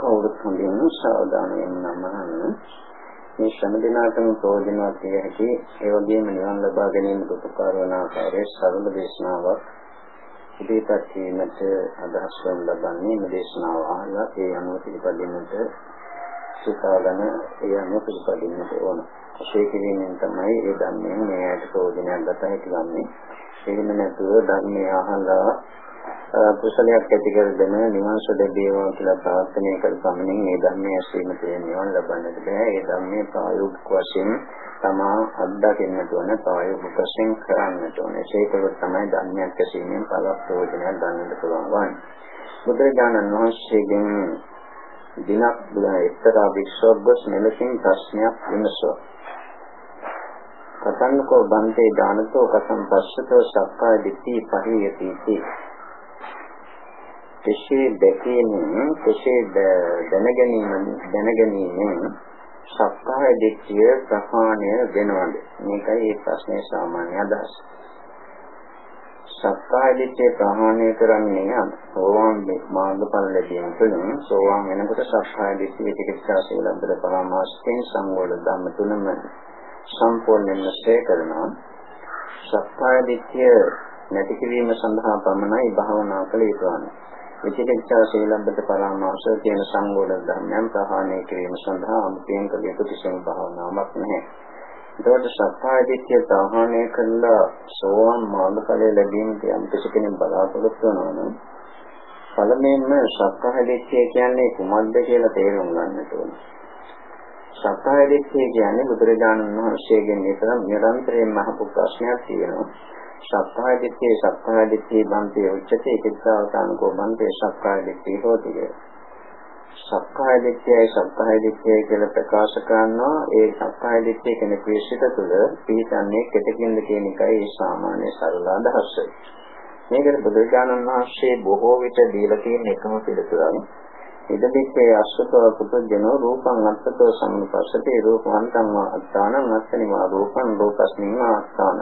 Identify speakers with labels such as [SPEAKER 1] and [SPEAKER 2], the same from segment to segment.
[SPEAKER 1] කවුරුත් හොඳින් සාවධානයෙන් නමහන්න මේ ශ්‍රම දිනාටම ප්‍රයෝජනවත් විය හැකි ඒ වගේම නිවන් ලබා ගැනීමට උපකාර වන ආකාරයේ සරල දේශනාවක් ඉදිරිපත් වීමට අදහස් වන ලබන්නේ මේ දේශනාව අහලා ඒ අනුව පිළිපදින්නට සිතාගෙන ඒ අනුව පිළිපදින්නට ඕන. ඒ කිරීමෙන් තමයි ඒ ධර්මයෙන් මේ ඇයට ප්‍රයෝජනයක් ගත හැකි වන්නේ. එහෙම නැතුව ධර්මය අහලා කුසලයක් ඇති කරගෙන නිවන් සුව ලැබේවා කියලා ප්‍රාර්ථනා කර පමණින් මේ ධර්මයේ ඇසීම තියෙන නිවන් ලබන්නට බෑ. ඒ ධර්මයේ ප්‍රායෝගික වශයෙන් තමා අත්දකින්නට ඕන ප්‍රායෝගික වශයෙන් කරන්නට ඕන. ඒකවල තමයි ධර්මයක් ඇසීමෙන් පළ ප්‍රයෝජනයක් ගන්නට පුළුවන් වන්නේ. බුදුරජාණන් වහන්සේගෙන් දිනක් එක්තරා විශ්වග්ග මෙලෙසින් ප්‍රශ්නයක් විමසුවා. කතන්නකෝ බන්තේ දානතෝ කතම් පස්සතෝ සක්කාය දිට්ඨි පරියති කෙසේ දැකීමෙන් කෙසේ දැනගැනීමෙන් දැනගැනීමෙන් සක්කාය දිට්ඨිය ප්‍රහාණය වෙනවද? මේකයි මේ ප්‍රශ්නේ සාමාන්‍ය අදහස. සක්කාය දිට්ඨිය ප්‍රහාණය කරන්නේ සෝවාන් මාර්ගඵල ලැබීම තුළින්. සෝවාන් වෙනකොට සක්කාය දිට්ඨිය ටිකසා සීලබ්බද පරමාර්ථයෙන් සංවෝල ධම්ම තුනම සම්පූර්ණයෙන්ම ශේ කරනවා. සක්කාය දිට්ඨිය නැති කිරීම සඳහා පමණයි භාවනා කළ යුතු වන්නේ විචිකිච්ඡා සීලබ්බත පරාමාස කියන සංගෝල ධර්මයන් ප්‍රහාණය කිරීම සඳහා අමුතෙන් කළ යුතු කිසිම භාවනාවක් නැහැ. ඒකට සත්‍යය දිට්ඨිය ප්‍රහාණය කළා සෝවාන් මාර්ගඵලය ලැබීමට යම් කෙනෙක් බලාපොරොත්තු වෙනවා නම් පළමුවෙන්ම සත්‍යය දිට්ඨිය කියන්නේ කුමක්ද කියලා තේරුම් ගන්නට ඕනේ. සත්‍යය දිට්ඨිය කියන්නේ බුදුරජාණන් වහන්සේගෙන් නිරන්තරයෙන්ම අහපු ප්‍රශ්නයක් තියෙනවා. සක්කාය දිට්ඨිය සක්කාය දිට්ඨිය බන්තේ උච්චතේ කිත්තාවතානකෝ බන්තේ සක්කාය දිට්ඨිය හොති සක්කාය දිට්ඨියයි සක්කාය දිට්ඨියයි කියලා ප්‍රකාශ කරනවා ඒ සක්කාය දිට්ඨිය කියන ක්‍රියසිත තුළ පිළිතන්නේ කෙටකින්ද කියන එකයි සාමාන්‍ය සරල අදහස. මේකට බුදුරජාණන් වහන්සේ බොහෝ විට දීලා තියෙන එකම පිළිතුරයි. ඉදපිච්චේ අස්සතෝ පුතජනෝ රූපං අත්තතෝ සම්පස්සතේ රූපවන්තං අත්තානං අත්තනිවා රූපං රූපස්මින් අත්තානං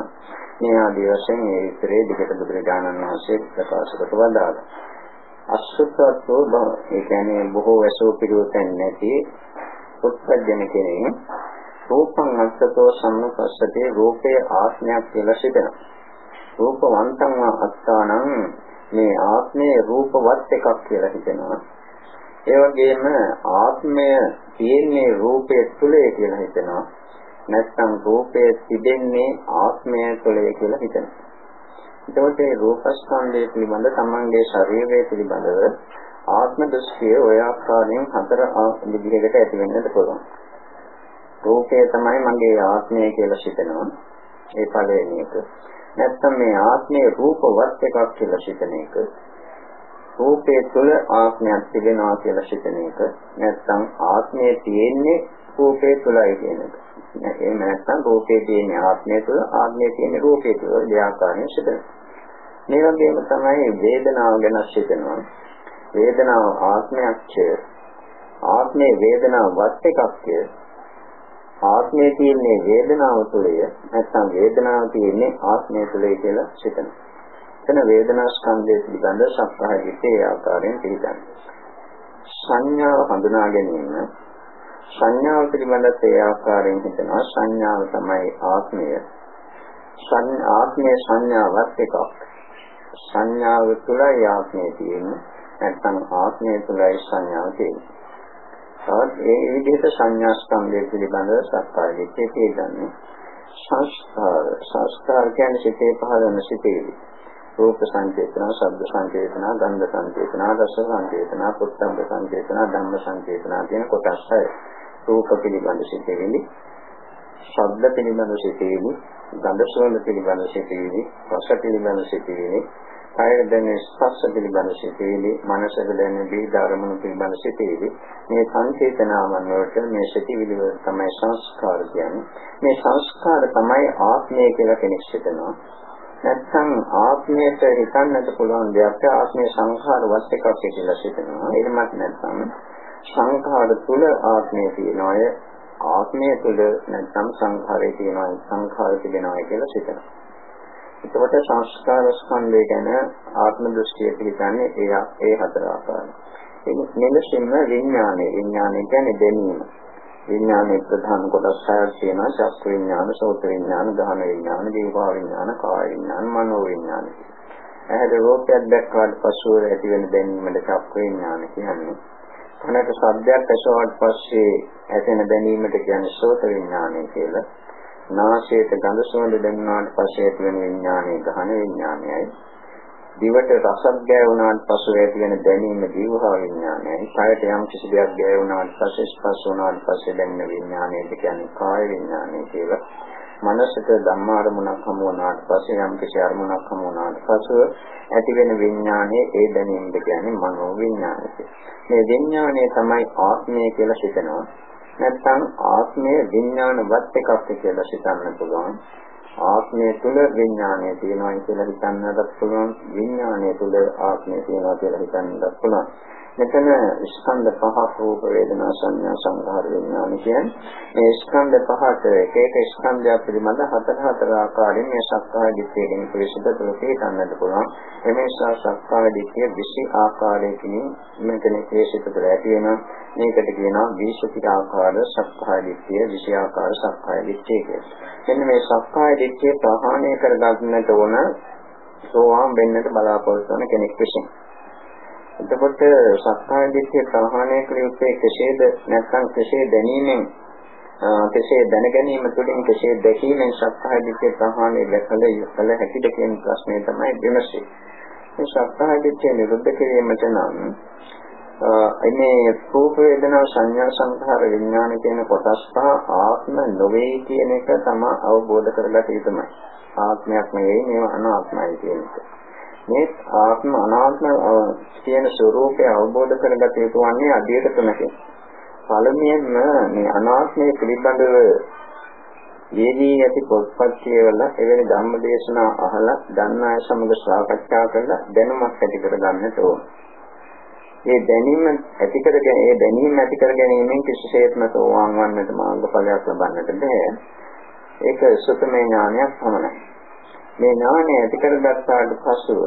[SPEAKER 1] මේ ආදී වශයෙන් මේ විතරේ දිගට බුදුරජාණන් වහන්සේ ප්‍රකාශ කොට වදාළා. අසුත්තත්ව බව ඒ කියන්නේ බොහෝ වැසෝ පිළිවෙතෙන් නැති උත්පජන කෙනෙක් රූපං අස්සතෝ සම්පස්සතේ රූපේ ආත්මයක් කියලා සිතනවා. රූපවන්තං අත්තානං මේ ආත්මේ රූපවත් එකක් කියලා හිතනවා. ඒ වගේම ආත්මය තියෙන්නේ රූපයේ තුලේ කියලා හිතනවා. නැත්නම් රූපය තිබෙන්නේ ආත්මය තුළේ කියලා හිතනවා. එතකොට මේ රූපස්කන්ධය පිළිබඳ තමන්ගේ ශරීරය පිළිබඳව ආත්ම දෘෂ්ටිය ඔය ආකාරයෙන් හතර විදිහකට ඇති වෙන්නත් පුළුවන්. රූපය තමයි මගේ ආත්මය කියලා හිතනවා. ඒ පළවෙනි එක. නැත්නම් මේ ආත්මය රූපවත් එකක් කියලා හිතන එක. රූපයේ තුල ආත්මයක් තිබෙනවා කියලා හිතන එක. නැත්නම් ආත්මය තියෙන්නේ රූපයේ තුලයි කියන එක. එහෙම නැත්නම් රූපයේ තියෙන ආත්මය තුළ ආත්මයේ තියෙන රූපයේ තුළ දෙආකාරයෙන් සිදෙනවා. මේ වගේම තමයි වේදනාව ගැන සිතනවා. වේදනාව ආත්මයක්ය. ආත්මේ වේදනාව වත් එකක්ය. ආත්මයේ තියෙන වේදනාව තුළය නැත්නම් වේදනාව තියෙන්නේ ආත්මය තුළයි කියලා සිතනවා. එතන වේදනා ස්කන්ධය පිළිබඳ සත්‍යය විතේ ආකාරයෙන් පිළිගන්න. සංඥාව හඳුනා ගැනීම සංඥාව පිළිබඳත් ඒ ආකාරයෙන් හිතනවා. සංඥාව තමයි ආත්මය. ආත්මයේ සංඥාවක් එකක්. සංඥාව තුළයි ආත්මය තියෙන්නේ. නැත්නම් ආත්මය තුළයි සංඥාව තියෙන්නේ. තවත් ඒ විදිහට සංඥා ස්කන්ධය පිළිබඳව සත්‍යය දෙකේ තියෙන්නේ. සංස්කාර. සංස්කාර කියන්නේ සිතේ පහළන සිතේවි රූප සංකේතන, ශබ්ද සංකේතන, ගන්ධ සංකේතන, රස සංකේතන, පුත්තම්බ සංකේතන, ධම්ම සංකේතන කියන කොටස් හය. රූප පිළිබඳ සිතෙවිලි, ශබ්ද පිළිබඳ සිතෙවිලි, ගන්ධ සුවඳ පිළිබඳ සිතෙවිලි, රස පිළිබඳ සිතෙවිලි, කාය දැනෙන ස්පර්ශ පිළිබඳ සිතෙවිලි, මනසට දැනෙන විවිධ අරමුණු පිළිබඳ සිතෙවිලි. මේ සංකේතනාවන් වලට මේ සිතෙවිලි වල තමයි සංස්කාර කියන්නේ. මේ සංස්කාර තමයි ආත්මය කියලා කෙනෙක් හිතනවා. නැත්නම් ආත්මයට හිතන්නට පුළුවන් දෙයක් ආත්මයේ සංඛාර වත් එකක් කියලා හිතනවා. එහෙමත් නැත්නම් සංඛාර තුල ආත්මය තියෙනවාය ආත්මය තුල නැත්නම් සංඛාරය තියෙනවා සංඛාර තිබෙනවා කියලා හිතනවා. එතකොට සංස්කාර ස්කන්ධය ගැන ආත්ම දෘෂ්ටිය පිළිගන්නේ ඒ ඒ හතර ආකාරයි. මෙලෙසින්ම විඥානය විඥානය කියන්නේ දැනීම. විඥානයේ ප්‍රධාන කොටස් හයක් තියෙනවා චක්ක විඥාන, සෝත විඥාන, ගාහන විඥාන, දීපා විඥාන, කාය විඥාන, මනෝ විඥාන. ඇහැට රූපයක් දැක්කාට පසුව ඇති වෙන දැනීමද චක්ක විඥාන කියන්නේ. කනට ශබ්දයක් ඇසුවාට පස්සේ ඇසෙන දැනීමට කියන්නේ සෝත විඥානය කියලා. නාසයට ගඳ සුවඳ දැනුණාට පස්සේ ඇති වෙන විඥානය ගහන විඥානයයි. දිවට රසක් ගෑවුනාට පසු ඇති වෙන දැනීම ජීවහා විඥානයයි. කායට යම් කිසි දෙයක් ගෑවුනාට පස්සේ ස්පර්ශ වුණාට පස්සේ දැනෙන විඥානයද කියන්නේ කාය විඥානය කියලා. මනසට ධම්මාරමුණක් හමු වුණාට පස්සේ යම් කිසි අරමුණක් හමු වුණාට පසු ඇති වෙන විඥානයේ ඒ දැනීමද කියන්නේ මනෝ විඥානය. මේ විඥානය තමයි ආත්මය කියලා හිතනවා. නැත්නම් ආත්මය විඥානවත් එකක් කියලා හිතන්න පුළුවන්. ආත්මය තුල විඥානය තියෙනවා කියලා හිතන්නත් පුළුවන්. විඥානය තුල ආත්මය තියෙනවා කියලා හිතන්නත් පුළුවන්. මෙතන ස්කන්ධ පහක් රූප වේදනා සංඥා සංඛාර විඥාන කියන්නේ මේ ස්කන්ධ පහට එක එක ස්කන්ධය පිළිබඳ හතර හතර ආකාරයෙන් මේ සක්කාය දිට්ඨියෙන් පිළිසිත තුළ තේරෙන්නට පුළුවන්. එමේසා සක්කාය දිට්ඨිය විසි ආකාරයකින් මෙතන ක්ලේශිත තුළ ඇති වෙනවා. මේකට කියනවා විශේෂිත ආකාර සක්කාය දිට්ඨිය විසි ආකාර සක්කාය දිට්ඨිය කියලා. මෙන්න මේ සක්කාය දිට්ඨිය ප්‍රහාණය කරගන්නට ඕන සෝවාන් වෙන්නට බලාපොරොත්තු වන කෙනෙක් විසින්. එතකොට සක්කාය දිට්ඨිය ප්‍රහාණය කළ යුත්තේ කෙසේද නැත්නම් කෙසේ දැනීමෙන් කෙසේ දැන ගැනීම තුළින් කෙසේ දැකීමෙන් සක්කාය දිට්ඨිය ප්‍රහාණය දැකල යකල හැකිද කියන ප්‍රශ්නේ තමයි විමසෙන්නේ. මේ සක්කාය දිට්ඨිය නිරුද්ධ කිරීමට නම් එන්නේ රූප වේදනා සංඥා සංඛාර විඥාන කියන කොටස් පහ ආත්ම නොවේ කියන එක තමයි අවබෝධ කරගත යුතුමයි. ආත්මයක් නෙවෙයි මේවා අනාත්මයි කියන එක. මේ ආත්ම අනාත්ම කියන ස්වરૂපය අවබෝධ කරගත යුතු වන්නේ අධ්‍යයත තුනකින්. පළමුවෙන්ම මේ අනාත්මය පිළිබඳව යෙදී ඇති පොත්පත් කියවලා එවැනි ධම්මදේශනා අහලා දන්න අය සමග සාකච්ඡා කරලා දැනුමක් ඇති කර ගන්නට ඕන. ඒ දැනීම ඇති කරගෙන ඒ දැනීම ඇති කර ගැනීමෙන් කිසිසේත්ම සෝවාන් වන්නට මාර්ගඵලයක් ලබන්නට බෑ. ඒක සුතමේ ඥානයක් පමණයි. මේ ඥානය ඇති කරගත්තාට පසුව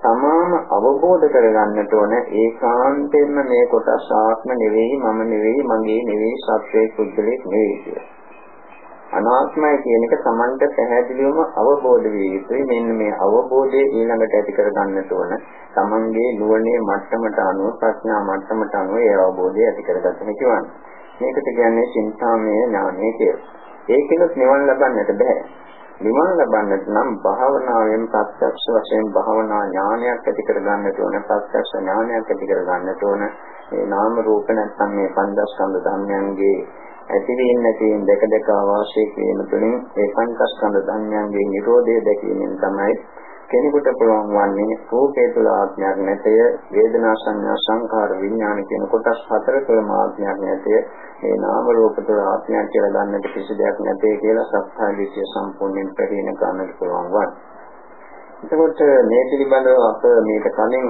[SPEAKER 1] තමාම අවබෝධ කරගන්නට ඕන ඒකාන්තයෙන්ම මේ කොටස් ආත්ම නෙවෙයි මම නෙවෙයි මගේ නෙවෙයි සත්‍යයේ පුද්ගලෙක් නෙවෙයි කියලා. අනාත්මයි කියන එක Tamanට පැහැදිලිවම අවබෝධ විය යුතුයි. මෙන්න මේ අවබෝධය ඊළඟට ඇති කරගන්නට ඕන. Tamanගේ නුවණේ මට්ටමට අනුව ප්‍රඥා මට්ටමට අනුව ඒ අවබෝධය ඇති කරගන්න හැකිවන්නේ. මේකට කියන්නේ චින්තාමය ඥානය කියලා. ඒකෙනුත් නිවන් ලබන්නට බෑ. නිවන් ලබන්නට නම් භාවනාවෙන් ප්‍රත්‍යක්ෂ වශයෙන් භාවනා ඥානයක් ඇති කර ගන්නට ඕන ප්‍රත්‍යක්ෂ ඥානයක් ඇති කර ගන්නට ඕන. මේ නාම රූප නැත්නම් මේ පංචස්කන්ධ ධර්මයන්ගේ ඇතිවීම නැතිවීම දෙක දෙක වාසය කිරීම තුළින් ඒ පංචස්කන්ධ ධර්මයන්ගේ නිරෝධය දැකීමෙන් තමයි කෙනෙකුට පුළුවන් වන්නේ රූපේ තුල ආත්මයක් නැතය වේදනා සංඥා සංකාර විඥාන කියන කොටස් හතර තුළ ආත්මයක් නැතය මේ නාම රූප තුළ ආත්මයක් කියලා ගන්නට කිසි දෙයක් නැtei කියලා සත්‍ය දිට්ඨිය සම්පූර්ණයෙන් ප්‍රහීන කරන්නට පුළුවන් වන්නේ. එතකොට මේ පිළිබඳව අප මේක කලින්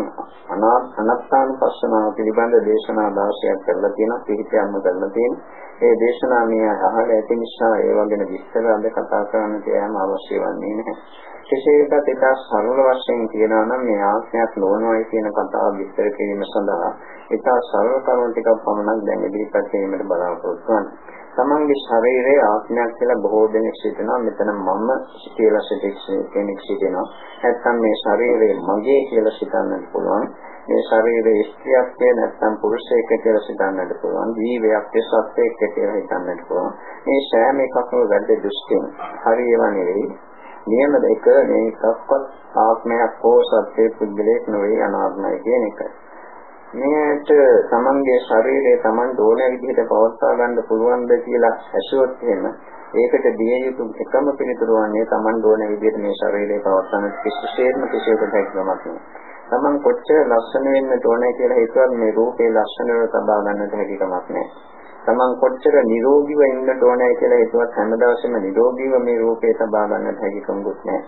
[SPEAKER 1] අනාත්මානුපස්සනාව පිළිබඳ දේශනා 16ක් කරලා තියෙනවා පිළිපැම්ම කරලා තියෙනවා. ඒ දේශනා මේ අහලා ඇති නිසා ඒවා ගැන විස්තර අද කතා කරන්නට යෑම අවශ්‍ය වන්නේ නැහැ. කෙසේ වෙතත් ඒක සරල වශයෙන් කියනවා නම් මේ ආත්මයක් නොවනවායි කියන කතාව විස්තර කිරීම සඳහා ඒක සරල කරුණු ටිකක් පමණක් දැන් ඉදිරිපත් කිරීමට බලාපොරොත්තු වෙනවා. තමන්ගේ ශරීරයේ ආත්මයක් කියලා බොහෝ දෙනෙක් සිතනවා මෙතන මම කියලා සිතෙන්නේ කෙනෙක් සිතනවා නැත්නම් මේ ශරීරය මගේ කියලා සිතන්නත් පුළුවන්. මේ ශරීරයේ ස්ත්‍රියක් නැත්නම් පුරුෂයෙක් කියලා සිතන්නත් පුළුවන්. ජීවයක් සත්‍යයක් කියලා හිතන්නත් පුළුවන්. මේ සෑම එකක්ම වැරදි දෘෂ්ටියෙන් හරියව නෙවෙයි. නියම දෙක මේකක්වත් ආත්මයක් හෝ සත්‍ය පුද්ගලයක් නෙවෙයි අනාත්මයි කියන එකයි මේට තමන්ගේ ශරීරය තමන්ට ඕන විදිහට පවත්වා ගන්න පුළුවන්ද කියලා ඇසුවොත් එහෙම ඒකට දිය යුතු එකම පිළිතුර වන්නේ තමන්ට ඕන විදිහට මේ ශරීරය පවත්වන්න කිසිසේත්ම කිසියකට හැකියාවක් නැහැ. තමන් කොච්චර ලස්සන වෙන්න ඕනේ කියලා හිතුවත් මේ රූපේ ලස්සනව තබා ගන්නට හැකියාවක් නැහැ. තමන් කොච්චර නිරෝගීව ඉන්න ඕනේ කියලා හිතුවත් හැම දවසෙම නිරෝගීව මේ රූපේ තබා ගන්නට හැකියාවක් නැහැ.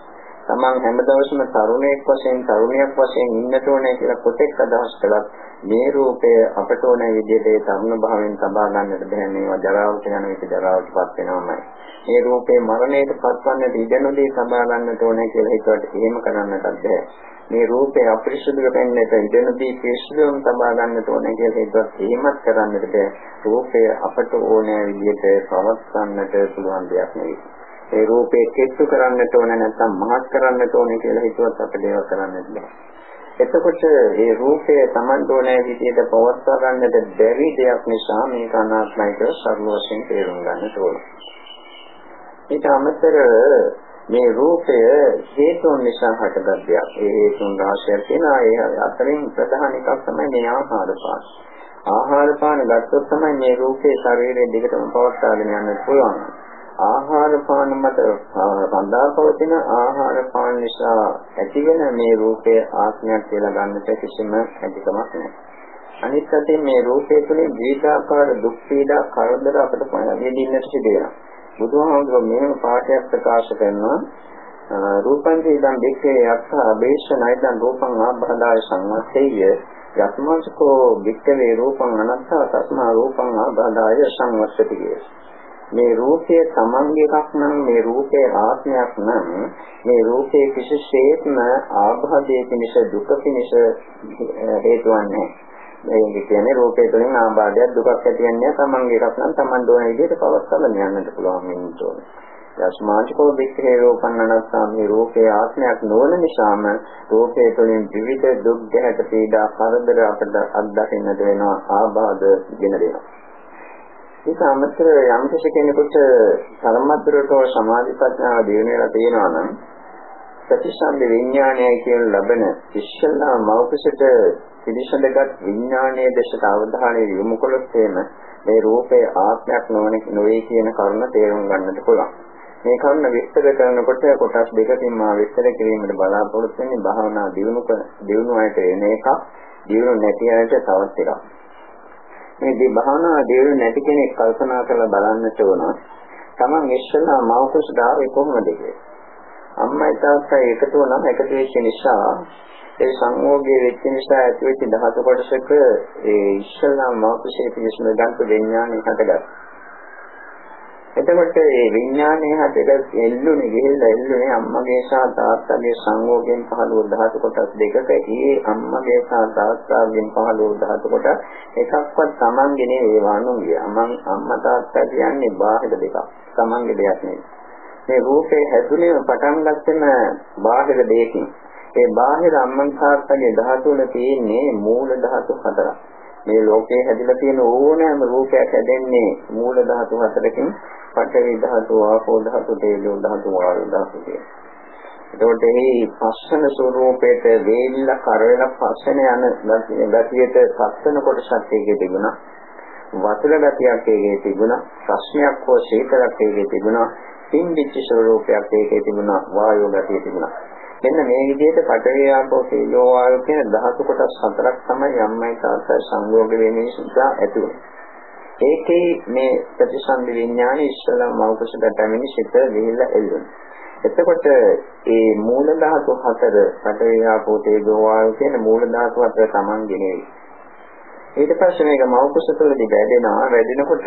[SPEAKER 1] තමන් හැමදවසම තරුණයෙක් වශයෙන් තරුණියක් වශයෙන් ඉන්නට ඕනේ කියලා කොටෙක් අදහස් කළත් මේ රූපය අපට ඕන විදිහට ඒ තරුණ භාවයෙන් සබා ගන්නට බැහැ මේවා ජරාවට යන විට ජරාවටපත් වෙනවමයි. මේ රූපේ මරණයට පත්වන්නට ඉඩ නොදී සබා ගන්නට ඕනේ කියලා හිතුවට එහෙම කරන්නට බැහැ. මේ රූපේ අපිරිසුදු වෙන්නට ඉඩ නොදී පිරිසුදුවම සබා ගන්නට ඕනේ කියලා හිතුවත් එහෙමත් කරන්නට බැහැ. රූපය අපට ඕන විදිහට පවත්වන්නට පුළුවන් දෙයක් නෙවෙයි. ඒ රූපේ කෙට්ටු කරන්නට ඕන නැත්නම් මහත් කරන්නට ඕන කියලා හිතුවත් අපිට ඒක කරන්නට බෑ. එතකොට මේ රූපය Taman ඕනෑ විදිහට පවත්වා ගන්නට බැරි දෙයක් නිසා මේක අනාත්මයික සර්ව වශයෙන් තේරුම් ගන්නට ඕන. ඊට අමතරව මේ රූපය හේතුන් නිසා හටගත් දෙයක්. ඒ හේතුන් රාශියක් තියෙනවා. ඒ අතරින් ප්‍රධාන එකක් තමයි මේ ආහාර පාන. ආහාර පාන ගත්තොත් තමයි මේ රූපේ ශරීරයේ දිගටම පවත්වාගෙන යන්න පුළුවන්. ආහාර පාන මත රඳා පවතින ආහාර පාන නිසා ඇතිවෙන මේ රූපය ආත්මයක් කියලා ගන්නට කිසිම හැකියාවක් නැහැ. අනිත් අතින් මේ රූපය තුළින් දීර්ඝාකාර දුක් පීඩා කරදර අපට පහදෙන්නට සිදු වෙනවා. බුදුහාමුදුරුවෝ මෙහෙම පාඩයක් ප්‍රකාශ කරනවා රූපං දීදම් දෙක්කේ යක්ඛ අබේෂණයිදම් රූපං ආබදාය සංවස්සෙය්‍ය යත්මංසකෝ වික්කවේ රූපං අනත්තා තස්මා රූපං ආබදාය සංවස්සති කියලා. මේ රූපය තමන්ගේ එකක් නම් මේ රූපේ ආත්මයක් නම් මේ රූපේ කිසිසේත්ම ආභාදයේ පිණිස දුක පිණිස හේතු වන්නේ ඒ කියන්නේ රූපේ තුළින් ආබාධයක් දුකක් ඇති වෙන්නේ තමන්ගේ එකක් නම් තමන් දෝන විදිහට පවස්සගෙන යන්නත් පුළුවන් වෙන්න ඕනේ. යස්මාචකෝ වික්‍රේ රූපන්නනස්සා මේ රූපේ ආත්මයක් නොවන නිසාම රූපේ තුළින් විවිධ දුක් ගැට පීඩා කරදර අපට අත්දකින්නට වෙනවා ආබාධ ගෙන දෙනවා. ඒක අමතර යම් කෙනෙකුට ධර්මද්දරට සමාධි ප්‍රඥාව දිනු වෙලා තියෙනවා නම් ප්‍රතිසන්දි විඥානය කියන ලබන ඉස්සල්ලා මෞකසට පිළිසඳගත් විඥානයේ දේශට අවධානය යොමු කළොත් එම මේ රූපේ ආත්මයක් නොවන නොවේ කියන කරුණ තේරුම් ගන්නට පුළුවන්. මේ කරුණ විස්තර කරනකොට කොටස් දෙකකින් මා විස්තර කිරීමට බලාපොරොත්තු වෙන්නේ භාවනා දියුණු දියුණු අයට එන එකක් දියුණු නැති අයට තවත් එකක්. මේ දී භාවනා දේරු නැති කෙනෙක් කල්පනා කරලා බලන්නට ඕන. Taman ඉස්සෙල්ලා මව කුසට ආවේ කොහොමද කියලා. අම්මයි තාත්තයි එකතු වුණාම එකතු වෙච්ච නිසා ඒ සංයෝගයේ වෙච්ච නිසා ඇතිවෙච්ච ධාතු කොටසක ඒ ඉස්සෙල්ලා මව කුසයේ පිළිසම ගන්ත විඥානය හටගත්තා. එතකොට මේ විඥානයේ හැටට එල්ලුනේ ගිහිල්ලා එල්ලුනේ අම්මගේ සහ තාත්තගේ සංයෝගයෙන් පහළ වූ ධාතු කොටස් දෙකක. ඒ අම්මගේ සහ තාත්තාගෙන් පහළ වූ ධාතු කොටස් එකක්වත් Tamange නෙවෙයි වණුගේ. අමන් අම්මා තාත්තා කියන්නේ බාහිර දෙකක්. Tamange දෙයක් නෙවෙයි. මේ රූපේ හැදුනේ පටන් ගත්තම බාහිර දෙයකින්. ඒ බාහිර අම්මන් තාත්තගේ ධාතු වල තියෙන්නේ මූල ධාතු හතරක්. මේ ලෝකේ හැදිලා තියෙන ඕනෑම රූපයක් හැදෙන්නේ මූල ධාතු හතරකින් පඨවි ධාතු, ආපෝ ධාතු, තේජෝ ධාතු, වායු ධාතු කියලා. එතකොට මේ පස්සන ස්වરૂපයට වේල්ල කරවල පස්සන යන ගතියට පස්සන කොටසක් ඒකේ තිබුණා. වතුර ගතියක් ඒකේ තිබුණා. ප්‍රශ්නයක් හෝ ශීතලක් ඒකේ තිබුණා. පින්දිච්ච ස්වરૂපයක් ඒකේ තිබුණා. වායු ගතිය තිබුණා. මෙන්න මේ විදිහට පඨවි ආපෝ තේජෝ වායෝ කියන ධාතු කොටස් හතරක් තමයි යම්මයි තාත්තයි සංයෝග වෙන්නේ නිසා ඇති වෙන්නේ. ඒකේ මේ ප්‍රතිසන්දි විඥානය ඉස්සලම මෞකසට පැමිණි සිත විහිල්ලා එල්ලුණා. එතකොට මේ මූල ධාතු හතර පඨවි ආපෝ තේජෝ වායෝ කියන මූල ධාතු හතර Tamange නෙවෙයි. ඊට පස්සේ මේක මෞකස තුළදී වැඩෙනවා. වැඩෙනකොට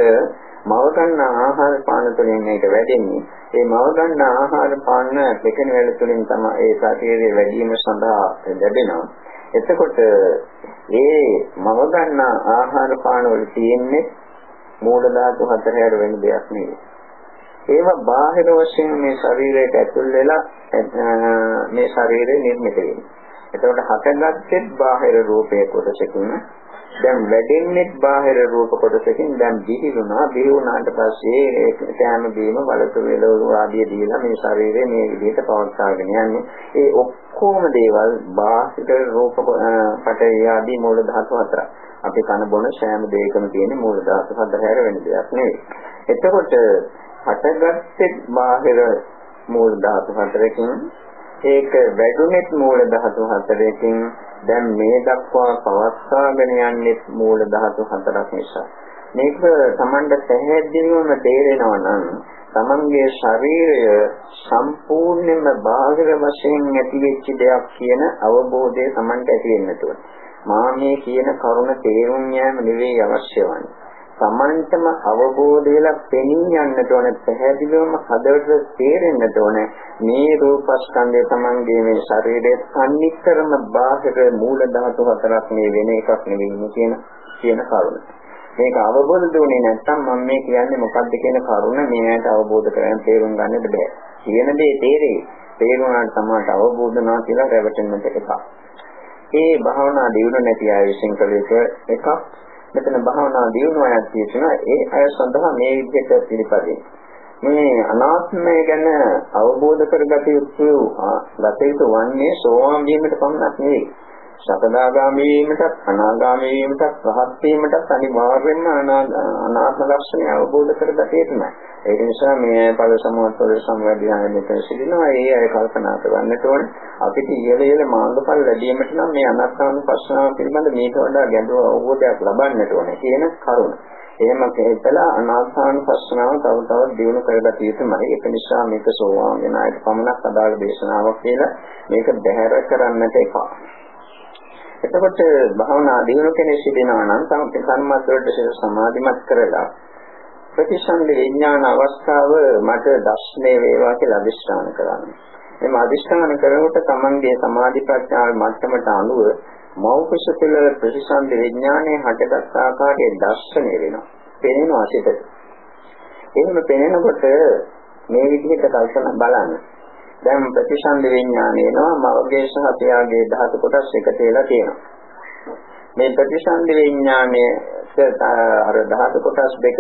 [SPEAKER 1] මව ගන්න ආහාර පාන තුළින් මේක වැඩෙන්නේ. ඒ මව ගන්න ආහාර පාන දෙකෙන වල තුළින් තමයි ඒ ශරීරයේ වැඩිම සඳහා ලැබෙනවා. එතකොට ඒ මව ගන්න ආහාර පාන වල තියෙන්නේ මූල ධාතු හතර හැර වෙන දෙයක් නෙවෙයි. ඒවා බාහිර වශයෙන් මේ ශරීරයට ඇතුල් වෙලා මේ ශරීරය නිර්මිත වෙනවා. එතකොට හටගත්තේ බාහිර රූපයේ කොටසකින් දැන් වැඩෙන්නේ බාහිර රූප කොටසකින් දැන් දිහිුණා දිහිුණාට පස්සේ කෑම බීම වලතු වේලෝ ආදී දීලා මේ ශරීරය මේ විදිහට පවත්වාගෙන යන්නේ. ඒ ඔක්කොම දේවල් බාහිර රූප පටේ ආදී මූල ධාතු හතරක්. අපි කන බොන සෑම දෙයකම තියෙන මූල ධාතු හතර හැර වෙන දෙයක් නෙවෙයි. එතකොට හටගත්තේ බාහිර මූල ධාතු හතරකින් ඒක වැඩුණෙත් මූල ධාතු හතරකින් දැන් මේ දක්වා පවත්වාගෙන යන්නේ මූල ධාතු හතරක් නිසා මේක Tamanda පැහැදිලිවම තේරෙනවා නම් තමන්ගේ ශරීරය සම්පූර්ණයෙන්ම බාහිර වශයෙන් ඇතිවෙච්ච දෙයක් කියන අවබෝධය තමන්ට ඇති වෙන්න ඕනේ. මා මේ කියන කරුණ තේරුම් යාම නෙවෙයි අවශ්‍ය වන්නේ. Tamanටම අවබෝධ වෙලා පෙනී යන්නට ඕන පැහැදිලිවම හදවතට තේරෙන්නට ඕන මේ රූපස්කන්ධය Tamanගේ මේ ශරීරයේ සම්නික්‍රම බාහිර මූල ධාතු හතරක් මේ වෙන එකක් නෙවෙයි කියන කියන කරුණ. මේක අවබෝධ දුන්නේ නැත්නම් මම මේ කියන්නේ මොකක්ද කියන කරුණ මේකට අවබෝධ කරගන්න තේරුම් ගන්නට බෑ. කියන දේ තේරෙයි. තේරුණාට තමයි අවබෝධ වෙනවා කියලා රැවටෙන්නට එකක්. ඒ භාවනා දියුණු නැති අය විසින් කළ එකක් මෙතන භාවනා දියුණුවයක් තියෙනවා ඒ අය සඳහා මේ විදිහට පිළිපදින්න. මේ අනාත්මය ගැන අවබෝධ කරගත යුතු ගත යුතු වන්නේ සෝවාන් වීමට පමණක් නෙවෙයි. සකදාගාමී වීමටත් අනාගාමී වීමටත් රහත් වීමටත් අනිවාර්යයෙන්ම අනාත්ම ලක්ෂණය අවබෝධ කරගත යුතුමයි. ඒ නිසා මේ ඵල සමෝත්වල සම්වැදියාගෙන මෙතන සිටිනවා. ඒ අය කල්පනා කරන්නට ඕනේ. අපිට ඉහළ ඉහළ මාර්ගඵල ලැබීමට නම් මේ අනාත්ම ප්‍රශ්නාව පිළිබඳ මේක වඩා ගැඹුරු අවබෝධයක් ලබන්නට ඕනේ කියන කරුණ. එහෙම කෙරෙලා අනාත්ම ප්‍රශ්නාව තව තවත් දියුණු කරගත යුතුමයි. ඒක නිසා මේක සෝවාන් වෙන අයට පමණක් අදාළ දේශනාවක් කියලා මේක බැහැර කරන්නට එපා. එතකොට භාවනා දිනු කෙනෙක් සිටිනවා නම් තමයි කර්මස්වලට සමාධිමත් කරලා ප්‍රතිසන්දි විඥාන අවස්ථාව මට දර්ශනය වේවා කියලා අදිෂ්ඨාන කරන්නේ. එම අදිෂ්ඨාන කරනකොට තමන්ගේ සමාධි ප්‍රඥා මට්ටමට අනුව මෞකෂ තුළ ප්‍රතිසන්දි විඥානයේ හටගත් ආකාරයේ දර්ශනය වෙනවා. පෙනෙනවා සිතට. එහෙම පෙනෙනකොට මේ විදිහට කල්පනා බලන්න. දැන් ප්‍රතිසන්දි විඥානය එනවා මවගේ සහ පියාගේ ධාතු කොටස් එකතු වෙලා තියෙනවා. මේ ප්‍රතිසන්දි විඥානයේ අර ධාතු කොටස් දෙක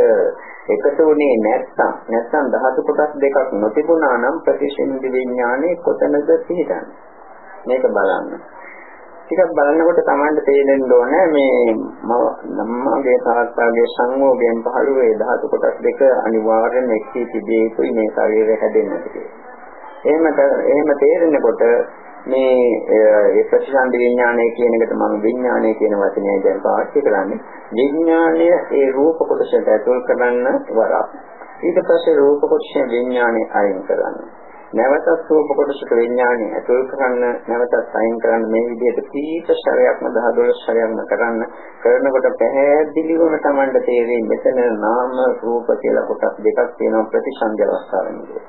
[SPEAKER 1] එකතු වුණේ නැත්නම් නැත්නම් ධාතු කොටස් දෙකක් නොතිබුණා නම් ප්‍රතිසන්දි විඥානයේ කොතනද පිහිටන්නේ? මේක බලන්න. ටිකක් බලනකොට Tamanට තේරෙන්න ඕනේ මේ නම්මාගේ තාත්තාගේ සංයෝගයෙන් පහළ වේ ධාතු කොටස් දෙක අනිවාර්යෙන් එක්කී තිබිය යුතුයි මේ ශරීරය හැදෙන්නට කියලා. එහෙම එහෙම තේරෙනකොට මේ ඒ ප්‍රතිසන්දි විඥානය කියන එකට මම විඥානය කියන වචනය දැන් පාවිච්චි කරන්නේ. විඥානය ඒ රූප කොටසට ඇතුල් කරන්න වරක්. ඊට පස්සේ රූප කොටසේ විඥානය අයින් කරන්න. නැවතත් රූප කොටසට විඥානය ඇතුල් කරන්න නැවතත් අයින් කරන්න මේ විදිහට කීප ශරයක්ම 10 ශරයක්ම කරන්න කරනකොට පැහැදිලිවම Tamanට තේරෙන්නේ මෙතන නාම රූප කියලා කොටස් දෙකක් තියෙනවා ප්‍රතිසන්දි අවස්ථාවෙදී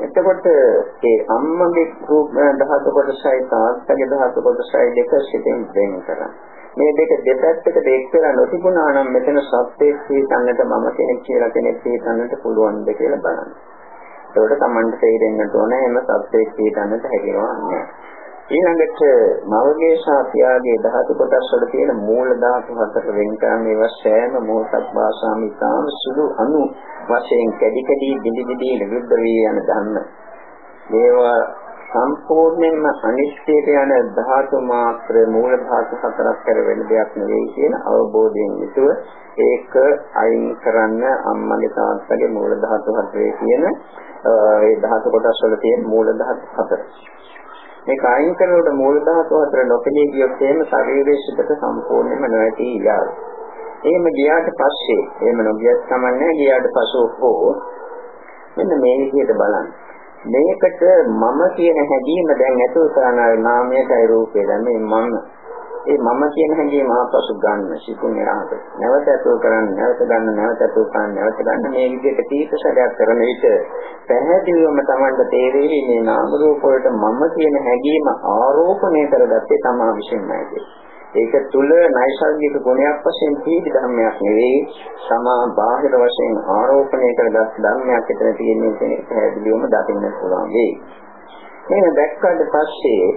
[SPEAKER 1] එතකොට ඒ අම්මගේ රූප ධාතු කොටසයි තාත්තගේ ධාතු කොටසයි දෙක සිටින් වෙන් කරා. මේ දෙක දෙපැත්තකට එක් වෙලා නොතිබුණා නම් මෙතන සත්‍යයේ හිතන්නට මම කෙනෙක් කියලා කෙනෙක් හිතන්නට පුළුවන්ද කියලා බලන්න. ඒකට Tamanට තේරෙන්නට ඕනේ එම සත්‍යයේ හිතන්නට හැකියාවක් නැහැ. ඊළඟට මවගේ ශාපියාගේ ධාතු කොටස් වල තියෙන මූල ධාතු හතර වෙන් කරන්නේ ඒවා සෑම මොහොතක් වාසාම ඉතාම සුළු අණු වශයෙන් කැඩි කැඩි බිඳි බිඳි නිරුද්ධ වී යන ධර්ම. ඒවා සම්පූර්ණයෙන්ම අනිත්‍යයට යන ධාතු මාත්‍ර මූල ධාතු හතරක් කර වෙන දෙයක් නෙවෙයි කියන අවබෝධයෙන් යුතුව ඒක අයින් කරන්න අම්මගේ තාත්තගේ මූල ධාතු හතරේ කියන ඒ ධාතු කොටස් වල තියෙන මූල ධාතු හතර. මේක අයින් කරනකොට මූල ධාතු හතර නොපෙනී ගියොත් එහෙම ශරීරයේ සිට සම්පූර්ණයෙන්ම නැති යාවි. එහෙම ගියාට පස්සේ එහෙම නොගියත් කමන්නේ ගියාට පස්සෝ හෝ මෙන්න මේ විදිහට බලන්න. මේකට මම කියන හැඟීම දැන් ඇතුල් කරන නාමයටයි රූපේ දැන් මේ මම ඒ මම කියන හැඟීම ආපසු ගන්න සිතුන් එහාට නැවත ඇතුල් කරන්න නැවත ගන්න නැවත ඇතුල් කරන්න නැවත ගන්න මේ විදිහට කීප සැරයක් කරන විට පැහැදිලිවම Tamanට තේරෙයි මේ නාම රූප වලට මම කියන හැඟීම ආරෝපණය කරගත්තේ තමා විසින්මයි ඒක තුල නයිසර්ගික ගුණයක් වශයෙන් පිළිදි ධර්මයක් නෙවෙයි. සමා බාහිර වශයෙන් ආරෝපණය කරගත් ධර්මයක් විතර තියෙන කෙනෙක් පැහැදිලිවම දකින්න පුළුවන්. වෙයි. එහෙනම් දැක්කට පස්සේ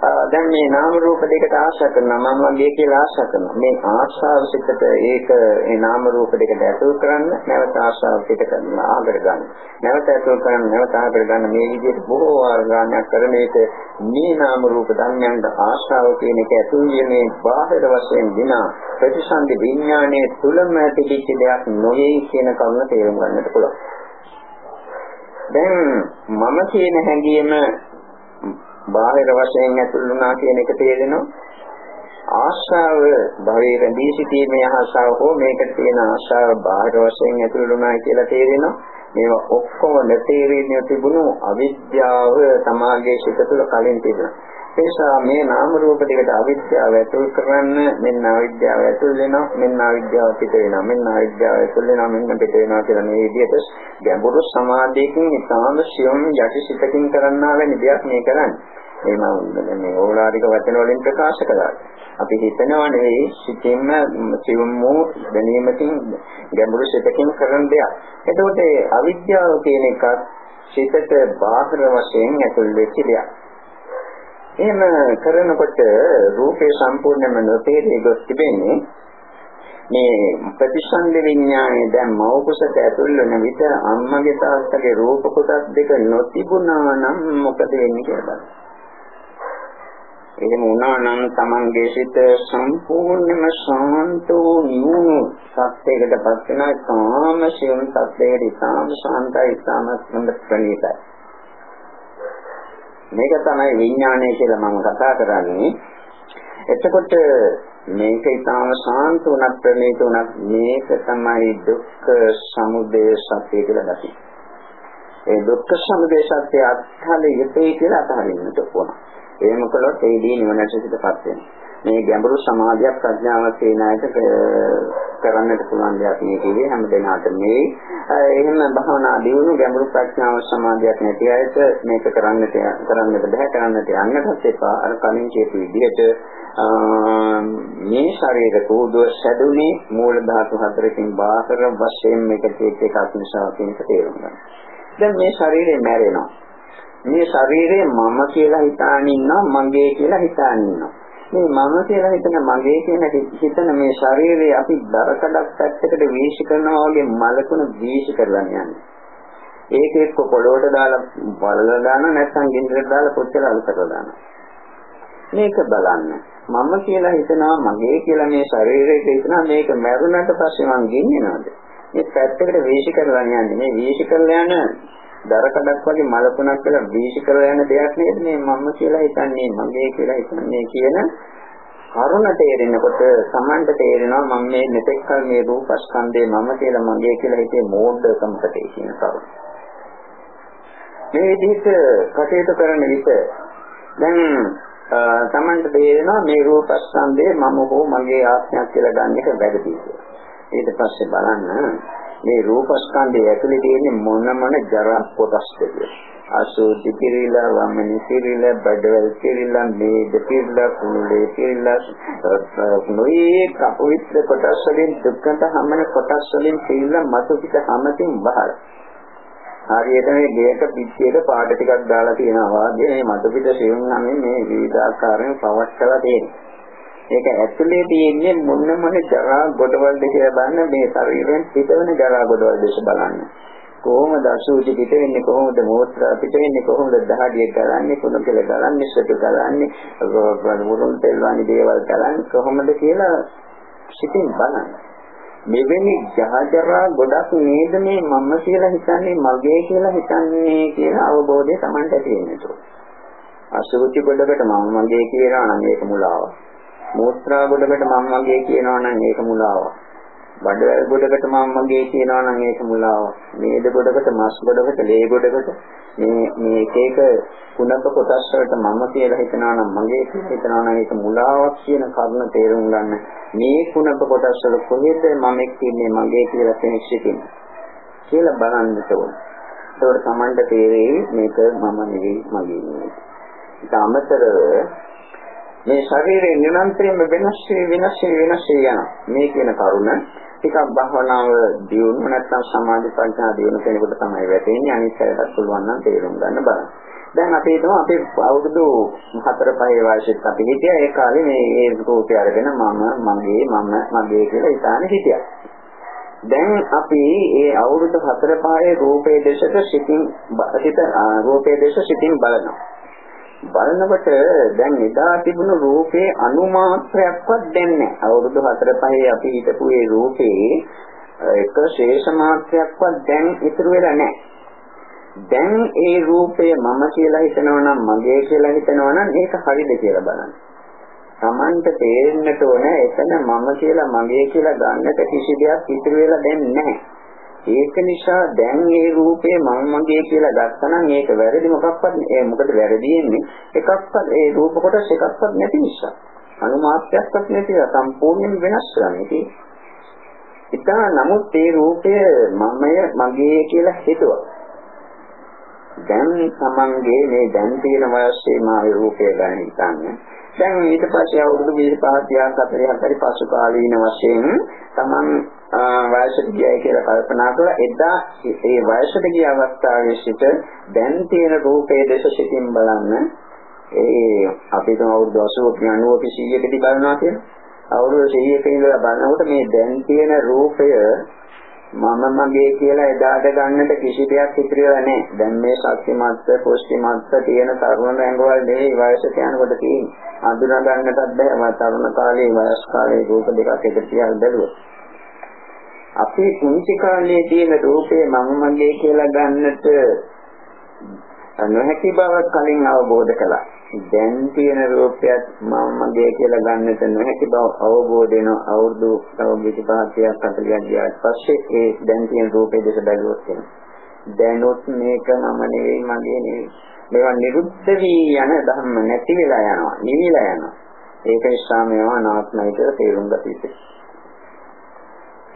[SPEAKER 1] දැන් මේ නාම රූප දෙකට ආශා කරනවා මම වගේ කියලා ආශා කරනවා. මේ ආශාව සිතට ඒක ඒ නාම රූප දෙකට ඇතුල් කරන්න නැවත ආශාව පිට කරන ආගර ගන්න. නැවත ඇතුල් කරන්න නැවත ආගර ගන්න මේ විදිහට බොහෝ වාර ගානක් කරන එක මේ නාම රූප ධර්මයන්ට ආශාව කියන එක ඇතුල් වෙන්නේ බාහිර වශයෙන් විනා ප්‍රතිසන්දි විඥානයේ තුලම තිබිච්ච දෙයක් නොවේ කියන කරුණ තේරුම් ගන්නට පුළුවන්. දැන් මම කියන හැඟීම බාහිර වශයෙන් ඇතුල් වුණා කියන එක තේරෙනවා. ආශාව භවයේ රැඳී සිටීමේ ආශාව හෝ මේකට තියෙන ආශාව බාහිර වශයෙන් ඇතුළු වුණා කියලා තේරෙනවා. මේවා ඔක්කොම නැතේරින්න තිබුණු අවිද්‍යාව තමාගේ සිත තුළ කලින් තිබුණා. ඒ නිසා මේ නාම රූප දෙකට අවිද්‍යාව ඇතුල් කරන්න මෙන්න අවිද්‍යාව ඇතුල් වෙනවා මෙන්න අවිද්‍යාව පිට වෙනවා මෙන්න අවිද්‍යාව ඇතුල් වෙනවා මෙන්න පිට වෙනවා කියලා මේ විදිහට ගැඹුරු සමාධියකින් ඉතාම සියුම් යටි සිතකින් කරන්නා වැනි දෙයක් මේ කරන්නේ. ඒ මම මේ ඕලාරික වචන වලින් ප්‍රකාශ කළා. අපි හිතනවා නෙවෙයි සිතින්ම සිවුම් වූ දැනීමකින් ගැඹුරු සිතකින් කරන දෙයක්. එතකොට අවිද්‍යාව කියන එක සිතට බාහිර වශයෙන් ඇතුල් වෙච්ච දෙයක්. එහෙම කරනකොට රූපේ සම්පූර්ණයෙන්ම නොතේරී ගොස් තිබෙන්නේ මේ ප්‍රතිසන්දි විඥානයේ දැන් මව කුසට ඇතුල් වෙන විට අම්මගේ තාත්තගේ රූප කොටස් දෙක නොතිබුණා නම් මොකද වෙන්නේ කියලා බලන්න. එහෙම වුණා නම් Tamange සිත සම්පූර්ණයෙන්ම ශාන්ත වූ නිවුණු සත්‍යයකටපත් වෙන කාම සියුම් සත්‍යයට ඉතාම ශාන්තයි ඉතාම හොඳ ප්‍රණීතයි. මේක තමයි විඥානය කියලා මම කතා කරන්නේ. එතකොට මේක ඉතාම ශාන්ත උනත් ප්‍රණීත උනත් මේක තමයි දුක්ඛ සමුදය සත්‍ය කියලා දකින්න. ඒ දුක්ඛ සමුදය සත්‍ය අත්හල යුතේ කියලා අතහරින්නට ඕන. එහෙම කළොත් ඒදී නිවනට සිතපත් වෙනවා. මේ ගැඹුරු සමාධියක් ප්‍රඥාවක් තියෙන අයට කරන්නට පුළුවන් දෙයක් මේ කිව්වේ හැම දිනකටම මේ එහෙම භවනා දියුණු ගැඹුරු ප්‍රඥාව සමාධියක් නැති අයට මේක කරන්නට කරන්නට බෑ කරන්නට යන්නටත් එපා අර කලින් කියපු විදිහට මේ ශරීර කෝදුව සැදුනේ මූල ධාතු හතරකින් බාහිර වශයෙන් මේක එකක් නිසා කියන එක තේරුම් ගන්න. දැන් මේ ශරීරය මැරෙනවා. මේ ශරීරය මම කියලා හිතාන ඉන්නවා මගේ කියලා හිතාන ඉන්නවා. මේ මම කියලා හිතන මගේ කියන හිතන මේ ශරීරය අපි දරකඩක් පැත්තකට වීශි කරනවා වගේ මලකුණ වීශි කරලා යන්නේ. ඒක එක්ක පොළොවට දාලා බලලා දාන නැත්නම් ගින්දරට දාලා පොච්චල අලුතට දානවා. මේක බලන්න. මම කියලා හිතනවා මගේ කියලා මේ ශරීරයට හිතනවා මේක මැරුණට පස්සේ මං ගෙන්නනවාද? මේ පැත්තකට වීශි කරලා යන්නේ. මේ වීශි කරලා යන දරකඩක් වගේ මලකුණක් කියලා වීසි කරලා යන දෙයක් නේද මේ මම කියලා හිතන්නේ මගේ කියලා හිතන්නේ කියන කරුණ තේරෙනකොට Tamanට තේරෙනවා මම මේ මෙතෙක් කල මේ රූපස්කන්ධේ මම කියලා මගේ කියලා හිතේ මෝඩකමකට කියන කරුණ. මේ විදිහට කටයුතු කරන විට දැන් Tamanට තේරෙනවා මේ රූපස්කන්ධේ මම හෝ මගේ ආත්මයක් කියලා ගන්න එක වැරදි කියලා. ඊට පස්සේ බලන්න මේ රූපස්කන්ධය ඇතුලේ තියෙන මොන මොන ජරා කොටස්ද කියලා. අසෝදි පිරිලා වමනි පිරිලා බඩවැල් පිරිලා මේද පිරිලා කුණුලේ පිරිලා නොයේ කපවිත්‍ර කොටස් වලින් දුක්ඛත හැමන කොටස් වලින් පිරිලා මතු පිට හැමතින් බහර හරියට මේ ගේක පිටියක පාට ටිකක් දාලා තියෙනවා වගේ මේ මතු පිට සිවුම් හැමෙන් මේ විවිධ ආකාරයෙන් පවස්සලා තියෙනවා ඒක ඇතුලේ තියෙන්නේ මොන මොන ජරා ගොඩවල්ද කියලා බලන්න මේ ශරීරයෙන් පිටවෙන ජරා ගොඩවල් දැස බලන්න. කොහොමද අසුචි පිට වෙන්නේ කොහොමද මෝත්‍රා පිට වෙන්නේ කොහොමද දහඩිය ගලන්නේ කුණු කෙල ගලන්නේ සතු ගලන්නේ මුරුන් තෙල් වගේ දේවල් ගලන්නේ කොහොමද කියලා සිතින් බලන්න. මෙවැනි ජහජරා ගොඩක් නේද මේ මම කියලා හිතන්නේ මගේ කියලා හිතන්නේ කියන අවබෝධය Tamanට ඇති වෙනවා. අසුචි ගොඩකට මම මගේ කියලා නම් ඒක මුලාවක්. මෝත්‍රා ගොඩකට මම වගේ කියනවා නම් ඒක මුලාවක්. බඩවැල් ගොඩකට මම වගේ කියනවා නම් ඒක මුලාවක්. මේද ගොඩකට මස් ගොඩකට ලේ ගොඩකට මේ මේ එක එක කුණක කොටස් වලට මම කියලා හිතනවා නම් මගේ කියලා හිතනවා නම් ඒක මුලාවක් කියන කරුණ තේරුම් ගන්න. මේ කුණක කොටස් වල කොහෙද මම එක්කන්නේ මගේ කියලා කෙනෙක් සිටින්නේ කියලා බලන්න ඕන. ඒකට Tamanට තේරෙයි මේක මම නෙවෙයි මගේ නෙවෙයි. ඊට අමතරව මේ ශරීරය නිරන්තරයෙන්ම වෙනස් වෙනස් වෙනස් යනවා. මේ කියන කරුණ ටිකක් භවනාව දියුණු නැත්නම් සමාධි ප්‍රඥා දියුණු කෙනෙකුට තමයි වැටෙන්නේ. අනිත් අයටත් පුළුවන් නම් තේරුම් ගන්න බලන්න. දැන් අපි හිතමු අපි අවුරුදු 4 5 වයසෙත් අපි හිටියා ඒ කාලේ මේ ඒ රූපය අරගෙන මම මගේ මම මගේ කියලා හිතාන හිටියා. දැන් අපි ඒ අවුරුදු 4 5 රූපයේ දේශක සිතින් හිත රූපයේ දේශ සිතින් බලනවා. බලනකොට දැන් එදා තිබුණු රූපේ අනුමාත්‍රයක්වත් දැන් නැහැ. අවුරුදු 4 5 අපි හිටපු ඒ රූපේ එක ශේෂ මාත්‍රයක්වත් දැන් ඉතුරු වෙලා නැහැ. දැන් ඒ රූපය මම කියලා හිතනවා නම් මගේ කියලා හිතනවා නම් ඒක හරිද කියලා බලන්න. Tamanට තේරෙන්නට ඕන එතන මම කියලා මගේ කියලා ගන්නට කිසි දෙයක් ඉතුරු වෙලා දැන් නැහැ. ඒක නිසා දැන් මේ රූපේ මම මගේ කියලා ගත්තනම් ඒක වැරදි මොකක්වත් ඒ මොකද වැරදි වෙන්නේ එකක්වත් ඒ රූප කොටස් එකක්වත් නැති නිසා. අනුමාත්‍යයක්වත් නැතිව සම්පූර්ණයෙන් වෙනස් කරන්නේ. ඉතින් නමුත් මේ රූපය මමය මගේ කියලා හිතුවා. දැන් තමන්ගේ මේ දැන් තියෙන වයසේ මාගේ රූපය ගැන හිතන්නේ. දැන් ඊට පස්සේ අවුරුදු 25 30 40 හරි පසු කාලීන වශයෙන් තමන් වයසට ගියයි කියලා කල්පනා කළා. එදා ඒ වයසට ගිය අවස්ථාවේ සිට දැන් තියෙන රූපයේ දේශ සිතින් බලන්න ඒ අපි තුම අවුරුදු 80 90 100කදී බලනවා කියලා. අවුරුදු 100ක ඉඳලා බලනකොට මේ දැන් තියෙන රූපය මම මගේ කියලා එදාට ගන්නට කිසි දෙයක් ඉතිරිලා නැහැ. දැන් මේ ශක්තිමත්, පුෂ්ටිමත් තියෙන තරුණ රැඟවල් නෙවෙයි වයසට යනකොට තියෙන්නේ. අඳුනා ගන්නටත් බෑ. මම තරුණ කාලේ වයස් කාලේ රූප දෙකක් එකට තියලා බැලුවා. අපි කුංචි කාලේ තියෙන රූපේ මම මගේ කියලා ගන්නට නොහැකි බව කලින් අවබෝධ කළා. දැන් තියෙන රූපයත් මම මගේ කියලා ගන්නට නොහැකි බව අවබෝධ වෙන අවුරුදු තව 25ක් 40ක් ගියාට පස්සේ ඒ දැන් තියෙන රූපේ දෙස බැලුවොත් දැනොත් මේක මම නෙවෙයි මගේ නෙවෙයි. මේවා නිරුද්ධ වී යන ධර්ම නැති වෙලා යනවා, නිවිලා යනවා. ඒක නිසා මේවා නාත්මයි කියලා තේරුම් ගත යුතුයි.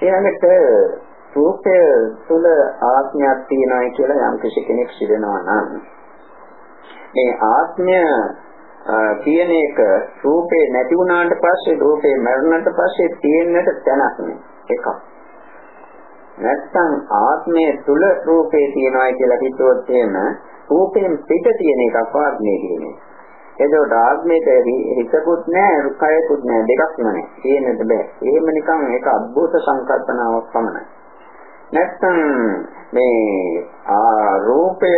[SPEAKER 1] ඊළඟට රූපය තුළ ආත්මයක් තියෙනවා කියලා යම් කෙනෙක් සිදෙනවා නම් මේ ආත්මය කියන එක රූපේ නැති වුණාට පස්සේ රූපේ මරණයට පස්සේ තියෙන්නට තැනක් නෑ එකක්. නැත්තම් ආත්මය තුල රූපේ තියෙනවා කියලා හිතුවොත් එහෙම රූපයෙන් පිට තියෙන එකක් ආත්මය කියන්නේ. එතකොට ආත්මයට හිතකුත් නැහැ රුකයකුත් නැහැ දෙකක්ම නැහැ. තියෙන්නට බෑ. එහෙම නිකන් ඒක අద్భుත සංකල්පනාවක් පමණයි. නැත්තම් මේ ආ රූපය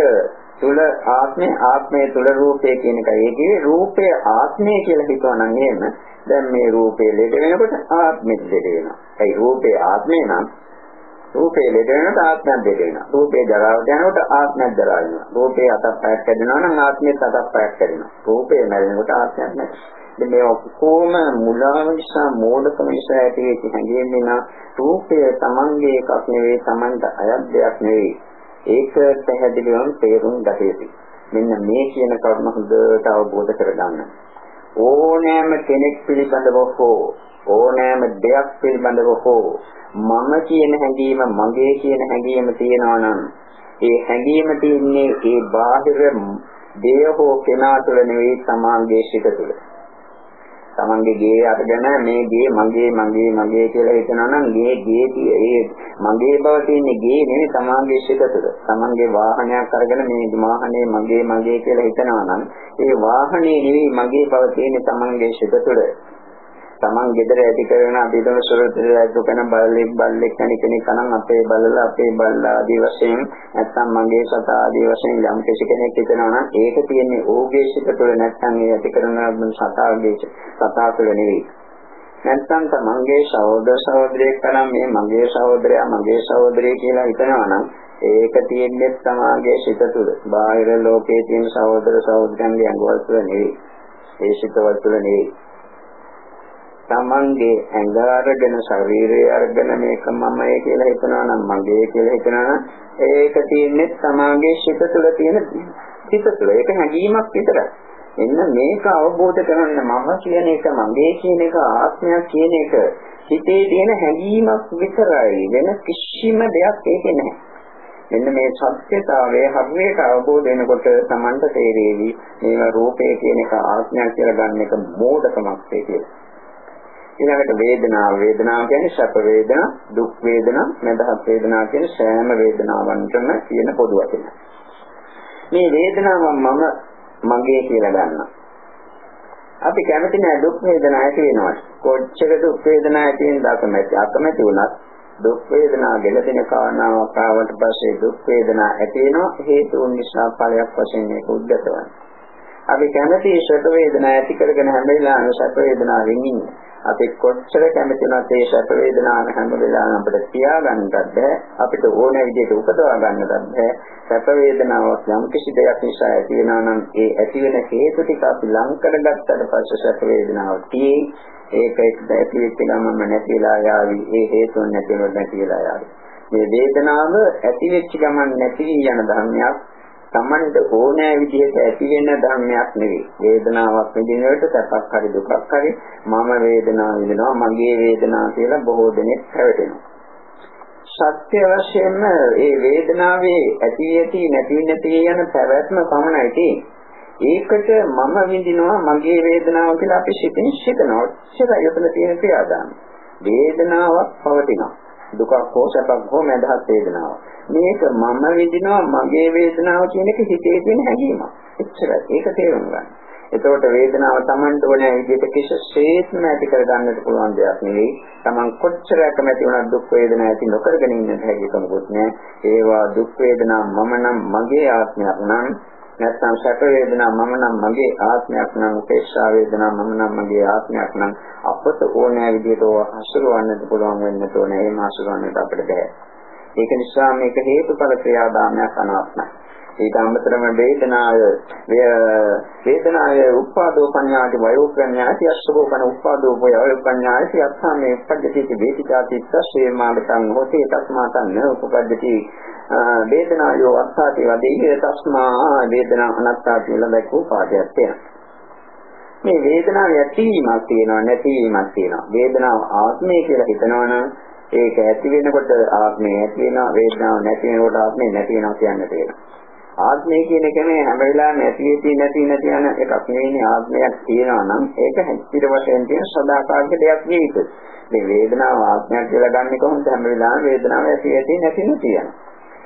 [SPEAKER 1] තුල ආත්මය ආත්මය තුල රූපය කියන එක. ඒකේ රූපය ආත්මය කියලා හිතුවා නම් එහෙම දැන් මේ රූපය ලෙඩ වෙනකොට ආත්මෙත් ලෙඩ වෙනවා. ඒ රූපේ ආත්මය නම් රූපේ ලෙඩ වෙනකොට ආත්මයක් ලෙඩ වෙනවා. රූපේ ජරාවට යනකොට ආත්මයක් ජරා වෙනවා. රූපේ අතක් පයක් කැඩෙනවා නම් ආත්මෙත් අතක් පයක් කැඩෙනවා. රූපේ මැරෙනකොට ආත්මයක් නැහැ. ඉතින් මේ ඔක්කොම මුලාව නිසා මෝඩකම නිසා ඇතිවෙච්ච හැඟීම් වෙන රූපය Tamange එකක් නෙවෙයි Tamanට අයත් දෙයක් නෙවෙයි ඒක පැහැදිලිවම තේරුම් ගත යුතුයි. මෙන්න මේ කියන කරුණ හොඳට අවබෝධ කරගන්න. ඕනෑම කෙනෙක් පිළිබඳව හෝ ඕනෑම දෙයක් පිළිබඳව හෝ මම කියන හැඟීම මගේ කියන හැඟීම තියෙනවා නම් ඒ හැඟීම තියන්නේ ඒ බාහිර දේහ හෝ කෙනා තුළ නෙවෙයි සමාංගයේ සිට තුළ. තමන්ගේ ගේ අරගෙන මේ ගේ මගේ මගේ මගේ කියලා හිතනවා නම් ගේ ගේ ඒ මගේ බව තියෙන්නේ ගේ නෙවෙයි තමන්ගේ සිත තුළ. තමන්ගේ වාහනයක් අරගෙන මේ වාහනේ මගේ මගේ කියලා හිතනවා නම් ඒ වාහනේ නෙවෙයි මගේ බව තියෙන්නේ තමන්ගේ සිත තුළ. Taman gedara ඇති කරන අභිධම සුරතලයක් දුකන බල්ලෙක් බල්ලෙක් කෙනෙක් කෙනෙක් අනන් අපේ බලලා අපේ බල්ලා ආදී වශයෙන් නැත්නම් මගේ සතා ආදී වශයෙන් යම් කෙනෙක් හිතනවා නම් ඒක තියෙන්නේ ඕගේ සිත තුළ නැත්නම් ඒ ඇති කරන සතාගේ සතා තුළ නෙවෙයි. නැත්නම් තමන්ගේ සහෝදර සහෝදරියෙක් කරන් මේ මගේ සහෝදරයා මගේ සහෝදරිය කියලා හිතනවා නම් ඒක තියෙන්නේ තමාගේ සිත තුළ. බාහිර ලෝකයේ තියෙන සහෝදර සහෝදරයන්ගේ අංගවල තුළ නෙවෙයි. ඒ සිතවල තුළ නෙවෙයි. තමන්ගේ ඇඟ අරගෙන ශරීරය අරගෙන මේක මමයි කියලා හිතනවා නම් මගේ කියලා හිතනවා නම් ඒක තියෙන්නේ තමාගේ සිත තුළ තියෙන සිත තුළ ඒක හැඟීමක් විතරයි. එන්න මේක අවබෝධ කරගන්න මම කියන එක මගේ කියන එක ආත්මයක් කියන එක හිතේ තියෙන හැඟීමක් විතරයි වෙන කිසිම දෙයක් ඒකේ නැහැ. මෙන්න මේ සත්‍යතාවය හරියට අවබෝධ වෙනකොට Tamanට තේරෙවි මේවා රූපය කියන එක ආත්මයක් කියලා ගන්න එක මෝඩකමක් කියලා. ඊළඟට වේදනාව වේදනාව කියන්නේ සැප වේදනා දුක් වේදනා නැදහත් වේදනා කියන සෑම වේදනාවන්ටම තියෙන පොදු වචන. මේ වේදනාව මම මගේ කියලා ගන්නවා. අපි කැමති නෑ දුක් වේදනා ඇති වෙනවා. කොච්චර දුක් වේදනා ඇති වෙනද අකමැති අකමැති වුණත් දුක් වේදනා ගැලපෙන කාරණාවක් ආවට පස්සේ දුක් වේදනා ඇති වෙනවා හේතුන් නිසා ඵලයක් වශයෙන් මේක උද්ගතවන්නේ. අපි කැමති සැප වේදනා ඇති කරගෙන හැම වෙලාවෙම සැප වේදනාවෙන් ඉන්නේ. අපි කොච්චර කැමති නැත් ඒ සැප වේදනාව හැම වෙලාවෙම අපිට තියාගන්නත් බෑ අපිට ඕන විදිහට උපදවා ගන්නත් බෑ සැප වේදනාවක් යම් කිසි දෙයක් නිසා ඇති වෙනවා නම් ඒ ඇති වෙන හේතු ටික අපි ලං කරගත්තට පස්සේ සැප වේදනාව තියෙයි. ඒක ඇති වෙච්ච ගමන්ම නැතිලා යාවි. ඒ හේතුන් නැතිවෙ නැතිලා යාවි. මේ වේදනාව ඇති වෙච්ච ගමන් නැති යන ධර්මයක් Tamanට ඕනෑ විදිහට ඇති වෙන ධර්මයක් නෙවෙයි. වේදනාවක් විඳිනකොට සැපක් හරි දුකක් හරි මම වේදනාව විඳිනවා මගේ වේදනාව කියලා බොහෝ දෙනෙක් හැවටෙනවා. සත්‍ය වශයෙන්ම මේ වේදනාවේ ඇති ඇති නැති නැති යන පැවැත්ම පමණයි තියෙන්නේ. ඒකට මම විඳිනවා මගේ වේදනාව කියලා අපි සිතින් සිතනවා. ඒක යොතන තියෙන ක්‍රියාදාම. වේදනාවක් පවතිනවා. දුකක් හෝ සැපක් හෝ මඳහත් වේදනාවක්. මේක මම විඳිනවා මගේ වේදනාව කියන එක හිතේ තියෙන හැඟීමක්. එච්චරයි. ඒක තේරුම් ගන්න. එතකොට වේදනාව Tamanට ඕනේ විදිහට කිසිසේත්ම ඇති කරගන්නට පුළුවන් දෙයක් නෙවෙයි. Taman කොච්චර කැමති වුණත් දුක් වේදනා ඇති නොකරගෙන ඉන්න හැකියාවකුත් නෑ. ඒවා දුක් වේදනා මම නම් මගේ ආත්මයක් නම් නැත්නම් සැප වේදනා මම නම් මගේ ආත්මයක් නම් උපේක්ෂා වේදනා මම නම් මගේ ආත්මයක් නම් අපට ඕනෑ විදිහට හසුරවන්නට පුළුවන් වෙන්න ඕනේ. එහෙම හසුරවන්නට අපිට බෑ. ඒක නිසා මේක හේතුඵල ක්‍රියාදාමයක් අනාත්මයි. ඊට අමතරව වේදනාය වේදනාය උපාදෝ පඤ්ඤාති වයෝ පඤ්ඤාති අස්සෝපන උපාදෝ වයෝ පඤ්ඤාති අත්ථාමේ උපද්දති වේදිකාති තස්සේ මාගතං හොතේ තස්මාතං න උපපද්දති වේදනායෝ අත්ථාති වදේ තස්මා වේදනා අනත්තාති කියලා දැක්වූ පාඩයක් තියෙනවා මේ වේදනාව ඇතිවීමක් තියෙනවා නැතිවීමක් තියෙනවා වේදනාව ආත්මය කියලා හිතනවනම් ඒක ඇති වෙනකොට ආත්මය ඇති වෙනවා වේදනාව නැති වෙනකොට ආත්මය නැති වෙනවා කියන්න තියෙනවා. ආත්මය කියන එකනේ හැම වෙලාවෙම ඇති වෙති නැති නැති යන එකක් නෙවෙයි ආත්මයක් තියෙනවා නම් ඒක හැස්තිර වශයෙන් තියෙන සදාකාලික දෙයක් නෙවෙයි. මේ වේදනාව ආත්මයක් කියලා ගන්න කොහොමද හැම වෙලාවෙම වේදනාව ඇති වෙති නැති නැති යනවා.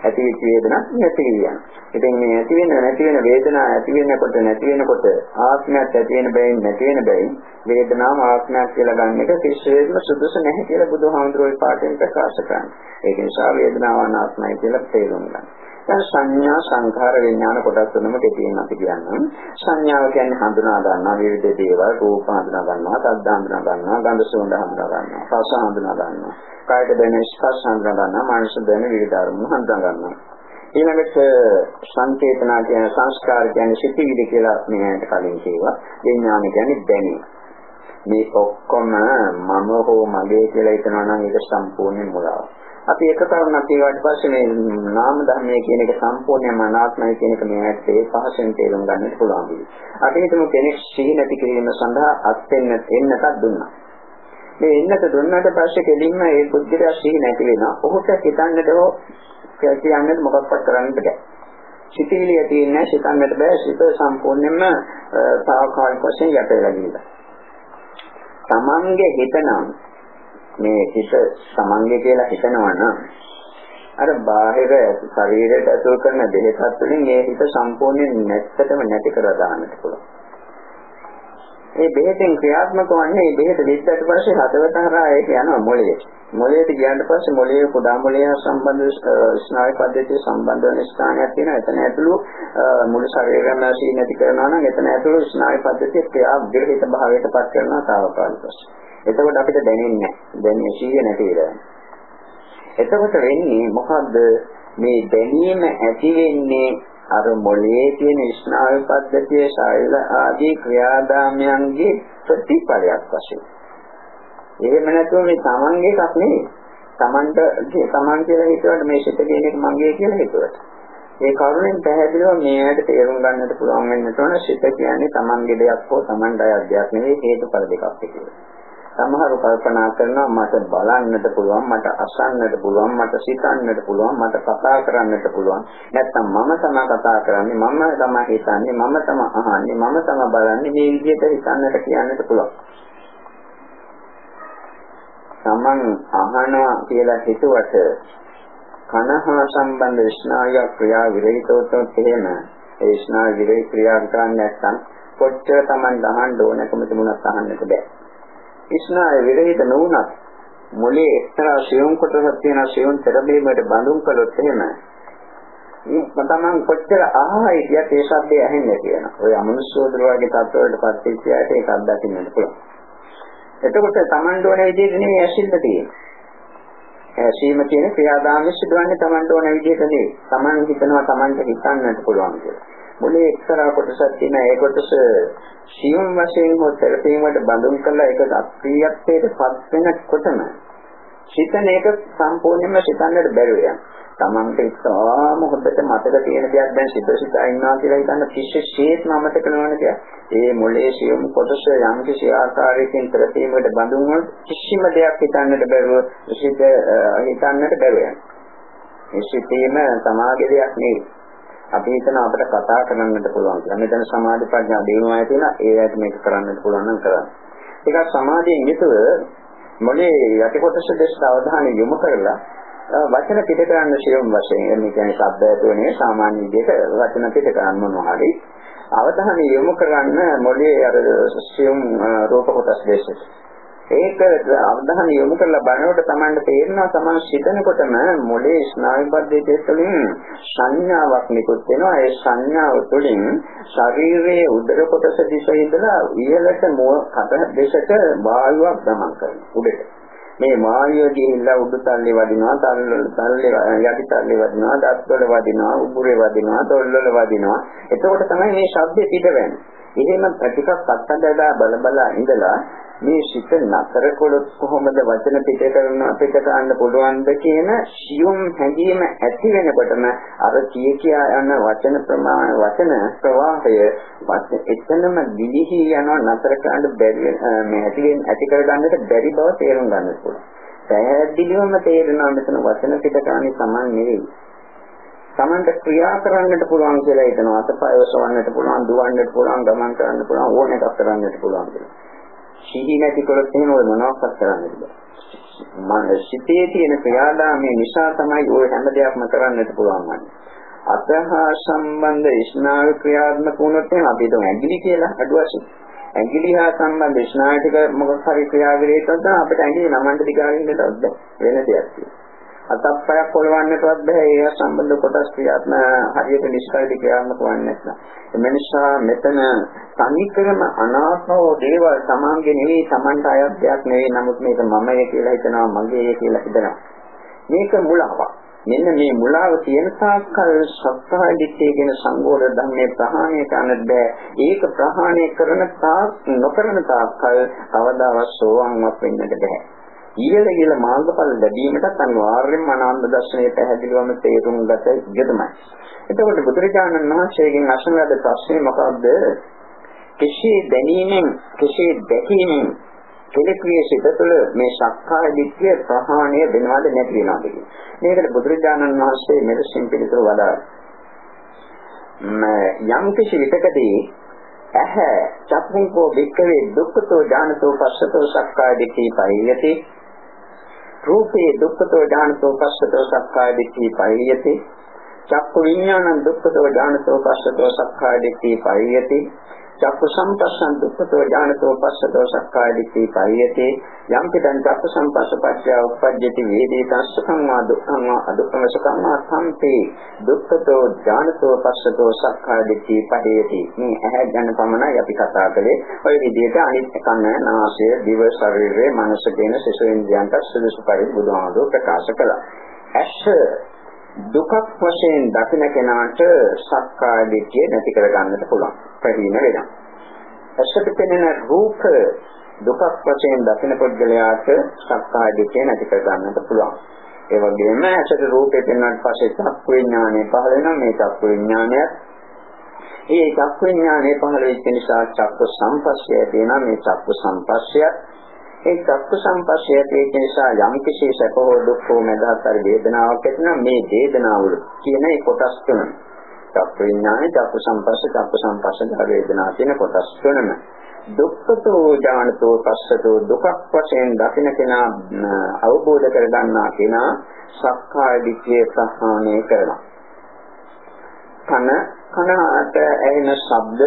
[SPEAKER 1] ඇති වෙච්ච වේදනක් නැති වෙනවා. ඉතින් මේ ඇති වෙන නැති වෙන වේදනාව ඇති වෙනකොට නැති වෙනකොට ආත්මයක් ඇති වෙන බැවින් නැති වෙන බැවින් වේදනාව ආත්මයක් කියලා ගන්න එක කිසිසේත්ම සුදුසු නැහැ කියලා බුදුහාමුදුරුවෝ පාඩයෙන් ප්‍රකාශ කරනවා. ඒක නිසා වේදනාව අනාත්මයි කියලා තේරුම් ගන්න. දැන් සංඥා සංඛාර විඥාන කොටස් තුනම දෙකෙන් අපි කියන්නේ. සංඥාව කියන්නේ හඳුනා ගන්නවා විවිධ දේවල් රූප හඳුනා ගන්නවා සද්ද හඳුනා ගන්නවා ගන්ධ සුවඳ හඳුනා ගන්නවා රස හඳුනා ගන්නවා කායයට දැනෙන ස්පර්ශ හඳුනා ගන්නවා මානස දැනෙන විවිධ අරමුණු හඳුනා ගන්නවා. ඊළඟට සංකේතනා කියන සංස්කාර කියන්නේ සිතිවිලි කියලා මේකට කලින් කිව්වා. විඥාන කියන්නේ දැනීම මේ ඔක්කොම මම හෝ මගේ කියලා හිතනවා නම් ඒක සම්පූර්ණයෙන් මුලාවක්. අපි එක කරුණක් කියවට පස්සේ මේ නාම ධර්මයේ කියන එක සම්පූර්ණයෙන්ම අනාත්මයි කියන එක මේකට ඒ පහසෙන් තේරුම් ගන්නට පුළුවන් විදිහ. අපි හිතමු කෙනෙක් සිහි නැති කිරීම සඳහා අත්ෙන්න එන්නටක් දුන්නා. මේ එන්නට දුන්නාට පස්සේ කෙලින්ම ඒ පුද්ගලයා සිහි නැති වෙනවා. ඔහුට හිතන්නට හෝ කියන්නට මොකක්වත් කරන්නට බැහැ. සිතිවිලි ඇති වෙන්නේ සිතන්නට බෑ. සිත සම්පූර්ණයෙන්ම తాවකාලික වශයෙන් යට වෙලා ගිහිල්ලා. තමන්ගේ හිතනම් මේ හිත සමංගය කියලා හිතනවා නම් අර බාහිර ශරීරයට ඇතුල් කරන දෙහසත් වලින් මේ හිත සම්පූර්ණයෙන් නැත්තටම නැති කරලා දාන්නට පුළුවන්. මේ බෙහෙතෙන් ක්‍රියාත්මක වන්නේ මේ බෙහෙත දෙද්දට පස්සේ හදවත හරහා ඒක යනවා මොළයේ. මොළයට ගියාට පස්සේ මොළයේ කුඩා මොළය සම්බන්ධ ස්නායු පද්ධතිය සම්බන්ධ වෙන ස්ථානයක් තියෙනවා. එතන ඇතුළු මුළු ශරීරයම සී නැති කරනවා නම් එතන ඇතුළු ස්නායු පද්ධතිය ක්‍රියා විරහිත භාවයට පත් කරනවා తాවකාලිකව. එතකොට අපිට දැනෙන්නේ දැනෙන්නේ සීය නැති වෙලා. එතකොට වෙන්නේ මොකද්ද මේ දැනීම ඇති වෙන්නේ අර මොළයේ තියෙන ස්නායු පද්ධතියේ ශෛල ආදී ක්‍රියාදාමයන්ගේ ප්‍රතිඵලයක් වශයෙන්. එහෙම නැතුව මේ තමන්ගේ එකක් නෙවෙයි. තමන්ට තමන් කියලා හිතුවට මේ සිත කියන එක මගේ කියලා හිතුවට. ඒ කරුණෙන් පැහැදිලිව මේකට තේරුම් ගන්නට පුළුවන් වෙන්න තෝරන සිත කියන්නේ තමන්ගේ දෙයක් හෝ තමන්ට අයත් දෙයක් නෙවෙයි හේතුඵල දෙකක් කියලා. සමහරව කල්පනා කරනවා මට බලන්නට පුළුවන් මට අසන්නට පුළුවන් මට සිතන්නට පුළුවන් මට කතා කරන්නට පුළුවන්. නැත්තම් මම තමයි කතා කරන්නේ මම තමයි හිතන්නේ මම තමයි අහන්නේ මම තමයි බලන්නේ මේ විදිහට හිතන්නට කියන්නට පුළුවන්. Taman අහනවා කියලා හිතුවට කනහා සම්බන්ධ ස්නායු ක්‍රියා විරහිතවොත් එහෙම ඒ ස්නායු විරහිත ක්‍රියා කරන්නේ නැත්නම් කොච්චර Taman අහන්න ඕනකම තිබුණත් අහන්නට බෑ. ස්නාය විරහිත නොවුනත් මොලේ එක්තරා සියුම් කොටසක් තියෙන සියුම් තෙරබීමකට බඳුන් කළොත් එහෙම තමන් කොච්චර ආහයි කියත් ඒ ශබ්දය ඇහෙන්නේ කියනවා. ඔය අමනුෂ්‍යෝදර වගේ තත්ත්වවලට පත් වෙච්ච අයට ඒක අත්දකින්නට පුළුවන්. එතකොට Taman ඕන විදිහට නෙමෙයි ඇසිල්ල තියෙන්නේ. ඇසීම කියන ක්‍රියාදාමය සිදුවන්නේ Taman ඕන විදිහට නෙවෙයි. Taman හිතනවා Tamanට හිතන්නට පුළුවන් කියලා. මුලේ එක්තරා කොටසක් තියෙන ඒ කොටස සියුම් වශයෙන් හෝ තෙරපීමට බඳුන් කළා ඒක අප්‍රියත්වයට පත් වෙනකොටම හිතන එක සම්පූර්ණයෙන්ම සිතන්නට බැරුව යනවා. තමන්ට ඉතාම හොඳට මතක තියෙන දෙයක් දැන් සිත සිතා ඉන්නවා කියලා හිතන්න කිසිසේත් මතක නොවන දෙයක්. ඒ මොලේ සියුම් කොටස යම් කිසි ආකාරයකින් ප්‍රතිමකට බඳුන් වුණොත් කිසිම දෙයක් හිතන්නට බැරුව සිත හිතන්නට බැරුව යනවා. මේ සිතේම සමාගයේ දෙයක් නෙවෙයි. අපි හිතන අපිට කතා කරන්නට පුළුවන් කියලා. මෙතන සමාධි ප්‍රඥා දිනුවාය කියලා ඒ ඇයිත් මේක කරන්නට පුළුවන් නම් කරන්න. ඒක සමාධියෙන් යුතුව මොලේ යටි කොටස දෙස් අවධානය යොමු කරලා වචන පිට කරන්න ශියම් වශයෙන් එන්නේ කියන්නේ ශබ්ද ඇතුළේ සාමාන්‍ය විදිහට වචන පිට කරන්න මොනවා හරි අවධානය යොමු කරන්න මොලේ අර ශියම් රූප කොටස් දෙකේ ඒක අවධානය යොමු කරලා බලනකොට Tamanට තේරෙනවා Taman සිතනකොටම මොලේ ස්නායු පද්ධතිය තුළින් සංඥාවක් නිකුත් වෙනවා. ඒ සංඥාව තුළින් ශරීරයේ උදර කොටස දිශ ඉඳලා ඉහළට මොහ කට දෙසට වායුවක් ගමන් කරනවා. උඩට. මේ මායිය ගිහිල්ලා උඩු තල්ලේ වදිනවා තල්වල තල්ලේ යටි තල්ලේ වදිනවා දත්වල වදිනවා උගුරේ වදිනවා තොල්වල වදිනවා. එතකොට තමයි මේ ශබ්දෙ පිට වෙන්නේ එහෙම ටිකක් අත්දැකලා බල බල ඉඳලා මේ සිත නතර කළොත් කොහොමද වචන පිට කරන පිට කරන්න පුළුවන්ද කියන සියුම් හැඟීම ඇති වෙනකොටම අර කිය කියා යන වචන ප්‍රමාණ වචන ප්‍රවාහය එතනම දිලිහි යනවා නතර කරන්න බැරි මේ ඇති ඇති කරගන්නට බැරි බව තේරුම් ගන්න පුළුවන්. පැහැදිලිවම තේරෙනවා මෙතන වචන පිට කරන්නේ Taman නෙවෙයි. Tamanට ක්‍රියා කරන්නට පුළුවන් කියලා හිතනවා. අතපය ඔසවන්නට පුළුවන්, දුවන්නට පුළුවන්, ගමන් කරන්න පුළුවන්, ඕන එකක් කරන්නට පුළුවන් කියලා. සිහි නැති කරොත් එහෙම ඔය මොනවක්වත් කරන්න බෑ. මන සිතේ තියෙන ක්‍රියාදාමය නිසා තමයි ওই හැම දෙයක්ම කරන්නට පුළුවන් වන්නේ. අතහා සම්බන්ධ ස්නායු ක්‍රියාත්මක වුණොත් එහෙනම් අපි හිතමු ඇඟිලි කියලා අඩු වශයෙන්. ඇඟිලි හා සම්බන්ධ ස්නායු ටික මොකක් හරි ක්‍රියාවලියකට අපිට ඇඟිලි නමන්න දිගාගෙන ඉන්නවත් වෙන දෙයක් තියෙනවා. අතප්පයක් පොළවන්නටවත් බෑ ඒ සම්බන්ධ කොටස් ක්‍රියාත්ම හරියට නිෂ්කල්ප ක්‍රියාත්මක වන්නේ නැත්නම්. ඒ නිසා මෙතන තනිකරම අනාත්මව දේවල් තමන්ගේ නෙවෙයි තමන්ට අයත් දෙයක් නෙවෙයි නමුත් මේක මමයේ කියලා හිතනවා මගේ කියලා හිතනවා. මේක මුලාවක්. මෙන්න මේ මුලාව තියෙන තාක්කල් සත්‍යය දිත්තේ කියන සංගෝල ධර්මයේ ප්‍රහාණය කරන්න බෑ. ඒක ප්‍රහාණය කරන තාක් නොකරන තාක්කල් කවදාවත් සෝවන්වත් වෙන්නට බෑ. ඊළඟ ඊළ මාර්ගඵල ලැබීමටත් අනිවාර්යයෙන්ම අනාත්ම දර්ශනය පැහැදිලිවම තේරුම් ගත යුතුමයි. එතකොට බුදුරජාණන් වහන්සේගෙන් අසන ලද ප්‍රශ්නේ මොකක්ද? කෙසේ දැනීමෙන් කෙසේ දැකීමෙන් කෙලෙක්‍රිය සිත තුළ මේ සක්කාය දිට්ඨිය ප්‍රහාණය වෙනවද නැති වෙනවද කියන. මේකට බුදුරජාණන් වහන්සේ මෙලෙසින් පිළිතුරු වදාළා. යම් කිසි විටකදී ඇහැ චක්ඛුකෝ වික්කවේ දුක්ඛතෝ ඥානතෝ පස්සතෝ සක්කාය දිට්ඨි පරියති රූපේ දුක්ඛතෝ ඥානතෝ පස්සතෝ සක්කාය දිට්ඨි පරියති චක්කු විඥානං දුක්ඛතෝ ඥානතෝ පස්සතෝ සක්කාය දිට්ඨි පරියති චක්කු සම්පස්සං දුක්ඛතෝ ඥානතෝ පස්සතෝ සක්කාය දිට්ඨි පරියති යම් පිටං චක්කු සම්පස්ස පච්චය උප්පජ්ජති වේදී තස්සකං වා දුක්ඛං වා අදුක්ඛම සකං වා සම්පේ දුක්ඛතෝ ඥානතෝ පස්සතෝ සක්කාය දිට්ඨි පරියති මේ ඇහැ ගැන පමණයි අපි කතා කළේ ඔය විදිහට අනිත් කන නාසය දිව ශරීරය මනස කියන සිසු ඉන්ද්‍රියන්ට සුදුසු පරිදි බුදුහාමුදුරුවෝ ප්‍රකාශ කළා. ඇස දුකක් වශයෙන් දකින කෙනාට සක්කාය දිට්ඨිය නැති කර ගන්නට පුළුවන්. ප්‍රහීන වෙනවා. ඇසට පෙනෙන රූප දුකක් වශයෙන් දකින පුද්ගලයාට සක්කාය දිට්ඨිය නැති කර ගන්නට පුළුවන්. ඒ වගේම ඇසට රූපේ පෙනෙනාට පස්සේ චක්කු විඥානය පහළ වෙනවා. මේ චක්කු විඥානය ඒ චක්කු විඥානය පහළ වෙච්ච නිසා චක්කු සංපස්සය තියෙනවා. මේ චක්කු සංපස්සය ඒ චක්ක සංපස්සය තියෙන නිසා යම් කිසි සැප හෝ දුක් හෝ මදහත් හරි වේදනාවක් ඇතිනම් මේ වේදනාවල කියන ඒ කොටස් තුන චක්ක විඥානය චක්ක සංපස්ස චක්ක සංපස්ස වේදනා කියන කොටස් තුනම. දුක්ඛතෝ ඥානතෝ පස්සතෝ දුකක් වශයෙන් දකින්න කෙනා අවබෝධ කරගන්නා කෙනා සක්කාය දිට්ඨිය ප්‍රහාණය කරනවා. කන කනට ඇහෙන ශබ්ද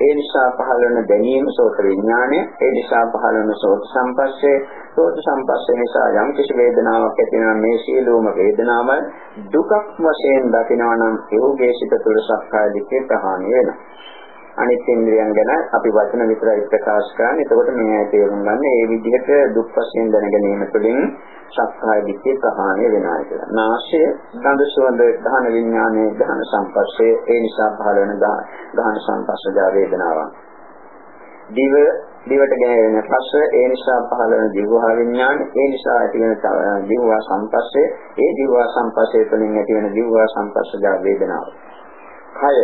[SPEAKER 1] ඒ නිසා පහළ වෙන දැනීම සෝත විඥානය ඒ නිසා පහළ වෙන සෝත සංපස්සේ සෝත සංපස්සේ නිසා යම් කිසි වේදනාවක් ඇති වෙනවා මේ සියලුම වේදනාවල් දුකක් වශයෙන් දකිනවා නම් ඒෝගේ සිත තුළ සක්කාය දිට්ඨිය ප්‍රහාණය වෙනවා. අනිත් ඉන්ද්‍රියන් ගැන අපි වචන විතරයි ප්‍රකාශ කරන්නේ. එතකොට මේ තේරුම් ගන්න මේ විදිහට දුක් වශයෙන් දැන ගැනීම තුළින් සක්කාය දිට්ඨිය ප්‍රහාණය වෙනවා කියලා. නාශය, ගන්ධ සුවඳ, ධාන විඥානයේ ධාන සංපස්සේ ඒ නිසා පහළ වෙන ධාන සංපස්සජා වේදනාවක්. දිව දිවට ගැනෙන පස්ස ඒ නිසා පහළ වෙන දිවහා විඥාන ඒ නිසා ඇති වෙන දිවහා සංපස්සේ ඒ දිවහා සංපස්සේ තුළින් ඇති වෙන දිවහා සංපස්සජා වේදනාව. කය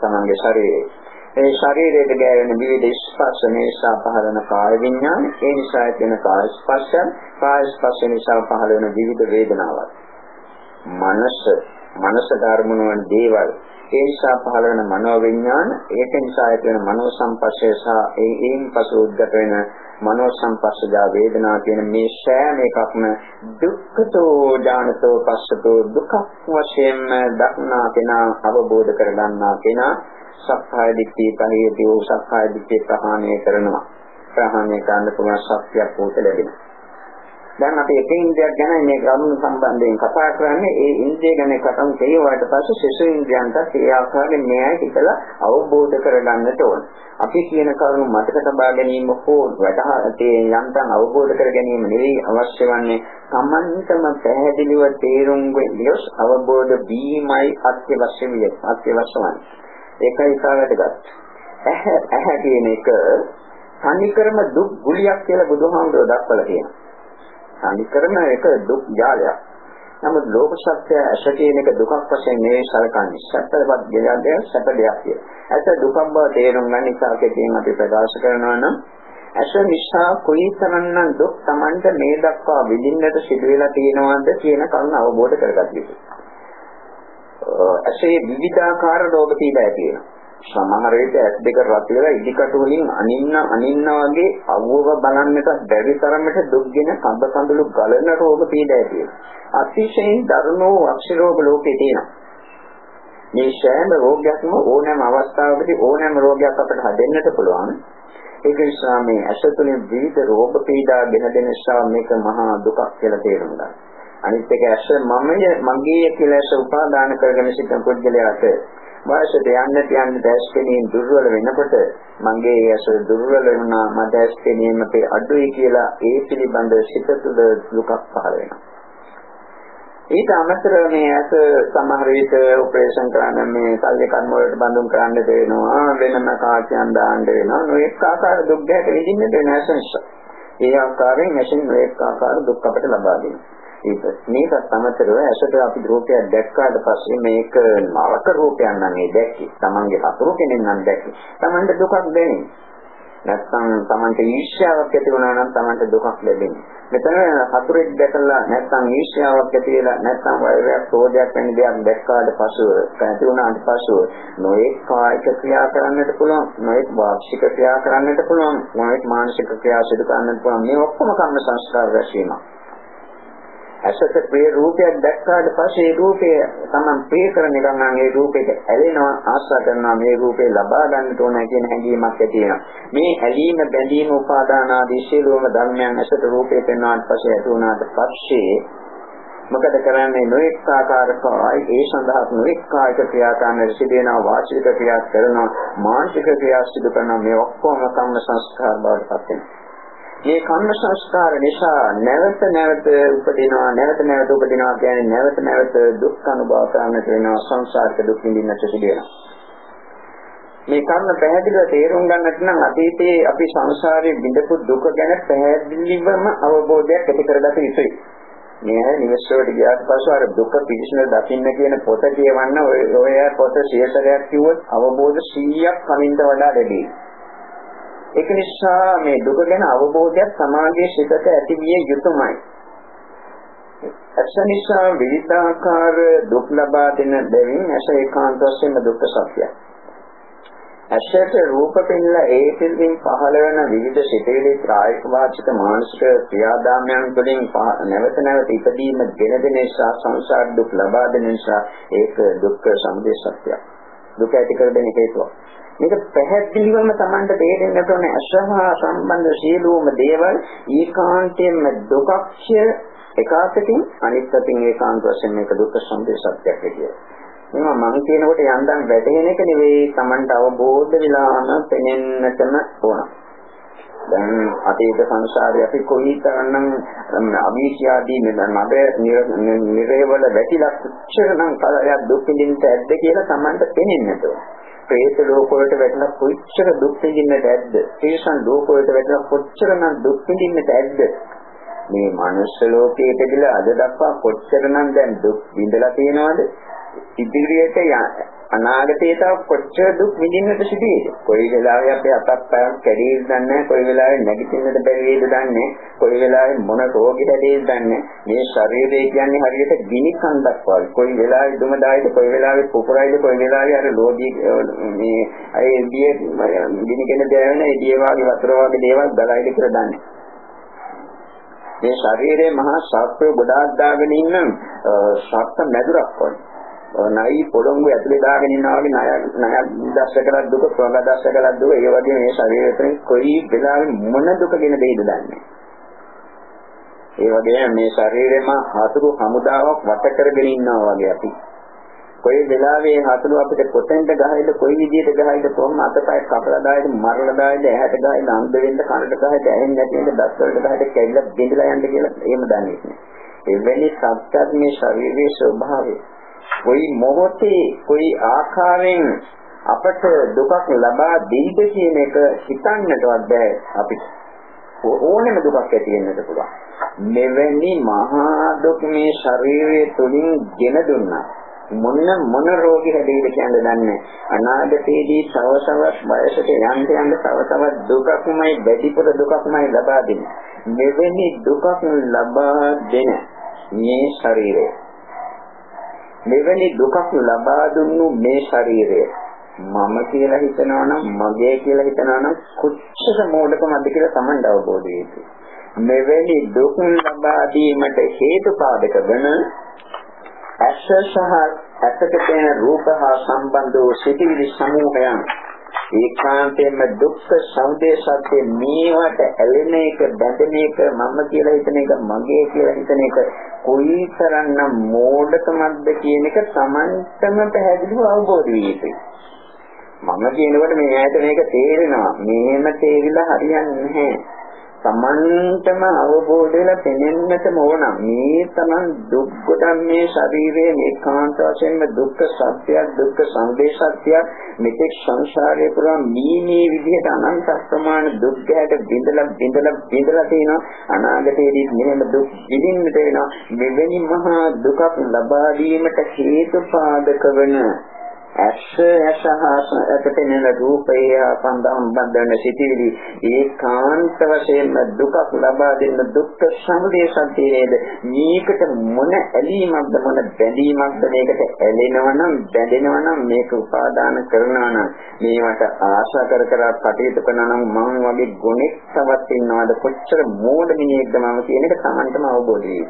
[SPEAKER 1] තමන්ගේ ශරීරයේ ඒ ශරීරයට ගෑවෙන විවිධ ස්පර්ශ නිසා පහළ වෙන කාය විඥාන ඒ නිසා ඇතිවන කාය ස්පර්ශයන් කාය ස්පර්ශ නිසා පහළ වෙන විවිධ වේදනාවන් මනස මනස ධර්මන වන දේවල්. ඒ නිසා පහළ වෙන මනෝ විඥාන ඒක නිසා ඇතිවන මනෝ සංපස්සය සහ ඒ ඒන් පසු උද්ගත වෙන මනෝ සංපස්සජා වේදනා කියන මේ සෑම එකක්ම දුක්ඛතෝ ඥානතෝ පස්සතෝ දුක්ඛ වශයෙන්ම දක්නා කෙනා අවබෝධ කරගන්නා කෙනා සක්කාය දිට්ඨිය පරියදී වූ සක්කාය දිට්ඨිය ප්‍රහාණය කරනවා. ප්‍රහාණය කරන්න පුළුවන් ශක්තියක් උට ලැබෙනවා. දැන් අපි එක ඉන්ද්‍රියක් ගැන මේ ගමන සම්බන්ධයෙන් කතා කරන්නේ ඒ ඉන්ද්‍රිය ගැන කතා කෙරුවාට පස්සේ ශිෂ්‍ය ඉන්ද්‍රියන්ට ඒ ආකාරයෙන් මෙයයි හිතලා අවබෝධ කරගන්නට ඕන. අපි කියන කරුණු මතක තබා ගැනීම හෝ වටහා තේ යන්තම් අවබෝධ කර ගැනීම නෙවෙයි අවශ්‍ය වන්නේ සම්මන්තම පැහැදිලිව තේරුම් ගොස් අවබෝධ වීමයි අත්‍යවශ්‍ය විය අත්‍යවශ්‍ය වන්නේ. ඒකයි ඉතාලටගත්. ඇහැ ඇහැ කියන එක සම්නිකරම දුක් ගුලියක් කියලා බුදුහාමුදුරුවෝ දක්වලා තියෙනවා. සම්නිකරම එක දුක් ජාලයක්. නමුත් ලෝක සත්‍ය ඇස කියන එක දුකක් වශයෙන් නෙවෙයි සැලකන්නේ. සත්‍යවත් දෙයක් සැප දෙයක් කියලා. ඇස දුකක් බව තේරුම් ගන්න නිසා කෙටියෙන් අපි ප්‍රකාශ කරනවා නම් ඇස නිසා කොයිතරම්නම් දුක් Tamanට මේ දක්වා විඳින්නට සිදු වෙලා තියෙනවද කියන කරුණ අවබෝධ කරගන්න යුතුයි. ඇසේ විවිධාකාර රෝග පීඩා ඇති වෙනවා. සමහර විට ඇස් දෙක රත් වෙලා ඉදිකටු වලින් අනින්න අනින්න වගේ අවුව බලන්නට බැරි තරමට දුක්ගෙන කඳ කඳුළු ගලන රෝග පීඩා ඇති වෙනවා. අතිශයින් දරුණු වක්ෂ රෝග ලෝකේ තියෙනවා. මේ සෑම රෝගයක්ම ඕනෑම අවස්ථාවකදී ඕනෑම රෝගයක් අපිට හදෙන්නට පුළුවන්. ඒක නිසා මේ ඇස තුළින් විවිධ රෝග පීඩා ගෙන දෙන නිසා මේක මහා දුකක් කියලා තේරුම් ගන්න. අනිත් එක ඇස මමය මගේ කියලා ඇස උපාදාන කරගෙන සිටින පුද්ගලයාට වයසට යන්න යන්න දැස් පෙනීම දුර්වල වෙනකොට මගේ ඇස දුර්වල වුණා මට ඇස් පෙනීම අපේ අඩුයි කියලා ඒ පිළිබඳ සිත තුළ දුකක් පහළ වෙනවා. ඊට අමතරව මේ ඇස සමහර විට ඔපරේෂන් කරන්න මේ සල්ලි කර්ම වලට බඳුන් කරන්න දෙනවා වෙනම කාචයන් දාන්න වෙනවා නොඑක ආකාර දුක් ගැට විඳින්න වෙන ඇස නිසා. ඒ ආකාරයෙන් ඇසින් නොඑක ආකාර දුක් අපට ලබා දෙනවා. ඒක මේකත් අමතරව ඇසට අපි රූපයක් දැක්කාට පස්සේ මේක නරක රූපයක් නම් ඒ දැක්කේ. Tamange හතුරු කෙනෙක් නම් දැක්කේ. Tamanට දුකක් දැනෙන්නේ. නැත්නම් Tamanට ඊර්ෂ්‍යාවක් ඇති වුණා නම් Tamanට දුකක් ලැබෙන්නේ. මෙතන හතුරෙක් දැකලා නැත්නම් ඊර්ෂ්‍යාවක් ඇති වෙලා නැත්නම් වෛරයක් ක්‍රෝධයක් වැනි දෙයක් දැක්කාට පසුව ඇති වුණාට පසුව නොඑක් කායික ක්‍රියා කරන්නට පුළුවන් නොඑක් වාචික ක්‍රියා කරන්නට පුළුවන් නොඑක් මානසික ක්‍රියා සිදු කරන්නට පුළුවන් මේ ඔක්කොම කර්ම සංස්කාර රැස්වීමක්. ඇසට ප්‍රිය රූපයක් දැක්කාට පස්සේ ඒ රූපය Taman ප්‍රිය කරන එක නම් ඒ රූපෙට ඇලෙනවා ආශා කරනවා මේ රූපේ ලබා ගන්නට ඕන කියන හැඟීමක් ඇති වෙනවා. මේ ඇලීම බැඳීම උපාදාන ආදී සියලුම ධර්මයන් ඇසට රූපේ පෙන්වනාට පස්සේ ඇති වුණාට පස්සේ මොකද කරන්නේ? නොඑක ආකාරකයි ඒ සඳහා නොඑක කායික ක්‍රියා කරන සිදුවෙනවා වාචික ක්‍රියා කරනවා මානසික ක්‍රියා සිදු කරනවා. මේ ඔක්කොම කම්ම සංස්කාර බවට පත් වෙනවා. මේ කර්ම සංස්කාර නිසා නැවත නැවත උපදිනවා නැවත නැවත උපදිනවා කියන්නේ නැවත නැවත දුක් අනුභව කරන්නට වෙනවා සංසාරික දුක් විඳින්නට සිදු වෙනවා. මේ කර්ම පැහැදිලිව තේරුම් ගන්නට නම් අතීතයේ අපි සංසාරයේ විඳපු දුක ගැන පැහැදිලිවම අවබෝධයක් ඇති කරගත යුතුයි. මේ නිවසේට ගියාට පස්සේ අර දුක පිළිසින දකින්න කියන පොත කියවන්න ඔය ඔය පොත සියසරයක් කිව්වොත් අවබෝධ 100ක් කමින්ට වඩා ලැබෙයි. ඒක නිසා මේ දුක ගැන අවබෝධයක් සමාජයේ සිතට ඇති විය යුතුමයි. ඇස නිසා විවිධාකාර දුක් ලබා දෙන දෙවින් ඇස ඒකාන්ත වශයෙන්ම දුක්ඛ සත්‍යයි. ඇසට රූප පෙන්ලා ඒ පිළිමින් පහළ වෙන විවිධ සිතේලි ප්‍රායෝගික වාචික මානසික ක්‍රියාදාමයන් තුළින් නැවත නැවත ඉදීම දෙන දෙන නිසා සංසාර දුක් ලබා දෙන නිසා ඒක දුක්ඛ සමුදය සත්‍යයි. දුක ඇති කර දෙන හේතුවක්. මේක පැහැදිලිවම Tamanට තේරෙන්න ඕනේ අසහා සම්බන්ධ සියලුම දේවල් ඒකාන්තයෙන්ම දුක්ක්ෂය එකාතකින් අනිත් අතින් ඒකාන්ත වශයෙන් මේක දුක්ඛ සමුදය සත්‍යයක් කියලා. මේවා මං කියනකොට යන්තම් වැටෙන එක නෙවෙයි Tamanට අවබෝධ වෙලාම පෙනෙන්නටම ඕන. දැන් අතීත සංසාරේ අපි කොයිතරම්නම් අවිශ්‍යාදී නබ නිරේවල වැටිලා කුච්චරනම් කලයක් දුක් විඳින්නට ඇද්ද කියලා Tamanට පෙනෙන්නට ඕන. പ്രേත ලෝක වලට වැටලා කොච්චර දුක් විඳින්නට ඇද්ද? තේසන් ලෝක වලට වැටලා කොච්චරනම් දුක් විඳින්නට ඇද්ද? මේ මනුස්ස ලෝකයේ ඉඳලා අද දක්වා කොච්චරනම් දැන් දුක් විඳලා තියෙනවද? ඉදිරියට අනාගතයේ තව කොච්චර දුක් විඳින්නට සිදුවේද? කොයි වෙලාවෙ අපේ අතක් පයක් කැඩේද දන්නේ කොයි වෙලාවෙ නැගිටින්නට බැරි වේද දන්නේ කොයි වෙලාවෙ මොන රෝගෙ හැදේද දන්නේ මේ ශරීරය කියන්නේ හරියට ගිනි කන්දක් වගේ. කොයි වෙලාවෙ දුම දායිද කොයි වෙලාවෙ පුපුරයිද කොයි වෙලාවෙ අර ලෝධී මේ අය එළිය ගිනි කෙන දැවෙන එළිය වගේ වතුර වගේ දේවල් ගලයිද කියලා දන්නේ. මේ ශරීරයේ මහා ශාස්ත්‍රය ගොඩාක් දාගෙන ඉන්න ශක්ත මැදුරක් වගේ. නයි පොළොංගු ඇතුලේ දාගෙන ඉන්නා වගේ ණය ණය දැස්සකලක් දුක ප්‍රග දැස්සකලක් දුක ඒ වගේ මේ ශරීරයෙන් කොයි වෙලාවෙ මොන දුකගෙන දෙයිද දන්නේ? ඒ වගේ මේ ශරීරෙම හතුරු හමුදාවක් වට කරගෙන ඉන්නවා වගේ අපි. කොයි වෙලාවෙ හතුරු අපිට කොතෙන්ද ගහයිද කොයි විදියට ගහයිද කොහොම අතපය කපලා දායිද මරලා දායිද ඇහැට ගහයිද අන්ධ වෙන්න කනට ගහයිද ඇහෙන්නේ නැති වෙන්න දස් වලට ගහයිද කැඩිලා බිඳලා යන්න කියලා එහෙම දන්නේ නැහැ. එවැනි සත්‍යත් මේ ශරීරයේ ස්වභාවය. කොයි මොහොතේ කොයි ආකාරයෙන් අපට දුකක් ලබා දෙයිද කියන එක හිතන්නටවත් බෑ අපිට. ඕනෙම දුකක් ඇති වෙන්නට පුළුවන්. මෙවැනි මහා දුක් මේ ශරීරයේ තුලින් ගෙන දුන්නා. මොන මොන රෝගී හැදෙයිද කියන්නේ දන්නේ අනාගතයේදී තව තවත් වයසට යන්න යන්න තව තවත් දුකක්මයි වැඩිපුර දුකක්මයි ලබා දෙන්නේ මෙවැනි දුකක් ලබා දෙන මේ ශරීරය මෙවැනි දුකක් ලබා දුන්නු මේ ශරීරය මම කියලා හිතනවා නම් මගේ කියලා හිතනවා නම් කොච්චර මෝඩකමද කියලා Taman අවබෝධ වෙයි. මෙවැනි දුක් ලබා දීමට හේතු පාදක වන ඇස සහ ඇසට තියෙන රූප හා සම්බන්ධ වූ සිටිවිලි සමූහයන් ඒකාන්තයෙන්ම දුක්ඛ සමුදය සත්‍ය මේවට ඇලෙන එක බැඳෙන එක මම කියලා හිතන එක මගේ කියලා හිතන එක කොයිතරම්නම් මෝඩකමක්ද කියන එක Tamanටම පැහැදිලිව අවබෝධ විය යුතුයි. මම කියනකොට මේ ඇයට මේක තේරෙනවා. මේම තේරිලා හරියන්නේ නැහැ. Tamanටම අවබෝධ වෙලා පෙනෙන්නටම ඕන. මේ Taman දුක් ගොඩක් මේ ශරීරයේ මේකාන්ත වශයෙන්ම දුක්ඛ සත්‍යයක් දුක්ඛ සංදේ සත්‍යයක් මෙතෙක් සංසාරයේ පුරා මේ මේ විදිහට අනන්ත ප්‍රමාණ දුක් ගැට බිඳලා බිඳලා බිඳලා තියෙනවා. අනාගතයේදී මෙහෙම දුක් විඳින්නට වෙනවා. මෙවැනි මහා දුකක් ලබා දීමට හේතු පාදක වන ඇස ඇසහස ඇතපෙනෙන රූපය සම්බන්ධම් බන්ධන සිටිවිලි ඒකාන්ත වශයෙන්ම දුකක් ලබා දෙන දුක්ඛ සමුදය සත්‍යයේද මේකට මොන ඇලීමක්ද මොන බැඳීමක්ද මේකට ඇලෙනවා නම් බැඳෙනවා නම් මේක උපාදාන කරනවා නම් මේවට ආශා කර කර කටයුතු කරනවා නම් මම වගේ ගුණෙක් තවත් ඉන්නවද කොච්චර මෝඩ මිනිහෙක්ද මම කියන එක Tamanටම අවබෝධ වෙයි.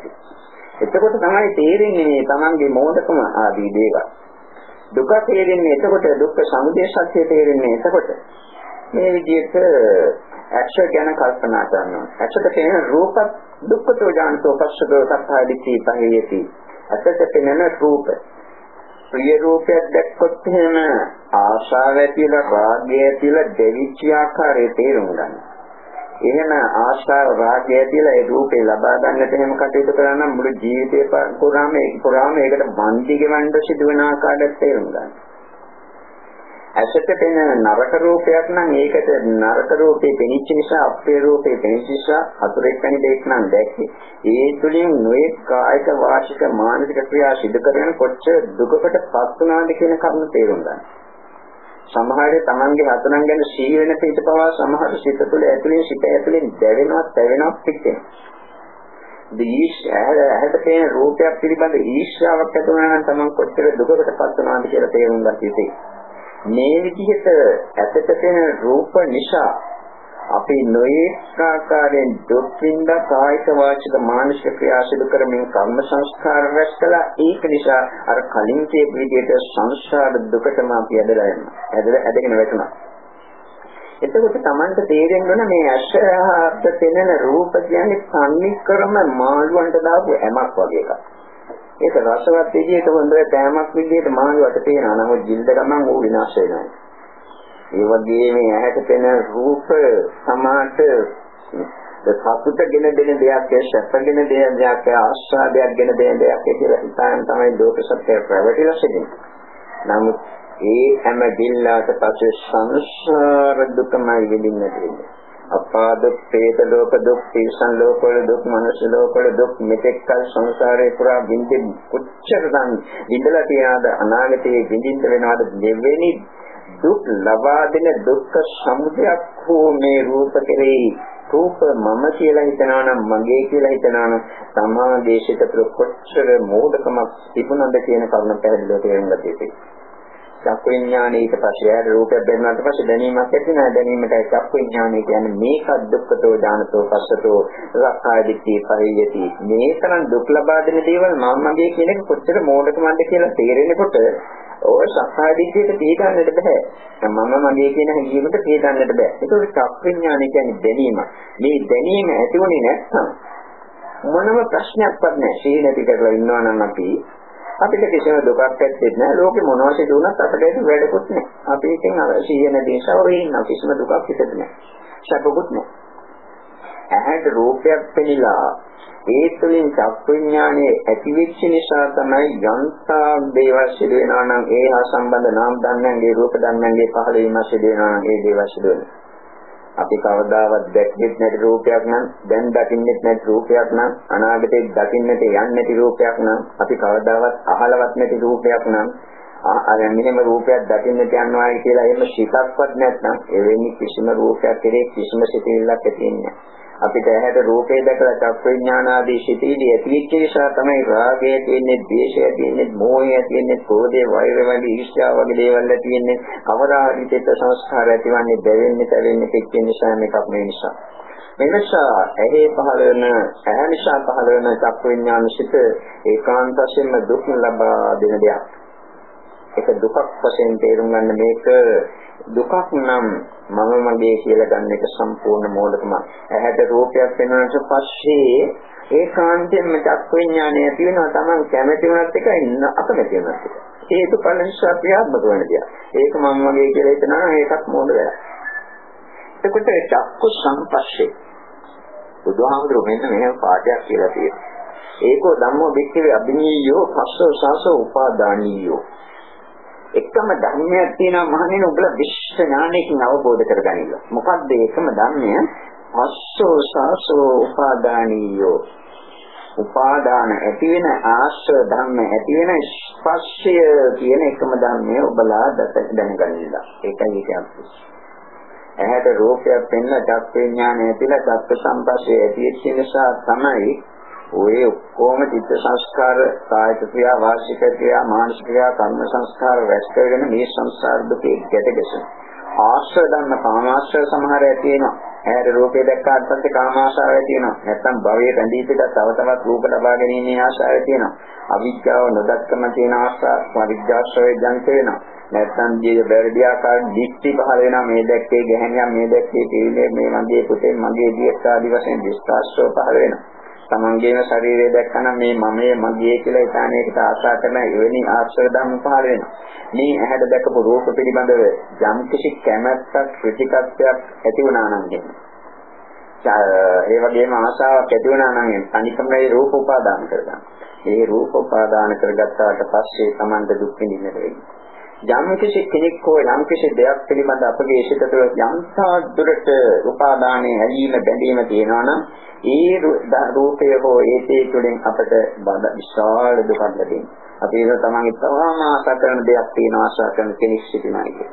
[SPEAKER 1] එතකොට තමයි තේරෙන්නේ මේ Tamanගේ මෝඩකම ආදී දේවල්. දුක තේරෙන්නේ එතකොට දුක්ඛ සමුදය සත්‍ය තේරෙන්නේ එතකොට. මේ විදිහට ඇක්ෂ ගැන කල්පනා කරනවා. ඇක්ෂට පෙනෙන රූප දුක්ඛතෝ ඥානතෝ පස්සදෝ සත්‍යය දිට්ඨි පහේයති ඇසට පෙනෙන රූප. ප්‍රිය රූපයක් දැක්කොත් එහෙම ආශාව ඇතිලා රාගය ඇතිලා දෙවිච්ච ආකාරයේ තේරුම් ගන්නවා. එහෙම ආශාව රාගය කියලා ඒ රූපේ ලබා ගන්නට එහෙම කටයුතු කරා නම් මුළු ජීවිතේ පුරාම පුරාම ඒකට බන්දි ගෙවන්න සිදුවන ආකාරයට තේරුම් ගන්න. ඇසට පෙනෙන නරක රූපයක් නම් ඒකට නරක රූපේ පෙනිච්ච නිසා අපේ රූපේ පෙනිච්ච නිසා හතරෙක් වෙනි දෙයක් නම් දැක්කේ. ඒ තුලින් නොයෙක් කායික වාචික මානසික ක්‍රියා සිදු කරගෙන කොච්චර දුකකට පත් වුණාද කියන කරුණ තේරුම් ගන්න. සමහර තමන්ගේ හතරන් ගැන සී වෙන පිට පවා සමහර සිත තුළ ඇතුලේ සිත ඇතුලේ දැවෙනවා තැවෙනවා පිටින්. දීශ ඇහැට පේන රූපයක් පිළිබඳ ඊර්ෂ්‍යාවක් ඇති වුණා නම් තමන් කොච්චර දුකකට පත් වෙනවද කියලා තේරුම් ගන්න යුතුයි. මේ විදිහට ඇතට පේන රූප නිසා අපි නොයෙක් ආකාරයෙන් දුක් විඳ කායික වාචික මානසික ක්‍රියා සිදු කරමින් කර්ම සංස්කාර රැස් කළා ඒක නිසා අර කලින් කියපු විදිහට සංසාර දුකටම අපි ඇදලා යනවා ඇදලා ඇදගෙන වැටෙනවා එතකොට Tamanට තේරෙන්න ඕන මේ අශරහත් පෙනෙන රූප කියන්නේ සම්නික්‍රම මාළුවන්ට දාපු හැමක් වගේ එකක් ඒක රසවත් විදියට හොඳ කෑමක් විදියට මාළුවට පේනවා. නමුත් ජීවිත ගමන් ඌ විනාශ වෙනවා. ඒ වගේම ඇහැට පෙනෙන රූප සමාත සතුටගෙන දෙන දෙයක් සැපගෙන දෙන දෙයක් ආස්වාදයක් ගෙන දෙන දෙයක් කියලා හිතාගෙන තමයි ලෝක සත්‍ය ප්‍රවැටිලා සිටින්නේ. නමුත් ඒ හැම දිල්ලාට පස්සේ සංසාර දුකමයි විඳින්න තියෙන්නේ. අපා දුක්, പ്രേත ලෝක දුක්, තිරිසන් ලෝකවල දුක්, මනුෂ්‍ය ලෝකවල දුක් මෙතෙක් කල සංසාරේ පුරා විඳින් කොච්චර නම් විඳලා තියනද අනාගතයේ විඳින්න වෙනවද දෙවෙනි දුක් ලබා දෙන දුක්ඛ සමුදයක් හෝ මේ රූප කෙරෙහි රූප මම කියලා හිතනවා නම් මගේ කියලා හිතනවා නම් සම්මා දේශිත කොච්චර මෝඩකමක් තිබුණද කියන කරුණ පැහැදිලිව තේරුම් ගත යුතුයි. චක්කු විඥානය ඊට පස්සේ ආර රූපයක් බැලුවාට පස්සේ දැනීමක් ඇති නැහැ දැනීමටයි චක්කු විඥානය කියන්නේ? මේකත් දුක්ඛතෝ ඥානතෝ පස්සතෝ රක්ඛාය දිට්ඨි පරියති. මේ තරම් දුක් ලබා දෙන දේවල් මම මගේ කියන එක කොච්චර මෝඩකමක්ද කියලා තේරෙනකොට ඔය සක්කාය දිට්ඨියට පිළිගන්නට බෑ. මම මගේ කියන හැඟීමට පිළිගන්නට බෑ. ඒක චක්කු විඥානය කියන්නේ දැනීම. මේ දැනීම ඇති වුණේ නැත්නම් මොනම ප්‍රශ්නයක්වත් නැහැ. සීනති කරලා ඉන්නවා නම් අපි අපිට කිසිම දුකක් ඇත්තේ නැහැ. ලෝකේ මොනවා සිදු වුණත් අපිට ඒක වැඩකුත් නැහැ. අපි ඉතින් අර සිහින දේශවරේ ඉන්න කිසිම දුකක් හිතෙන්නේ නැහැ. සැපකුත් නැහැ. ඇහැට රූපයක් පෙනිලා ඒ තුළින් චක්විඥානයේ ඇතිවෙච්ච නිසා තමයි යන්තා දේවල් සිදු වෙනවා නම් ඒ හා සම්බන්ධ නාම ධර්මයන්ගේ රූප ධර්මයන්ගේ පහළ වීම සිදු වෙනවා නම් ඒ දේවල් සිදු වෙනවා. අපි කවදාවත් දැක්කෙත් නැති රූපයක් නම් දැන් දකින්නෙත් නැති රූපයක් නම් අනාගතේ දකින්නට යන්නේ නැති රූපයක් නම් අපි කවදාවත් අහලවත් නැති රූපයක් නම් අර මෙහෙම රූපයක් දකින්නට යනවා කියලා එහෙම සිතක්වත් නැත්නම් එවැනි කිසිම රූපයක් කෙරේ කිසිම සිතෙල්ලක් ඇති වෙන්නේ නැහැ. අපිට ඇහැට රූපේ දැකලා චක්ක විඥාන ආදී සිටිවිලි ඇතිවෙච්ච නිසා තමයි රාගය තියෙන්නේ, ද්වේෂය තියෙන්නේ, මෝහය තියෙන්නේ, ක්‍රෝධය, වෛරය වගේ ඊර්ෂ්‍යාව වගේ දේවල් ඇති වෙන්නේ. අවරාහිත සංස්කාර ඇතිවන්නේ දෙවෙන්නේ, තැවෙන්නේ, පිටින් නිසා මේකක් මේ නිසා. මෙනිසා ඇහි පහළ වෙන ඇහැ නිසා පහළ වෙන චක්ක විඥාන සිට ඒකාන්ත වශයෙන්ම දුක් ලබා දෙන දෙයක්. ඒක දුකක් වශයෙන් තේරුම් ගන්න මේක දුකක් නම් මම මගේ කියලා ගන්න එක සම්පූර්ණ මෝඩකම. ඇහැට රූපයක් වෙනාට පස්සේ ඒකාන්තයෙන්ම චක්ක විඥානය ඇති වෙනවා Taman කැමති වුණත් එක ඉන්න අකමැති වුණත් එක. හේතුඵල නිසා ක්‍රියාත්මක වෙන දෙයක්. ඒක මම මගේ කියලා හිතනවා ඒකක් මෝඩ වැඩක්. එතකොට චක්කු සංපස්සේ බුදුහාමුදුරුවෝ මෙන්න මෙහෙම පාඩයක් කියලා තියෙනවා. ඒකෝ ධම්මෝ වික්ඛවේ අභිනීයෝ පස්සෝ සාසෝ උපාදානීයෝ එකම ධර්මයක් තියෙනවා මහණෙනි ඔබලා විශ්ව ඥානයකින් අවබෝධ කරගනින්න. මොකද්ද එකම ධර්මය? අස්සෝ සාසෝ උපාදානියෝ. උපාදාන ඇති වෙන ආශ්‍රය ධර්ම ඇති වෙන ස්පර්ශය කියන එකම ධර්මය ඔබලා දැනගන්න. ඒකයි ඒක අර්ථය. ඇහැට රූපයක් පෙන්න චක්ක විඥානය ඇතිලා චක්ක සම්පස්සේ ඇති වෙච්ච නිසා තමයි ඔය ඔක්කොම චිත්ත සංස්කාර, කායික ක්‍රියා, වාචික ක්‍රියා, මානසික ක්‍රියා, කර්ම සංස්කාර රැස් කරගෙන මේ සංසාර දුකේ ගැටගැසෙන. ආශ්‍රය ධර්ම කාමාශ්‍රය සමහර ඇති වෙනවා. ඇහැර රූපේ දැක්කාට පස්සේ කාමාශාව ඇති වෙනවා. නැත්තම් භවයේ රැඳී සිට තව තවත් රූප ලබා ගැනීමේ ආශාව ඇති වෙනවා. අවිද්‍යාව නොදක්කම තියෙන ආශාව, පරිඥාශ්‍රය ජනිත වෙනවා. නැත්තම් ජීව බැරදි ආකාර දික්ටි පහල වෙනවා. මේ දැක්කේ ගැහණියක්, මේ දැක්කේ කීලේ, මේ මගේ පුතේ, මගේ දියත් ආදී වශයෙන් දිස්ත්‍රාශ්‍රව පහල වෙනවා. තමන්ගේම ශරීරය දැක්කම මේ මමයේ මගේ කියලා හිතාන එකට ආශා කරන එවැනි ආශ්‍රය ධර්ම පහළ වෙනවා. මේ ඇහැට දැකපු රූප පිළිබඳව යම් කිසි කැමැත්තක් ප්‍රතිකත්වයක් ඇති වුණා නම් ඒ වගේම ආශාවක් ඇති වුණා නම් අනිකම මේ රූප උපාදාන කරගන්න. ඒ රූප උපාදාන කරගත්තාට පස්සේ Tamanta දුක් විඳින්න වෙන්නේ. යම් කිසි කෙනෙක් හෝ යම් කිසි දෙයක් පිළිබඳ අපගේ සිත තුළ යම් දුරට උපාදානයේ ඇලීම බැඳීම තියෙනවා නම් ඒ රූපය හෝ ඒතේ තුළින් අපට විශාල දුකක් ලැබෙනවා. අපි ඒක තමයි තවම ආශා කරන දෙයක් තියෙනවා ආශා කරන කෙනෙක් සිටිනවා කියන්නේ.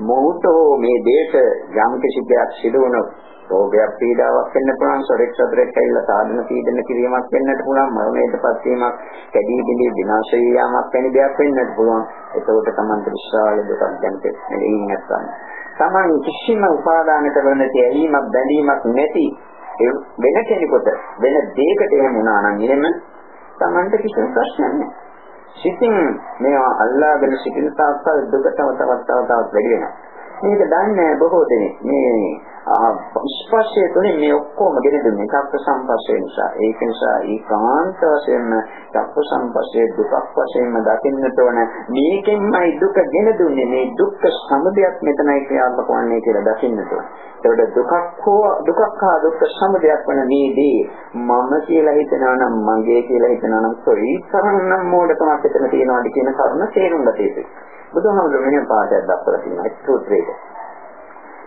[SPEAKER 1] මොහොත මේ දේශ යම් කිසි දෙයක් සිදු වුණොත් රෝගයක් පීඩාවක් වෙන්න පුළුවන් සොරෙක් සතරෙක් ඇවිල්ලා සාධන පීඩන කිරීමක් වෙන්නත් පුළුවන් මරණයටපත් වීමක් කැඩී බිඳී විනාශ වීමක් වැනි දෙයක් වෙන්නත් පුළුවන්. එතකොට Tamante විශාල දුකක් දැනෙන්නේ නැතිනම් නැත්නම්. Taman කිසිම උපාදාන කරන තැවීමක් බැඳීමක් නැති වෙන කෙනෙකුට වෙන දෙයකට එහෙම වුණා නම් එහෙම Tamante කිසිම ප්‍රශ්නයක් නැහැ. සිතින් මේවා අල්ලාගෙන සිටින තාක්කල් දුක තව තවත් තව තවත් වැඩි වෙනවා. මේක දන්නේ බොහෝ දෙනෙක්. මේ ස්පර්ශය තුළින් මේ ඔක්කොම ගෙන දුන්නේ චක්ක සම්පස්සේ නිසා. ඒක නිසා ඒකාන්ත වශයෙන්ම චක්ක සම්පස්සේ දුකක් වශයෙන්ම දකින්නට ඕන. මේකෙන්මයි දුක ගෙන දුන්නේ. මේ දුක්ඛ සමුදයක් මෙතනයි ක්‍රියාත්මක වන්නේ කියලා දකින්නට ඕන. ඒකට දුකක් හෝ දුකක් හා දුක්ඛ සමුදයක් වන මේදී මම කියලා හිතනවා නම් මගේ කියලා හිතනවා නම් කොයි තරම්නම් මෝඩකමක් එතන තියෙනවද කියන කරුණ තේරුම් ගත යුතුයි. බුදුහාමුදුරුවෝ මෙහෙම පාඩයක් දක්වලා තියෙනවා. ඒක සූත්‍රයේ.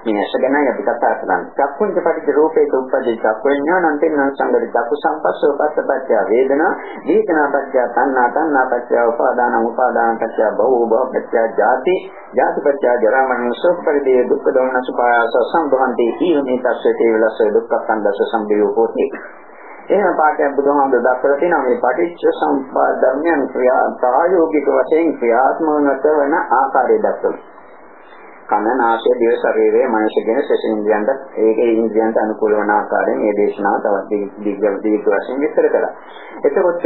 [SPEAKER 1] මේ ඇස ගැනයි අපි කතා කරන්නේ. චක්කුංච පටිච්ච රූපේක උපදී චක්කු විඥානං තින්න සංගති චක්කු සංපස්සෝ පස්සපච්චය වේදනා වේදනා පච්චය තණ්හා තණ්හා පච්චය උපාදාන උපාදාන පච්චය භව භව පච්චය ජාති ජාති පච්චය ජරා මරණ ශෝක පරිදේ දුක්ඛ දෝමන සුපායස සම්භවಂತಿ ඊමේ තස්සතේ විලස දුක්ඛ සංදස සම්බියෝ හෝති එහෙම පාඩයක් බුදුහාමුදුර දක්වලා තියෙනවා මේ පටිච්ච සම්පදාය ධර්මයන් ක්‍රියා ප්‍රායෝගික වශයෙන් ක්‍රියාත්මක වන ආකාරය දක්වනවා. කන නාසය දිව ශරීරය මනස කියන සෙස ඉන්ද්‍රියන්ට ඒකේ ඉන්ද්‍රියන්ට අනුකූල වන ආකාරයෙන් මේ දේශනාව තවත් දීර්ඝ දීර්ඝ වශයෙන් විස්තර කළා. එතකොට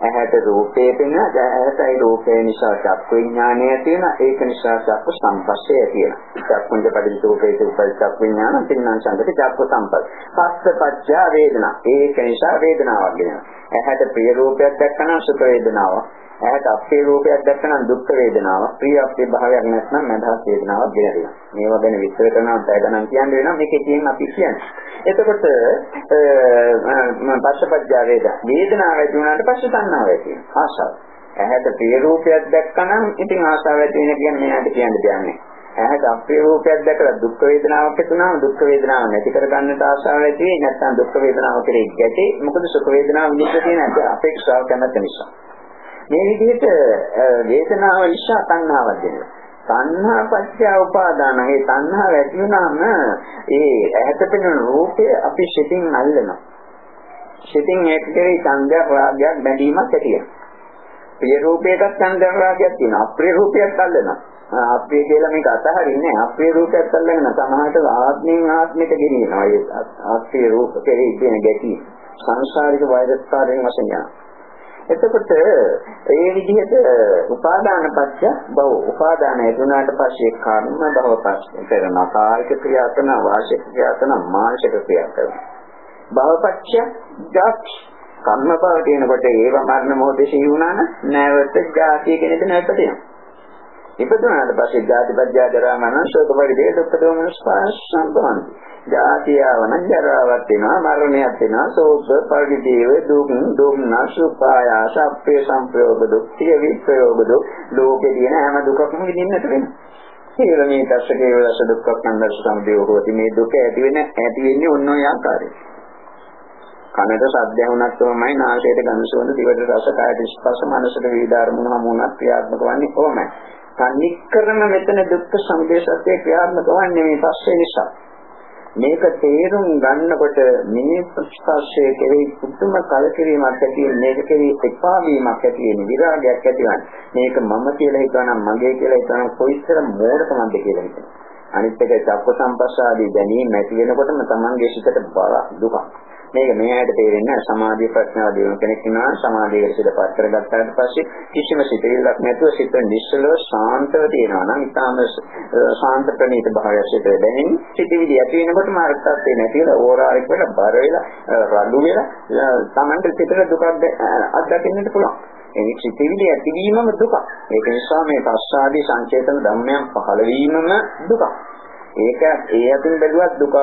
[SPEAKER 1] ඇහැට රූපේ පෙනෙන ඇහැටයි රූපේ නිසා චක්කු විඥානය තියෙන ඒක නිසා චක්කු සංපස්සේ තියෙන. චක්කුන්ට පදින් රූපේ උපල් චක්කු විඥාන තින්නම් සංගති චක්කු සංපස්. පස්ස පච්චා වේදනා. ඒක නිසා වේදනාවක් වෙනවා. ඇහැට ප්‍රිය රූපයක් දැක්කම සුඛ වේදනාවක්. ඇහැට අපේ රූපයක් දැක්කම දුක් වේදනාවක්, ප්‍රිය අපේ භාවයක් නැත්නම් මදහස් වේදනාවක් ගෙනෙනවා. මේවා ගැන විස්තර කරනවා පැය ගණන් කියන්න වෙනවා මේකේ තියෙන අපි කියන්නේ. එතකොට පස්සපජ්ජා වේද වේදනාව ඇති වුණාට පස්සේ තණ්හාව ඇති වෙනවා. ආශාව. ඇහැට ප්‍රිය රූපයක් දැක්කම ඉතින් ආශාව ඇති වෙන කියන්නේ මෙයාට කියන්න දෙන්නේ. ඇහැට අප්‍රිය රූපයක් දැකලා දුක් වේදනාවක් ඇති වුණාම දුක් වේදනාව නැති කර ගන්නට ආශාව ඇති වෙයි නැත්නම් දුක් වේදනාව කෙරෙහි ගැටේ මොකද සුඛ වේදනාව විඳින්න තියෙන අපේක්ෂාව කැමැත්ත නිසා මේ විදිහට වේදනාව නිසා තණ්හාවක් දෙනවා. තණ්හා පත්‍ය උපාදාන. ඒ තණ්හාව ඇති වුණාම ඒ ඇහැට පෙනෙන රූපය අපි සිතින් අල්ලනවා. සිතින් ඒකේ සංඥා රාගයක් බැඳීමක් ඇති වෙනවා. ප්‍රිය රූපයකට සංඥා රාගයක් තියෙනවා. අප්‍රිය රූපයක් අල්ලනවා. අප්‍රිය කියලා මේක අතහරින්නේ අප්‍රිය රූපයක් අල්ලගෙන සමහරට ආත්මෙන් ආත්මයට ගෙනියනවා. ඒ අප්‍රිය රූප කෙරෙහි තියෙන ගැටි සංසාරික වෛරස්කාරයෙන් වශයෙන් යනවා. එතකොට ඒ විදිහට උපාදාන පත්‍ය බව උපාදාන ලැබුණාට පස්සේ කර්ම භව පස්සේ කරන කායික ක්‍රියා කරන වාචික ක්‍රියා කරන මානසික ක්‍රියා කරන. භවපත්‍ය ජාති. කර්ම භව කියනකොට ඒව මරණ මොහොතේ සිහි වුණා නම් නැවත ජාතිය කෙනෙක් නැවතෙනවා ඉපදුනාට පස්සේ ජාතිපත්‍ය ජරා මරණ ශෝක පරිදේ දුක්ඛ දෝමන ස්පර්ශ සම්පවන්ති. ජාතියවන ජරාවක් වෙනවා මරණයක් වෙනවා සෝක පරිදේව දුක් දුම්නස් උපායාස අපේ සංප්‍රයෝග දුක් සිය විප්‍රයෝග දුක් ලෝකේ තියෙන හැම දුකක්ම විඳින්නට වෙනවා. කියලා මේ දර්ශකයේ වලස දුක්ඛ සංදර්ශ සම්දේව හොති මේ දුක ඇති වෙන ඇති වෙන්නේ ඔන්න ඔය ආකාරයෙන්. කනට ශබ්ද ඇහුණත් කොහොමයි නාසයට ගඳ සුවඳ දිවට රස කායට ස්පර්ශ මනසට විවිධ අරමුණු හමුුණත් ක්‍රියාත්මක වන්නේ කොහොමයි? තනිකරම මෙතන දුක්ඛ සමුදය සත්‍ය ක්‍රියාත්මක වන්නේ මේ පස්සේ නිසා. මේක තේරුම් ගන්නකොට මේ ස්පර්ශයේ කෙරෙහි පුදුම කලකිරීමක් ඇති වෙන මේක කෙරෙහි එපා වීමක් ඇති වෙන විරාගයක් ඇති වෙන. මේක මම කියලා හිතනනම් මගේ කියලා හිතනනම් කොයිතර මෝඩකමක්ද කියලා හිතනවා. අනිත් එක චක්ක සම්පස්සාදී දැනීම ඇති වෙනකොටම තමන්ගේ සිතට බර දුකක්. මේක මේ ඇයිද තේරෙන්නේ සමාධිය ප්‍රඥාව දිනු කෙනෙක් ඉන්නවා සමාධියට සිතපත් කරගත්තාට පස්සේ කිසිම සිතවිල්ලක් නැතුව සිත නිශ්චලව ශාන්තව තියෙනවා නම් ඊටාම ශාන්ත ප්‍රණීත භාවයක් සිතේ දැනෙන සිතවිලි ඇති වෙනකොටම අර්ථات නැති වෙලා ඕරාරික වෙලා බර වෙලා රළු වෙලා Tamanට සිතට දුකක් අත්දකින්නට පුළුවන්. ඒ සිතවිලි ඇතිවීමම දුක. ඒක නිසා මේ පස්සාදී සංචේතන ධර්මයන් පහළ වීමම දුක. ඒක ඒ අතින් බැලුවත් දුකක්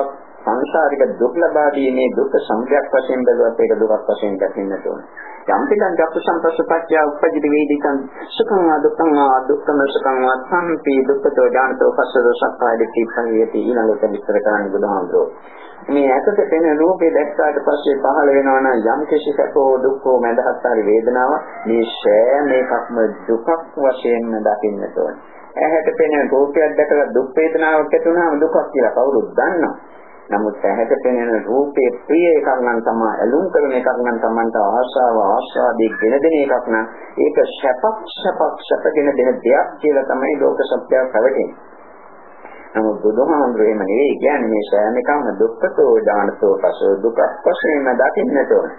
[SPEAKER 1] සංසාරික දුක් ලබා දීමේ දුක් සංඛ්‍යක් වශයෙන් බැලුවත් ඒක දුකක් වශයෙන් දකින්නට ඕන. යම් පිටං චක්ක සම්පස්සපච්චය උපජිත වේදිකං සුඛං දුක්ඛං දුක්ඛම සුඛං සම්පි දුක්ඛතෝ ඥානතෝ පස්සදෝ සක්කාය දිට්ඨි පරියති ඊළඟට විස්තර කරන්න බුදුහාමුදුරුවෝ. මේ ඇසට පෙනෙන රූපේ දැක්කාට පස්සේ පහළ වෙනවා නම් යම් කිසි සැපෝ දුක්ඛෝ මඳහත් හරි වේදනාව මේ සෑම එකක්ම දුකක් වශයෙන්ම දකින්නට ඕන. ඇහැට පෙනෙන රූපයක් දැකලා දුක් වේදනාවක් ඇති වුණාම දුකක් කියලා කවුරුත් දන්නවා. නමුත් ඇහැට පෙනෙන රූපේ ප්‍රිය එකක් නම් තමයි ඇලුම් කරන එකක් නම් Tamanට ආශාව ආශාදී ගෙන දෙන එකක් නම් ඒක සැපක් සැපක් සැපගෙන දෙන දෙයක් කියලා තමයි ලෝක සත්‍යය පැවැටෙන්නේ. නමුත් බුදුහාමුදුරේ එහෙම නෙවෙයි කියන්නේ මේ සෑම එකම දුක්ඛතෝ ඥානතෝ පසෝ දුක්ඛ වශයෙන්ම දකින්නට ඕන.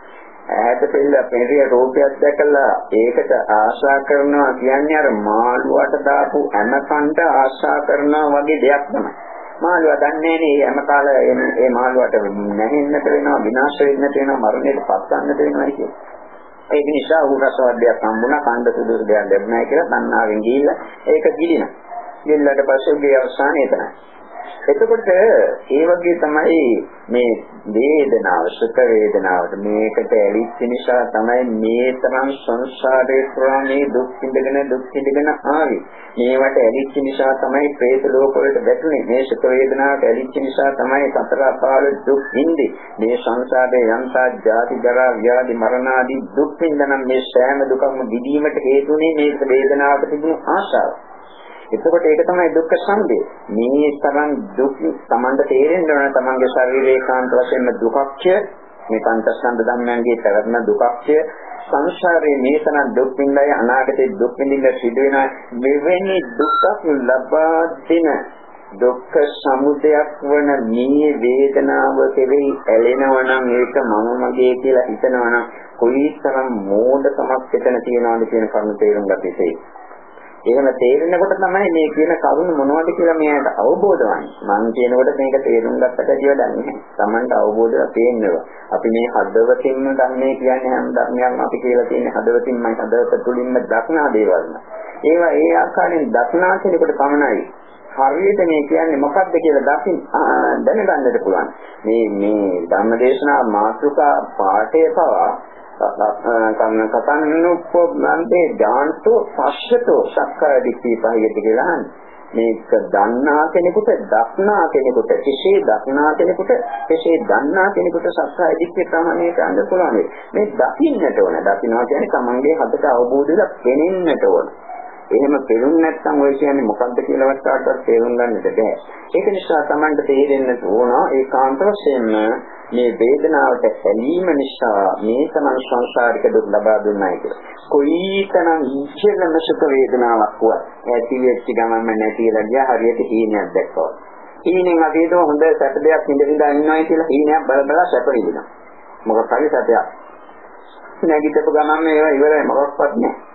[SPEAKER 1] ඇහැට පෙළ පෙරිය රූපයක් දැකලා ඒකට ආශා කරනවා කියන්නේ අර මාළුවට දාපු ඇනකන්ට ආශා කරනවා වගේ දෙයක් තමයි. මාළුවා දන්නේ නේ හැම කාලේ මේ මාළුවාට නැහෙන්නට වෙනවා විනාශ වෙන්නට වෙනවා මරණයට පත් ගන්නට වෙනවා කියන්නේ. ඒක නිසා ඌ රසවද්දයක් හම්බුණා කණ්ඩ සුදුසු දෙයක් ලැබුණා කියලා තණ්හාවෙන් ගිහිල්ලා ඒක ගිලිනවා. ගිල්ලට පස්සේ උගේ අවසානය එතනයි. එතකොට ඒ වගේ තමයි මේ වේදනාව සුඛ වේදනාවට මේකට ඇලිච්ච නිසා තමයි මේ තරම් සංසාරේ පුරා මේ දුක් විඳගෙන දුක් විඳගෙන ආවේ. මේවට ඇලිච්ච නිසා තමයි പ്രേත ලෝක වලට වැටුනේ. මේ සුඛ වේදනාවට ඇලිච්ච නිසා තමයි සතර අපාවල දුක් විඳි. මේ සංසාරේ යන්තා ජාති ජරා ව්‍යාධි මරණ ආදී දුක් විඳනනම් මේ සෑම දුකක්ම විඳීමට හේතුනේ මේ වේදනාවට තිබුණු ආශාව. එතකොට ඒක තමයි දුක්ඛ සමුදය. මේ තරම් දුක් Tamanට තේරෙන්න ඕන Tamanගේ ශරීරයේ කාන්ත වශයෙන්ම දුක්ඛය මේ පංචස්කන්ධ ධර්මයන්ගේ පැවැත්ම දුක්ඛය සංසාරයේ මේ තරම් දුක් විඳයි අනාගතේ දුක් විඳින්න සිදු වෙන මෙවැනි දුක්ඛ ලබා දෙන දුක්ඛ සමුදයක් වන මේ වේදනාව කෙරෙහි ඇලෙනවා නම් ඒක මම මගේ කියලා හිතනවා නම් කොයිතරම් මෝඩකමක් එතන තියනවද කියන කරුණ තේරුම් ගත යුතුයි. එහෙම තේරෙනකොට තමයි මේ කියන කරුණ මොනවද කියලා මෙයාට අවබෝධ වන්නේ. මම කියනකොට මේක තේරුම් ගත්තට කියලා දන්නේ නැහැ. Tamanට අවබෝධය තේරෙනවා. අපි මේ හදවතින්ම දන්නේ කියන්නේ හැම ධර්මයක්ම අපි කියලා තියෙන හදවතින්මයි හදවත තුලින්ම දක්නා දේවල්. ඒවා ඒ ආකාරයෙන් දක්නා කෙනෙකුට පමණයි හරියට මේ කියන්නේ මොකක්ද කියලා දකින් දැනගන්නට පුළුවන්. මේ මේ ධම්මදේශනා මාතෘකා පාඨය පවා කන්න කතන්නුප්පන්තේ ඥාන්තෝ පස්සතෝ සක්කාය දිට්ඨිය පහියට කියලා මේක දන්නා කෙනෙකුට දක්නා කෙනෙකුට කෙසේ දක්නා කෙනෙකුට කෙසේ දන්නා කෙනෙකුට සක්කාය දිට්ඨිය ප්‍රමාණය කරන්න පුළුවන් මේ දකින්නට ඕන. දකින්නවා කියන්නේ තමන්ගේ හදට අවබෝධය පෙනෙන්නට ඕන. එහෙම පෙරුම් නැත්නම් ඔය කියන්නේ මොකක්ද කියලාවත් කාටවත් තේරුම් ගන්නට බෑ. ඒක නිසා Tamanට තේරෙන්න ඕන ඒකාන්ත වශයෙන්ම මේ වේදනාවට ඇලීම නිසා මේ තමයි සංසාරික දුක් ලබා දුන්නයි කියලා. කොයිතරම් ඉච්ඡලම සුඛ වේදනාවක් වුවත් ඇති වෙච්ච ගමන්ම නැතිලා ගියා හරියට හීනයක් දැක්කවා. හීනෙන් අපි හිතුව හොඳ සැප දෙයක් ඉඳ ඉඳ ඉන්නවයි කියලා හීනයක් බල බල සැප විඳිනවා. මොකක් හරි සැපයක්. නැගිටපු ගමන් මේවා ඉවරයි මොකක්වත් නැහැ.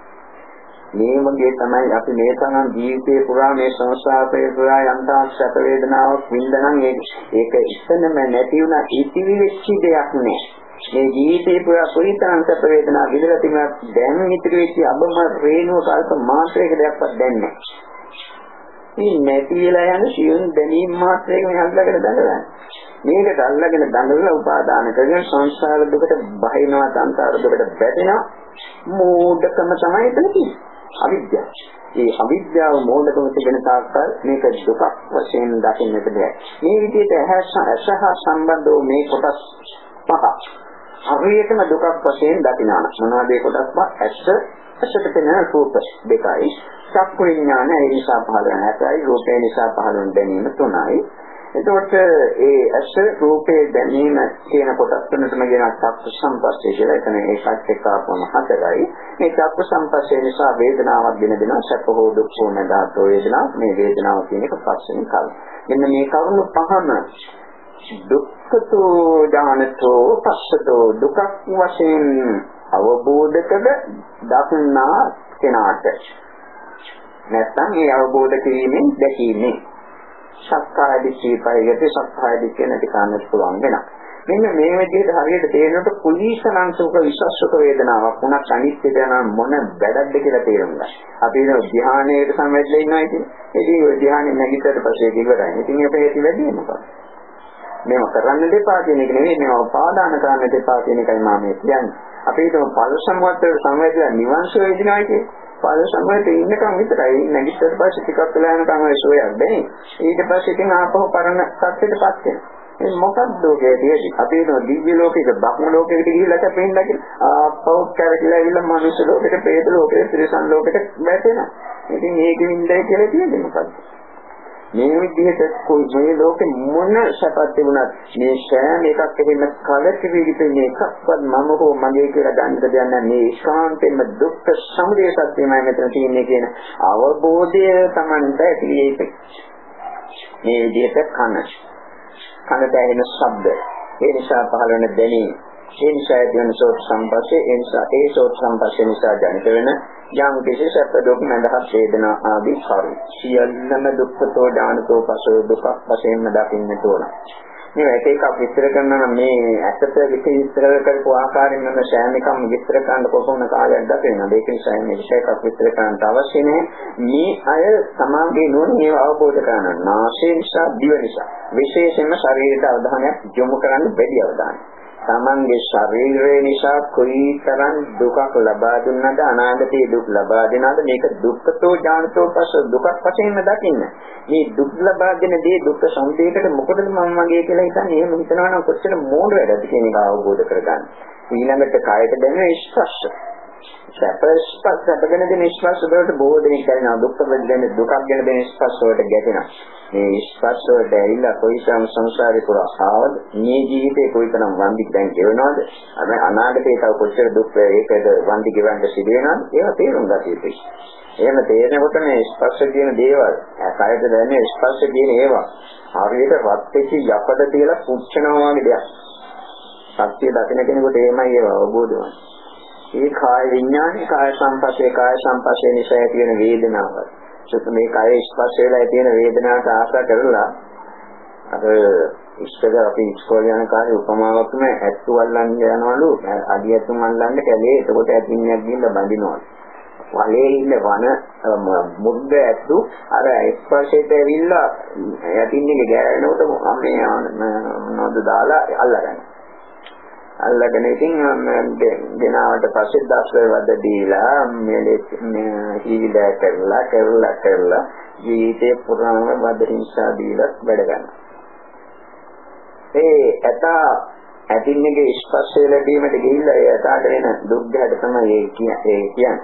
[SPEAKER 1] මේ වගේ තමයි අපි මේ තරම් ජීවිතේ පුරා මේ සංසාරේ පුරා යන්තා සැප වේදනාවක් විඳනනම් ඒක ඉස්සෙනම නැති වුණා ඉතිරි වෙච්ච දෙයක් නෑ. මේ ජීවිතේ පුරා කොයිතරම් සැප වේදනා විඳලා තිබුණත් දැන් ඉතිරි වෙච්ච අබම රේණුව කල්ප මාත්‍රයක දෙයක්වත් දැන්නේ නෑ. මේ නැති වෙලා යන සියුම් දැනීම් මාත්‍රයක මේ අල්ලගෙන දඟලන්නේ. මේකට අල්ලගෙන දඟලලා උපාදාන කරගෙන සංසාර දුකට බහිනවා සංසාර දුකට වැටෙනවා මෝඩකම තමයි එතන තියෙන්නේ. අවිද්‍යාව. ඒ අවිද්‍යාව මෝඩකම තිබෙන තාක්කල් මේක දුකක් වශයෙන් දකින්නට බෑ. මේ විදිහට ඇසහ සම්බන්ධ වූ මේ කොටස් පහ හරියටම දුකක් වශයෙන් දකිනවා. මොනවද ඒ කොටස් පහ? ඇස ඇසට පෙනෙන රූප දෙකයි. චක්කු විඥාන ඒ නිසා පහළ වෙන හැටයි රූපේ නිසා පහළ වෙන දැනීම තුනයි. එතකොට ඒ ඇස රූපේ දැනීම කියන කොටස් තුනටම කියන චක්ක සම්පස්සේ කියලා එතන ඒකත් එක්ක ආපුවම හතරයි. මේ චක්ක සම්පස්සේ නිසා වේදනාවක් දෙන දෙනවා සැප හෝ දුක් හෝ නැදාතෝ වේදනාවක් මේ වේදනාව කියන එක පස්සේ කල. මෙන්න මේ කරුණු පහම දුක්ඛතෝ ඥානතෝ පස්සතෝ දුකක් වශයෙන් අවබෝධ කර දක්නා කෙනාට. නැත්නම් ඒ අවබෝධ කිරීමෙන් දැකීමෙන්. සක්කාය දිට්ඨිය පරිගත සක්කාය දිට්ඨිය නැති කරන්නත් පුළුවන් වෙනවා. මෙන්න මේ විදිහට හරියට තේරෙනකොට කුලීසනම් සුඛ විශ්වසුඛ වේදනාවක් වුණත් අනිත්‍ය දැන මොන වැඩක්ද කියලා තේරුම් ගන්න. අපි කියන ධ්‍යානයේ සම්වැදලා ඉන්නවා කියන්නේ. ඉතින් ওই ධ්‍යානෙ නැගිටට පස්සේ ඉවරයි. ඉතින් අපේ ඇති වැඩි මොකක්ද? මේව කරන්න දෙපා කියන එක නෙවෙයි මේව උපාදාන කරන්න දෙපා කියන එකයි මම කියන්නේ. අපි හිතමු පල් සම්වත්තර සංවේදලා නිවන් සුව විඳිනවා කියන්නේ. පාද සමයට ඉන්නකම් විතරයි. නැගිට්ටට පස්සේ ටිකක් වෙලා යනකම් ඔය සෝයක් දැනේ. ඊට පස්සේ ඉතින් ආපහු පරණ සත්‍යෙටපත් වෙනවා. මේ මොකක්ද ඔයගේදී අපි නෝ දිව්‍ය ලෝකයක බ්‍රහ්ම ලෝකයකට ගිහිල්ලා තැපෙන්න කියලා ආපහු කරකිලා ඇවිල්ලා මනුස්ස ලෝකෙට ප්‍රේත ලෝකෙට ත්‍රිසන් ලෝකෙට වැටෙනවා. ඉතින් ඒකෙ ඉඳලා කියලා කියන්නේ මොකක්ද මේ විදිහට કોઈ මේ ලෝකෙ මොන සැපක් තිබුණත් මේ සෑම එකක් එහෙම කලකිරීමේ එකක්වත් මම හෝ මගේ කියලා ගන්නද දෙයක් මේ ශාන්තෙම දුක්ඛ සමුදය සත්‍යමයි මෙතන තියෙන්නේ කියන අවබෝධය Tamanට ඇති මේ විදිහට කන. කනට ඇහෙන ශබ්ද. ඒ නිසා පහළ වෙන දැනීම. ඒ නිසා ඇතිවන සෝත් සම්පස්සේ ඒ නිසා ඒ සෝත් සම්පස්සේ නිසා ජනිත වෙන යම් කිසි සැප දුක් නැදහස් වේදනා ආදී කරු සියල්ලම දුක්ඛතෝ ඥානතෝ පසෝ දුක වශයෙන්ම දකින්නට ඕන. මේ එක එකක් විස්තර කරනවා නම් මේ ඇත්තට විස්තර කරපු ආකාරයෙන් නම් සෑම එකම විස්තර කරන්න කොහොමද කාලයක් ගත වෙනවද? ඒක නිසා මේ විෂය එකක් විස්තර කරන්න අවශ්‍ය නැහැ. මේ අය සමාගයේ නුවණ ඒව අවබෝධ කරගන්න. නාසය නිසා දිව නිසා. විශේෂයෙන්ම ශරීරයට අවධානයක් යොමු කරන්න බැරි අවධානයක්. තමන්ගේ ශරීරය නිසා කොයිතරම් දුකක් ලබා දුන්නද අනාගතයේ දුක් ලබා දෙනවද මේක දුක්ඛතෝ ඥානතෝ පස්ස දුකක් වශයෙන්ම දකින්න. මේ දුක් ලබා දෙන දේ දුක්ඛ සංදේකට මොකටද මම මගේ කියලා හිතන්නේ එහෙම හිතනවා නම් කොච්චර මෝඩ වැඩද කියන එක අවබෝධ කරගන්න. ඊළඟට කායයට දැනෙන ස්පර්ශ. සැප ස්පර්ශ සැපගෙන දෙන ස්පර්ශ වලට බොහෝ දෙනෙක් කරනවා දුක්ඛ වෙන දුකක් ගැන දෙන ස්පර්ශ වලට ගැටෙනවා. මේ ස්පර්ශ වලට ඇවිල්ලා කොයිතරම් සංසාරේ පුරා ආවද මේ ජීවිතේ කොයිතරම් වන්දි දැන් ගෙවනවද? අර අනාගතේ තව කොච්චර දුක් ඒකද වන්දි ගෙවන්න සිදු වෙනවද? ඒවා තේරුම් ගත යුතුයි. එහෙම තේරෙනකොට මේ ස්පර්ශ කියන දේවල් කයට දැනෙන ස්පර්ශ කියන ඒවා හරියට රත් වෙච්ච යකඩ තියලා පුච්චනවා වගේ දෙයක්. සත්‍ය දකින කෙනෙකුට එහෙමයි ඒව අවබෝධ වෙන්නේ. ඒ කාය විඥානේ කාය සංපස්සේ කාය සංපස්සේ නිසා ඇති වෙන වේදනාවයි චුත් මේ කය ස්පර්ශ වෙලා තියෙන වේදනාවට ආශා කරලා අර ඉස්සර අපි ඉස්කෝලේ යන කාලේ උපමාවක් තමයි ඇත්තු අල්ලන්න යනවලු. අඩියතුන් අල්ලන්න කැලේ. එතකොට ඇතින්නක් ගිහිල්ලා බඳිනවලු වලේ ඉන්න වන මුද්ද ඇත්තු අර ස්පර්ශයට ඇවිල්ලා යටින්නේ ගෑවෙනකොට මේ මොනවද දාලා අල්ලගන්න. අල්ලගෙන ඉතින් ගෙනාවට පස්සේ දස්වල වද දීලා මේ හීලා කරලා කරලා කරලා ජීවිතේ පුරාම වද හිංසා දීලා වැඩ ගන්නවා. ඒ ඇතා ඇතින්නගේ ස්පර්ශය ලැබීමට ගිහිල්ලා ඒ ඇතාට වෙන දුක් ගැට තමයි ඒ කියන්නේ.